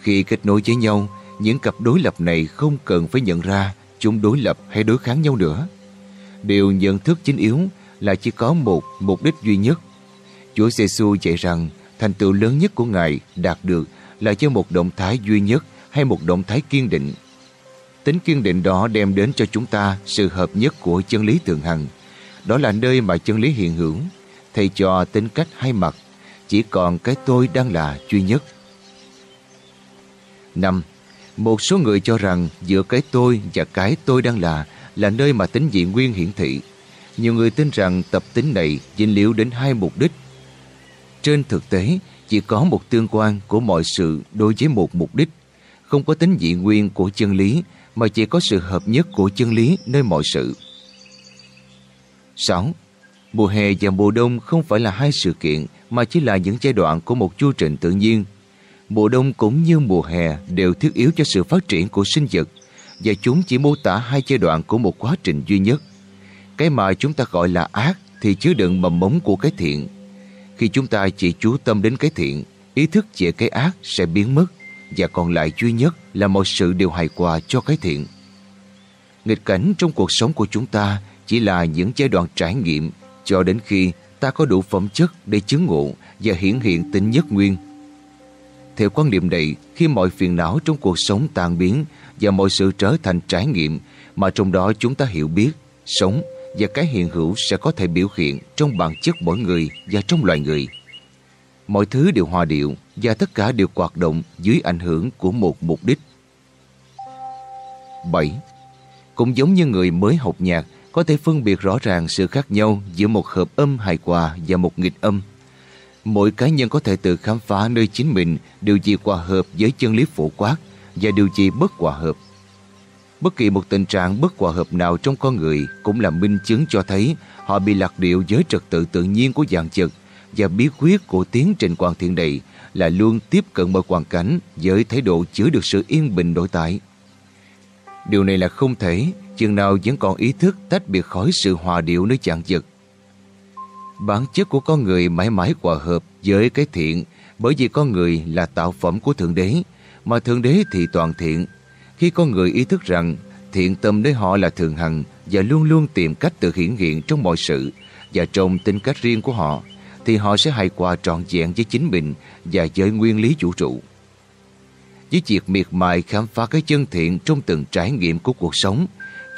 Khi kết nối với nhau, những cặp đối lập này không cần phải nhận ra chúng đối lập hay đối kháng nhau nữa. Điều nhận thức chính yếu là chỉ có một mục đích duy nhất. Chúa giê dạy rằng thành tựu lớn nhất của Ngài đạt được là cho một động thái duy nhất hay một động thái kiên định. Tính kiên định đó đem đến cho chúng ta sự hợp nhất của chân lý thường hằng. Đó là nơi mà chân lý hiện hữu, thay cho tính cách hai mặt, chỉ còn cái tôi đang là duy nhất. 5. Một số người cho rằng giữa cái tôi và cái tôi đang là là nơi mà tính dị nguyên hiển thị. Nhiều người tin rằng tập tính này dính liễu đến hai mục đích trên thực tế, chỉ có một tương quan của mọi sự đối với một mục đích, không có tính dị nguyên của chân lý mà chỉ có sự hợp nhất của chân lý nơi mọi sự. 6. Mùa hè và mùa đông không phải là hai sự kiện mà chỉ là những giai đoạn của một chu trình tự nhiên. Mùa đông cũng như mùa hè đều thiết yếu cho sự phát triển của sinh vật và chúng chỉ mô tả hai giai đoạn của một quá trình duy nhất. Cái mà chúng ta gọi là ác thì chứa đựng mầm mống của cái thiện. Khi chúng ta chỉ chú tâm đến cái thiện, ý thức về cái ác sẽ biến mất và còn lại duy nhất là mọi sự đều hài hòa cho cái thiện. Nghịch cảnh trong cuộc sống của chúng ta chỉ là những giai đoạn trải nghiệm cho đến khi ta có đủ phẩm chất để chứng ngộ và hiển hiện tính nhất nguyên. Theo quan điểm này, khi mọi phiền não trong cuộc sống tan biến và mọi sự trở thành trải nghiệm mà trong đó chúng ta hiểu biết, sống và cái hiện hữu sẽ có thể biểu hiện trong bản chất mỗi người và trong loài người. Mọi thứ đều hòa điệu và tất cả đều hoạt động dưới ảnh hưởng của một mục đích. 7. Cũng giống như người mới học nhạc có thể phân biệt rõ ràng sự khác nhau giữa một hợp âm hài hòa và một nghịch âm. Mỗi cá nhân có thể tự khám phá nơi chính mình, điều gì hòa hợp với chân lý phổ quát và điều gì bất hòa hợp. Bất kỳ một tình trạng bất hòa hợp nào trong con người cũng là minh chứng cho thấy họ bị lạc điệu với trật tự tự nhiên của dạng chật và bí quyết của tiến trình hoàn thiện đầy là luôn tiếp cận mọi hoàn cảnh với thái độ chứa được sự yên bình nội tại. Điều này là không thể chừng nào vẫn còn ý thức tách biệt khỏi sự hòa điệu nơi dạng vật. Bản chất của con người mãi mãi hòa hợp với cái thiện bởi vì con người là tạo phẩm của Thượng Đế mà Thượng Đế thì toàn thiện. Khi con người ý thức rằng thiện tâm nơi họ là thường hằng và luôn luôn tìm cách tự hiển hiện trong mọi sự và trong tính cách riêng của họ thì họ sẽ hài hòa trọn vẹn với chính mình và với nguyên lý vũ trụ. Với việc miệt mài khám phá cái chân thiện trong từng trải nghiệm của cuộc sống,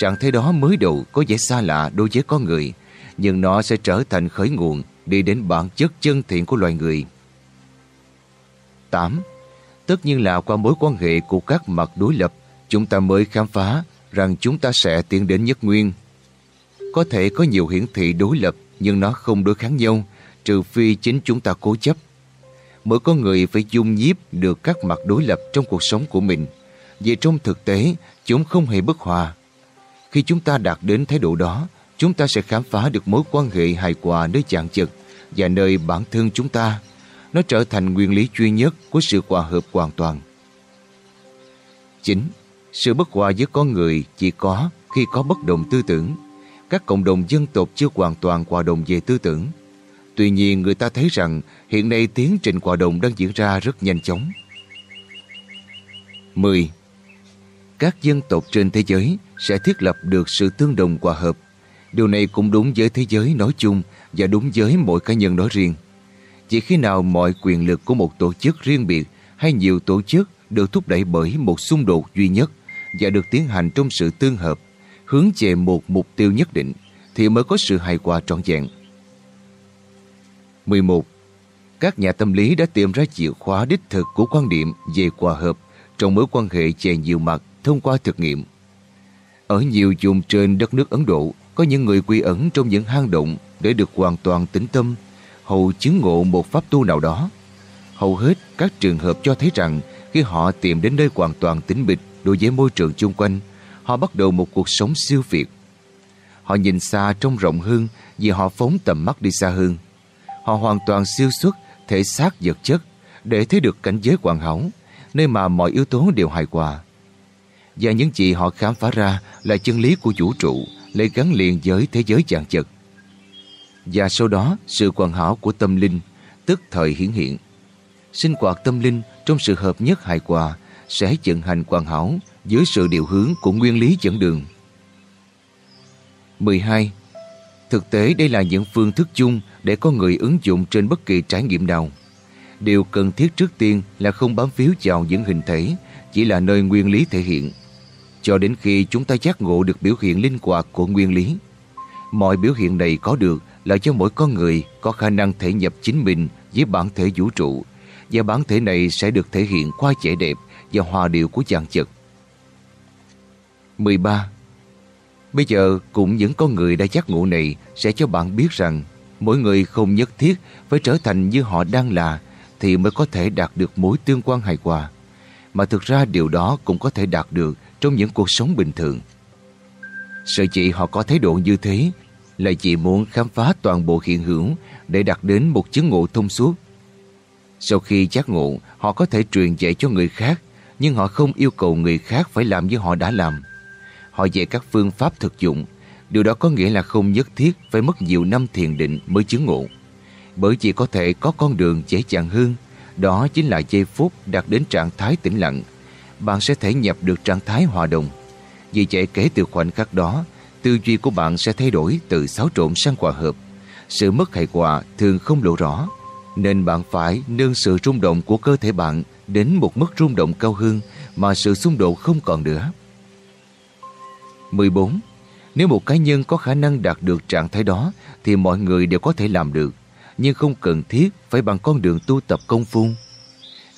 trạng thái đó mới đầu có vẻ xa lạ đối với con người, nhưng nó sẽ trở thành khởi nguồn đi đến bản chất chân thiện của loài người. 8. Tất nhiên là qua mối quan hệ của các mặt đối lập, chúng ta mới khám phá rằng chúng ta sẽ tiến đến nhất nguyên. Có thể có nhiều hiển thị đối lập nhưng nó không đối kháng nhau, trừ phi chính chúng ta cố chấp. Mỗi con người phải dung nhiếp được các mặt đối lập trong cuộc sống của mình. Vì trong thực tế, chúng không hề bất hòa. Khi chúng ta đạt đến thái độ đó, chúng ta sẽ khám phá được mối quan hệ hài hòa nơi chạng chật và nơi bản thân chúng ta. Nó trở thành nguyên lý duy nhất của sự hòa hợp hoàn toàn. 9. sự bất hòa giữa con người chỉ có khi có bất đồng tư tưởng. Các cộng đồng dân tộc chưa hoàn toàn hòa đồng về tư tưởng. Tuy nhiên người ta thấy rằng hiện nay tiến trình hòa đồng đang diễn ra rất nhanh chóng. 10. Các dân tộc trên thế giới sẽ thiết lập được sự tương đồng hòa hợp. Điều này cũng đúng với thế giới nói chung và đúng với mỗi cá nhân nói riêng. Chỉ khi nào mọi quyền lực của một tổ chức riêng biệt hay nhiều tổ chức được thúc đẩy bởi một xung đột duy nhất và được tiến hành trong sự tương hợp, hướng về một mục tiêu nhất định, thì mới có sự hài hòa trọn vẹn. 11. Các nhà tâm lý đã tìm ra chìa khóa đích thực của quan điểm về hòa hợp trong mối quan hệ về nhiều mặt thông qua thực nghiệm. Ở nhiều vùng trên đất nước Ấn Độ, có những người quy ẩn trong những hang động để được hoàn toàn tĩnh tâm, hầu chứng ngộ một pháp tu nào đó. Hầu hết các trường hợp cho thấy rằng khi họ tìm đến nơi hoàn toàn tĩnh bịch đối với môi trường chung quanh, họ bắt đầu một cuộc sống siêu việt. Họ nhìn xa trong rộng hơn vì họ phóng tầm mắt đi xa hơn. Họ hoàn toàn siêu xuất thể xác vật chất để thấy được cảnh giới hoàn hảo, nơi mà mọi yếu tố đều hài hòa. Và những gì họ khám phá ra là chân lý của vũ trụ lại gắn liền với thế giới dạng vật. Và sau đó, sự hoàn hảo của tâm linh tức thời hiển hiện. Sinh hoạt tâm linh trong sự hợp nhất hài hòa sẽ vận hành hoàn hảo dưới sự điều hướng của nguyên lý dẫn đường. 12. Thực tế đây là những phương thức chung để có người ứng dụng trên bất kỳ trải nghiệm nào. Điều cần thiết trước tiên là không bám phiếu vào những hình thể, chỉ là nơi nguyên lý thể hiện. Cho đến khi chúng ta giác ngộ được biểu hiện linh hoạt của nguyên lý. Mọi biểu hiện này có được là do mỗi con người có khả năng thể nhập chính mình với bản thể vũ trụ, và bản thể này sẽ được thể hiện qua vẻ đẹp và hòa điệu của dạng chật. 13. Bây giờ cũng những con người đã giác ngộ này sẽ cho bạn biết rằng mỗi người không nhất thiết phải trở thành như họ đang là thì mới có thể đạt được mối tương quan hài hòa. Mà thực ra điều đó cũng có thể đạt được trong những cuộc sống bình thường. sợ chị họ có thái độ như thế là chị muốn khám phá toàn bộ hiện hữu để đạt đến một chứng ngộ thông suốt. Sau khi giác ngộ, họ có thể truyền dạy cho người khác, nhưng họ không yêu cầu người khác phải làm như họ đã làm. Họ dạy các phương pháp thực dụng, điều đó có nghĩa là không nhất thiết phải mất nhiều năm thiền định mới chứng ngộ. Bởi chỉ có thể có con đường dễ dàng hơn, đó chính là giây phút đạt đến trạng thái tĩnh lặng. Bạn sẽ thể nhập được trạng thái hòa đồng. Vì vậy kể từ khoảnh khắc đó, tư duy của bạn sẽ thay đổi từ xáo trộn sang hòa hợp. Sự mất hài hòa thường không lộ rõ, nên bạn phải nâng sự rung động của cơ thể bạn đến một mức rung động cao hơn mà sự xung đột không còn nữa. 14. Nếu một cá nhân có khả năng đạt được trạng thái đó thì mọi người đều có thể làm được, nhưng không cần thiết phải bằng con đường tu tập công phu.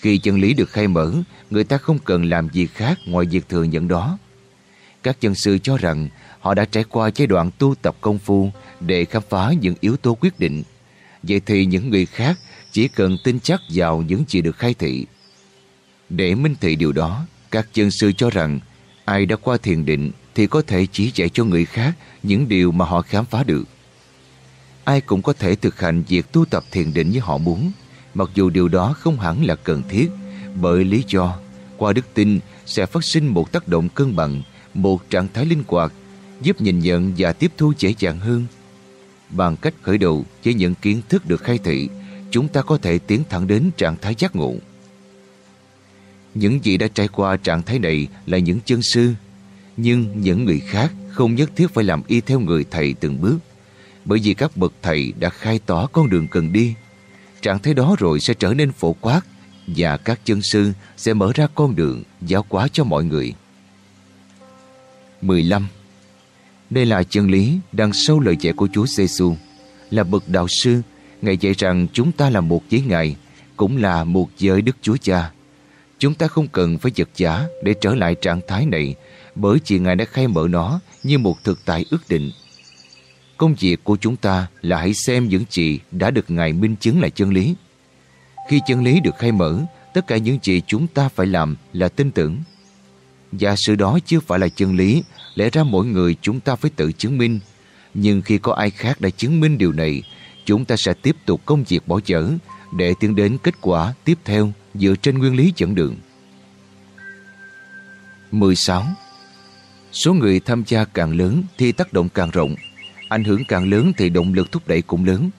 Khi chân lý được khai mở, người ta không cần làm gì khác ngoài việc thừa nhận đó. Các chân sư cho rằng họ đã trải qua giai đoạn tu tập công phu để khám phá những yếu tố quyết định. Vậy thì những người khác chỉ cần tin chắc vào những gì được khai thị. Để minh thị điều đó, các chân sư cho rằng ai đã qua thiền định thì có thể chỉ dạy cho người khác những điều mà họ khám phá được. Ai cũng có thể thực hành việc tu tập thiền định như họ muốn, mặc dù điều đó không hẳn là cần thiết, bởi lý do qua đức tin sẽ phát sinh một tác động cân bằng, một trạng thái linh hoạt, giúp nhìn nhận và tiếp thu dễ dàng hơn. Bằng cách khởi đầu với những kiến thức được khai thị, chúng ta có thể tiến thẳng đến trạng thái giác ngộ. Những gì đã trải qua trạng thái này là những chân sư, nhưng những người khác không nhất thiết phải làm y theo người thầy từng bước, bởi vì các bậc thầy đã khai tỏ con đường cần đi. Trạng thái đó rồi sẽ trở nên phổ quát và các chân sư sẽ mở ra con đường giáo hóa cho mọi người. 15. Đây là chân lý đằng sâu lời dạy của Chúa Giêsu, là bậc đạo sư, Ngài dạy rằng chúng ta là một với Ngài, cũng là một với Đức Chúa Cha. Chúng ta không cần phải giật giả để trở lại trạng thái này bởi chỉ Ngài đã khai mở nó như một thực tại ước định. Công việc của chúng ta là hãy xem những gì đã được Ngài minh chứng là chân lý. Khi chân lý được khai mở, tất cả những gì chúng ta phải làm là tin tưởng. giả sử đó chưa phải là chân lý, lẽ ra mỗi người chúng ta phải tự chứng minh. Nhưng khi có ai khác đã chứng minh điều này, chúng ta sẽ tiếp tục công việc bỏ chở để tiến đến kết quả tiếp theo dựa trên nguyên lý dẫn đường. 16. Số người tham gia càng lớn thì tác động càng rộng. Ảnh hưởng càng lớn thì động lực thúc đẩy cũng lớn.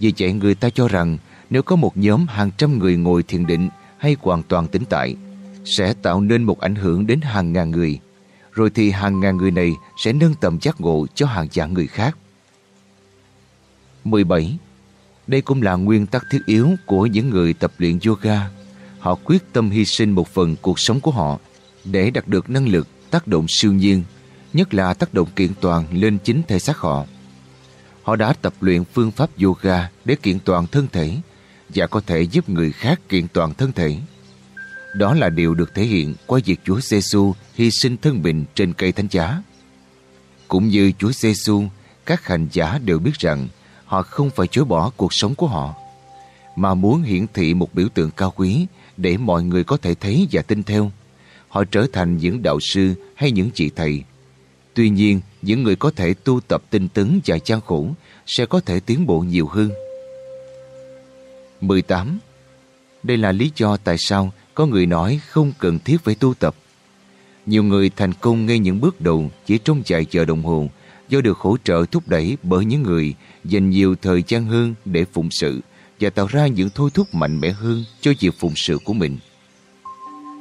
Vì vậy người ta cho rằng nếu có một nhóm hàng trăm người ngồi thiền định hay hoàn toàn tĩnh tại, sẽ tạo nên một ảnh hưởng đến hàng ngàn người. Rồi thì hàng ngàn người này sẽ nâng tầm giác ngộ cho hàng vạn người khác. 17. Đây cũng là nguyên tắc thiết yếu của những người tập luyện yoga. Họ quyết tâm hy sinh một phần cuộc sống của họ để đạt được năng lực tác động siêu nhiên, nhất là tác động kiện toàn lên chính thể xác họ. Họ đã tập luyện phương pháp yoga để kiện toàn thân thể và có thể giúp người khác kiện toàn thân thể. Đó là điều được thể hiện qua việc Chúa Giêsu hy sinh thân mình trên cây thánh giá. Cũng như Chúa Giêsu, các hành giả đều biết rằng họ không phải chối bỏ cuộc sống của họ, mà muốn hiển thị một biểu tượng cao quý để mọi người có thể thấy và tin theo. Họ trở thành những đạo sư hay những chị thầy. Tuy nhiên, những người có thể tu tập tinh tấn và gian khổ sẽ có thể tiến bộ nhiều hơn. 18. Đây là lý do tại sao có người nói không cần thiết phải tu tập. Nhiều người thành công ngay những bước đầu chỉ trong vài giờ đồng hồ do được hỗ trợ thúc đẩy bởi những người dành nhiều thời gian hơn để phụng sự và tạo ra những thôi thúc mạnh mẽ hơn cho việc phụng sự của mình.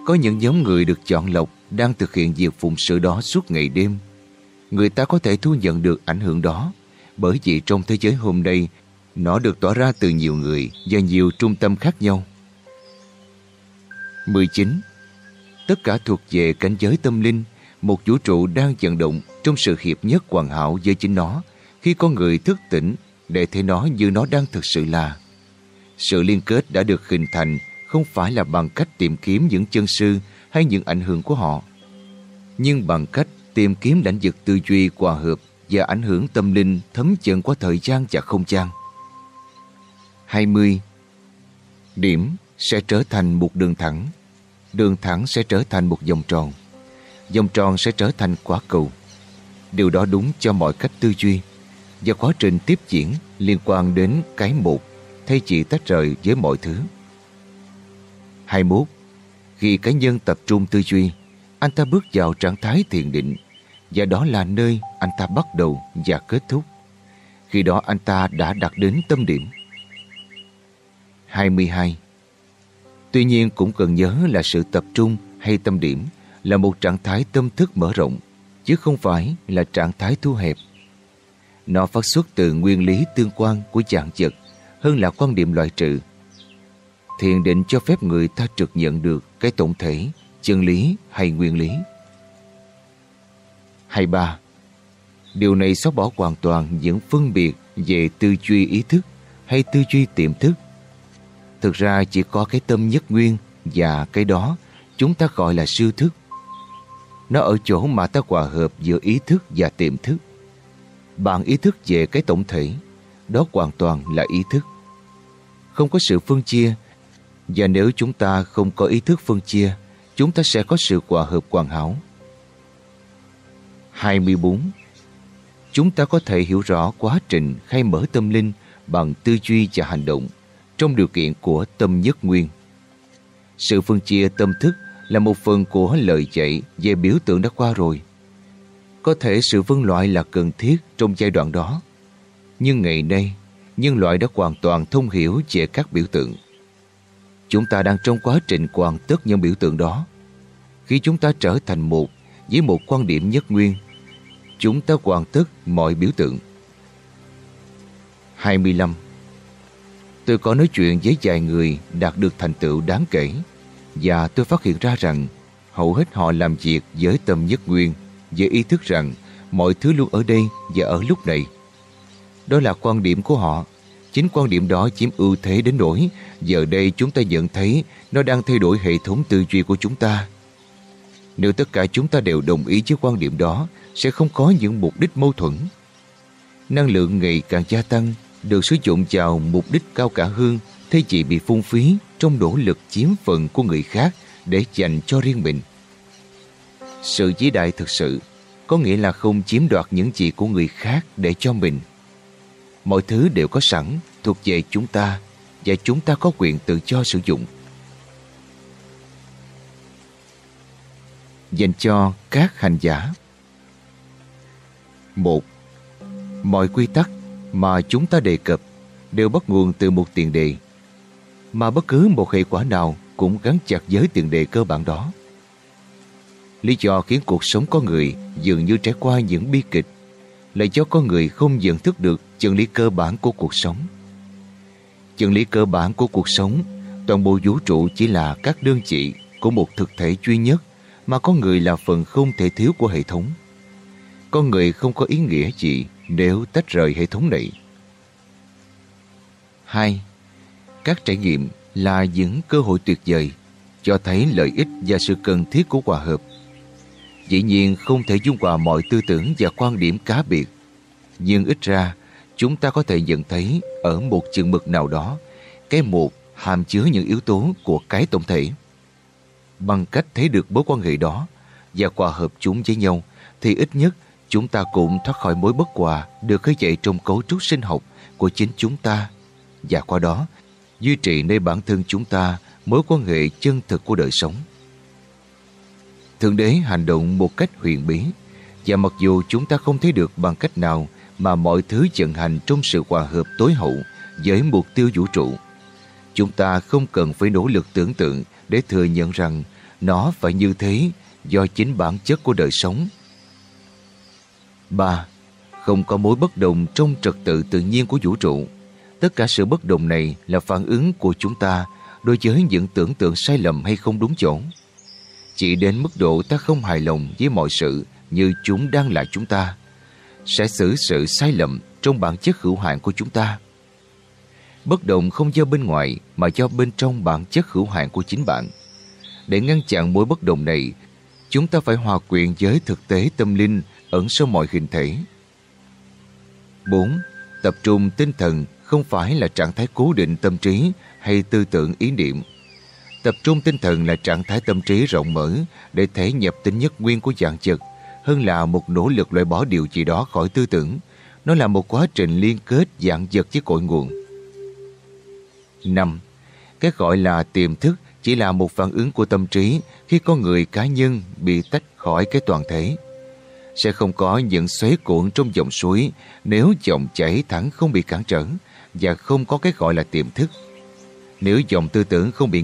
Có những nhóm người được chọn lọc đang thực hiện việc phụng sự đó suốt ngày đêm. Người ta có thể thu nhận được ảnh hưởng đó bởi vì trong thế giới hôm nay nó được tỏa ra từ nhiều người và nhiều trung tâm khác nhau. 19. Tất cả thuộc về cảnh giới tâm linh, một vũ trụ đang vận động trong sự hiệp nhất hoàn hảo với chính nó khi con người thức tỉnh để thấy nó như nó đang thực sự là. Sự liên kết đã được hình thành không phải là bằng cách tìm kiếm những chân sư hay những ảnh hưởng của họ, nhưng bằng cách tìm kiếm lãnh vực tư duy hòa hợp và ảnh hưởng tâm linh thấm chận qua thời gian và không gian. 20. Điểm sẽ trở thành một đường thẳng, đường thẳng sẽ trở thành một vòng tròn, vòng tròn sẽ trở thành quả cầu. Điều đó đúng cho mọi cách tư duy. và quá trình tiếp diễn liên quan đến cái một thay chỉ tách rời với mọi thứ. 21. Khi cá nhân tập trung tư duy, anh ta bước vào trạng thái thiền định và đó là nơi anh ta bắt đầu và kết thúc. Khi đó anh ta đã đạt đến tâm điểm. 22. Tuy nhiên cũng cần nhớ là sự tập trung hay tâm điểm là một trạng thái tâm thức mở rộng, chứ không phải là trạng thái thu hẹp. Nó phát xuất từ nguyên lý tương quan của dạng vật hơn là quan điểm loại trừ. Thiền định cho phép người ta trực nhận được cái tổng thể, chân lý hay nguyên lý. 23. Điều này xóa bỏ hoàn toàn những phân biệt về tư duy ý thức hay tư duy tiềm thức. Thực ra chỉ có cái tâm nhất nguyên và cái đó chúng ta gọi là sư thức. Nó ở chỗ mà ta hòa hợp giữa ý thức và tiềm thức. Bạn ý thức về cái tổng thể, đó hoàn toàn là ý thức. Không có sự phân chia, và nếu chúng ta không có ý thức phân chia, chúng ta sẽ có sự hòa hợp hoàn hảo. 24. Chúng ta có thể hiểu rõ quá trình khai mở tâm linh bằng tư duy và hành động trong điều kiện của tâm nhất nguyên. Sự phân chia tâm thức là một phần của lời dạy về biểu tượng đã qua rồi. Có thể sự phân loại là cần thiết trong giai đoạn đó. Nhưng ngày nay, nhân loại đã hoàn toàn thông hiểu về các biểu tượng. Chúng ta đang trong quá trình hoàn tất những biểu tượng đó. Khi chúng ta trở thành một với một quan điểm nhất nguyên, chúng ta hoàn tất mọi biểu tượng. 25. Tôi có nói chuyện với vài người đạt được thành tựu đáng kể và tôi phát hiện ra rằng hầu hết họ làm việc với tâm nhất nguyên với ý thức rằng mọi thứ luôn ở đây và ở lúc này. Đó là quan điểm của họ. Chính quan điểm đó chiếm ưu thế đến nỗi, giờ đây chúng ta nhận thấy nó đang thay đổi hệ thống tư duy của chúng ta. Nếu tất cả chúng ta đều đồng ý với quan điểm đó, sẽ không có những mục đích mâu thuẫn. Năng lượng ngày càng gia tăng, được sử dụng vào mục đích cao cả hơn, thay vì bị phung phí trong nỗ lực chiếm phần của người khác để dành cho riêng mình. Sự vĩ đại thực sự có nghĩa là không chiếm đoạt những gì của người khác để cho mình. Mọi thứ đều có sẵn, thuộc về chúng ta, và chúng ta có quyền tự cho sử dụng. Dành cho các hành giả một, Mọi quy tắc mà chúng ta đề cập đều bắt nguồn từ một tiền đề, mà bất cứ một hệ quả nào cũng gắn chặt với tiền đề cơ bản đó. Lý do khiến cuộc sống có người dường như trải qua những bi kịch lại cho con người không nhận thức được chân lý cơ bản của cuộc sống. Chân lý cơ bản của cuộc sống, toàn bộ vũ trụ chỉ là các đơn vị của một thực thể duy nhất mà con người là phần không thể thiếu của hệ thống. Con người không có ý nghĩa gì nếu tách rời hệ thống này. 2. Các trải nghiệm là những cơ hội tuyệt vời cho thấy lợi ích và sự cần thiết của hòa hợp. Dĩ nhiên không thể dung hòa mọi tư tưởng và quan điểm cá biệt, nhưng ít ra chúng ta có thể nhận thấy ở một chừng mực nào đó cái một hàm chứa những yếu tố của cái tổng thể. Bằng cách thấy được mối quan hệ đó và hòa hợp chúng với nhau thì ít nhất chúng ta cũng thoát khỏi mối bất hòa được khơi dậy trong cấu trúc sinh học của chính chúng ta và qua đó duy trì nơi bản thân chúng ta mối quan hệ chân thực của đời sống. Thượng đế hành động một cách huyền bí và mặc dù chúng ta không thấy được bằng cách nào mà mọi thứ vận hành trong sự hòa hợp tối hậu với mục tiêu vũ trụ, chúng ta không cần phải nỗ lực tưởng tượng để thừa nhận rằng nó phải như thế do chính bản chất của đời sống. 3. Không có mối bất đồng trong trật tự tự nhiên của vũ trụ. Tất cả sự bất đồng này là phản ứng của chúng ta đối với những tưởng tượng sai lầm hay không đúng chỗ. Chỉ đến mức độ ta không hài lòng với mọi sự như chúng đang là chúng ta, sẽ xử sự sai lầm trong bản chất hữu hạn của chúng ta. Bất động không do bên ngoài mà do bên trong bản chất hữu hạn của chính bạn. Để ngăn chặn mối bất đồng này, chúng ta phải hòa quyện với thực tế tâm linh ẩn sau mọi hình thể. 4. Tập trung tinh thần không phải là trạng thái cố định tâm trí hay tư tưởng ý niệm. Tập trung tinh thần là trạng thái tâm trí rộng mở để thể nhập tính nhất nguyên của dạng vật hơn là một nỗ lực loại bỏ điều gì đó khỏi tư tưởng Nó là một quá trình liên kết dạng vật với cội nguồn. 5. Cái gọi là tiềm thức chỉ là một phản ứng của tâm trí khi con người cá nhân bị tách khỏi cái toàn thể. Sẽ không có những xoáy cuộn trong dòng suối nếu dòng chảy thẳng không bị cản trở và không có cái gọi là tiềm thức. Nếu dòng tư tưởng không bị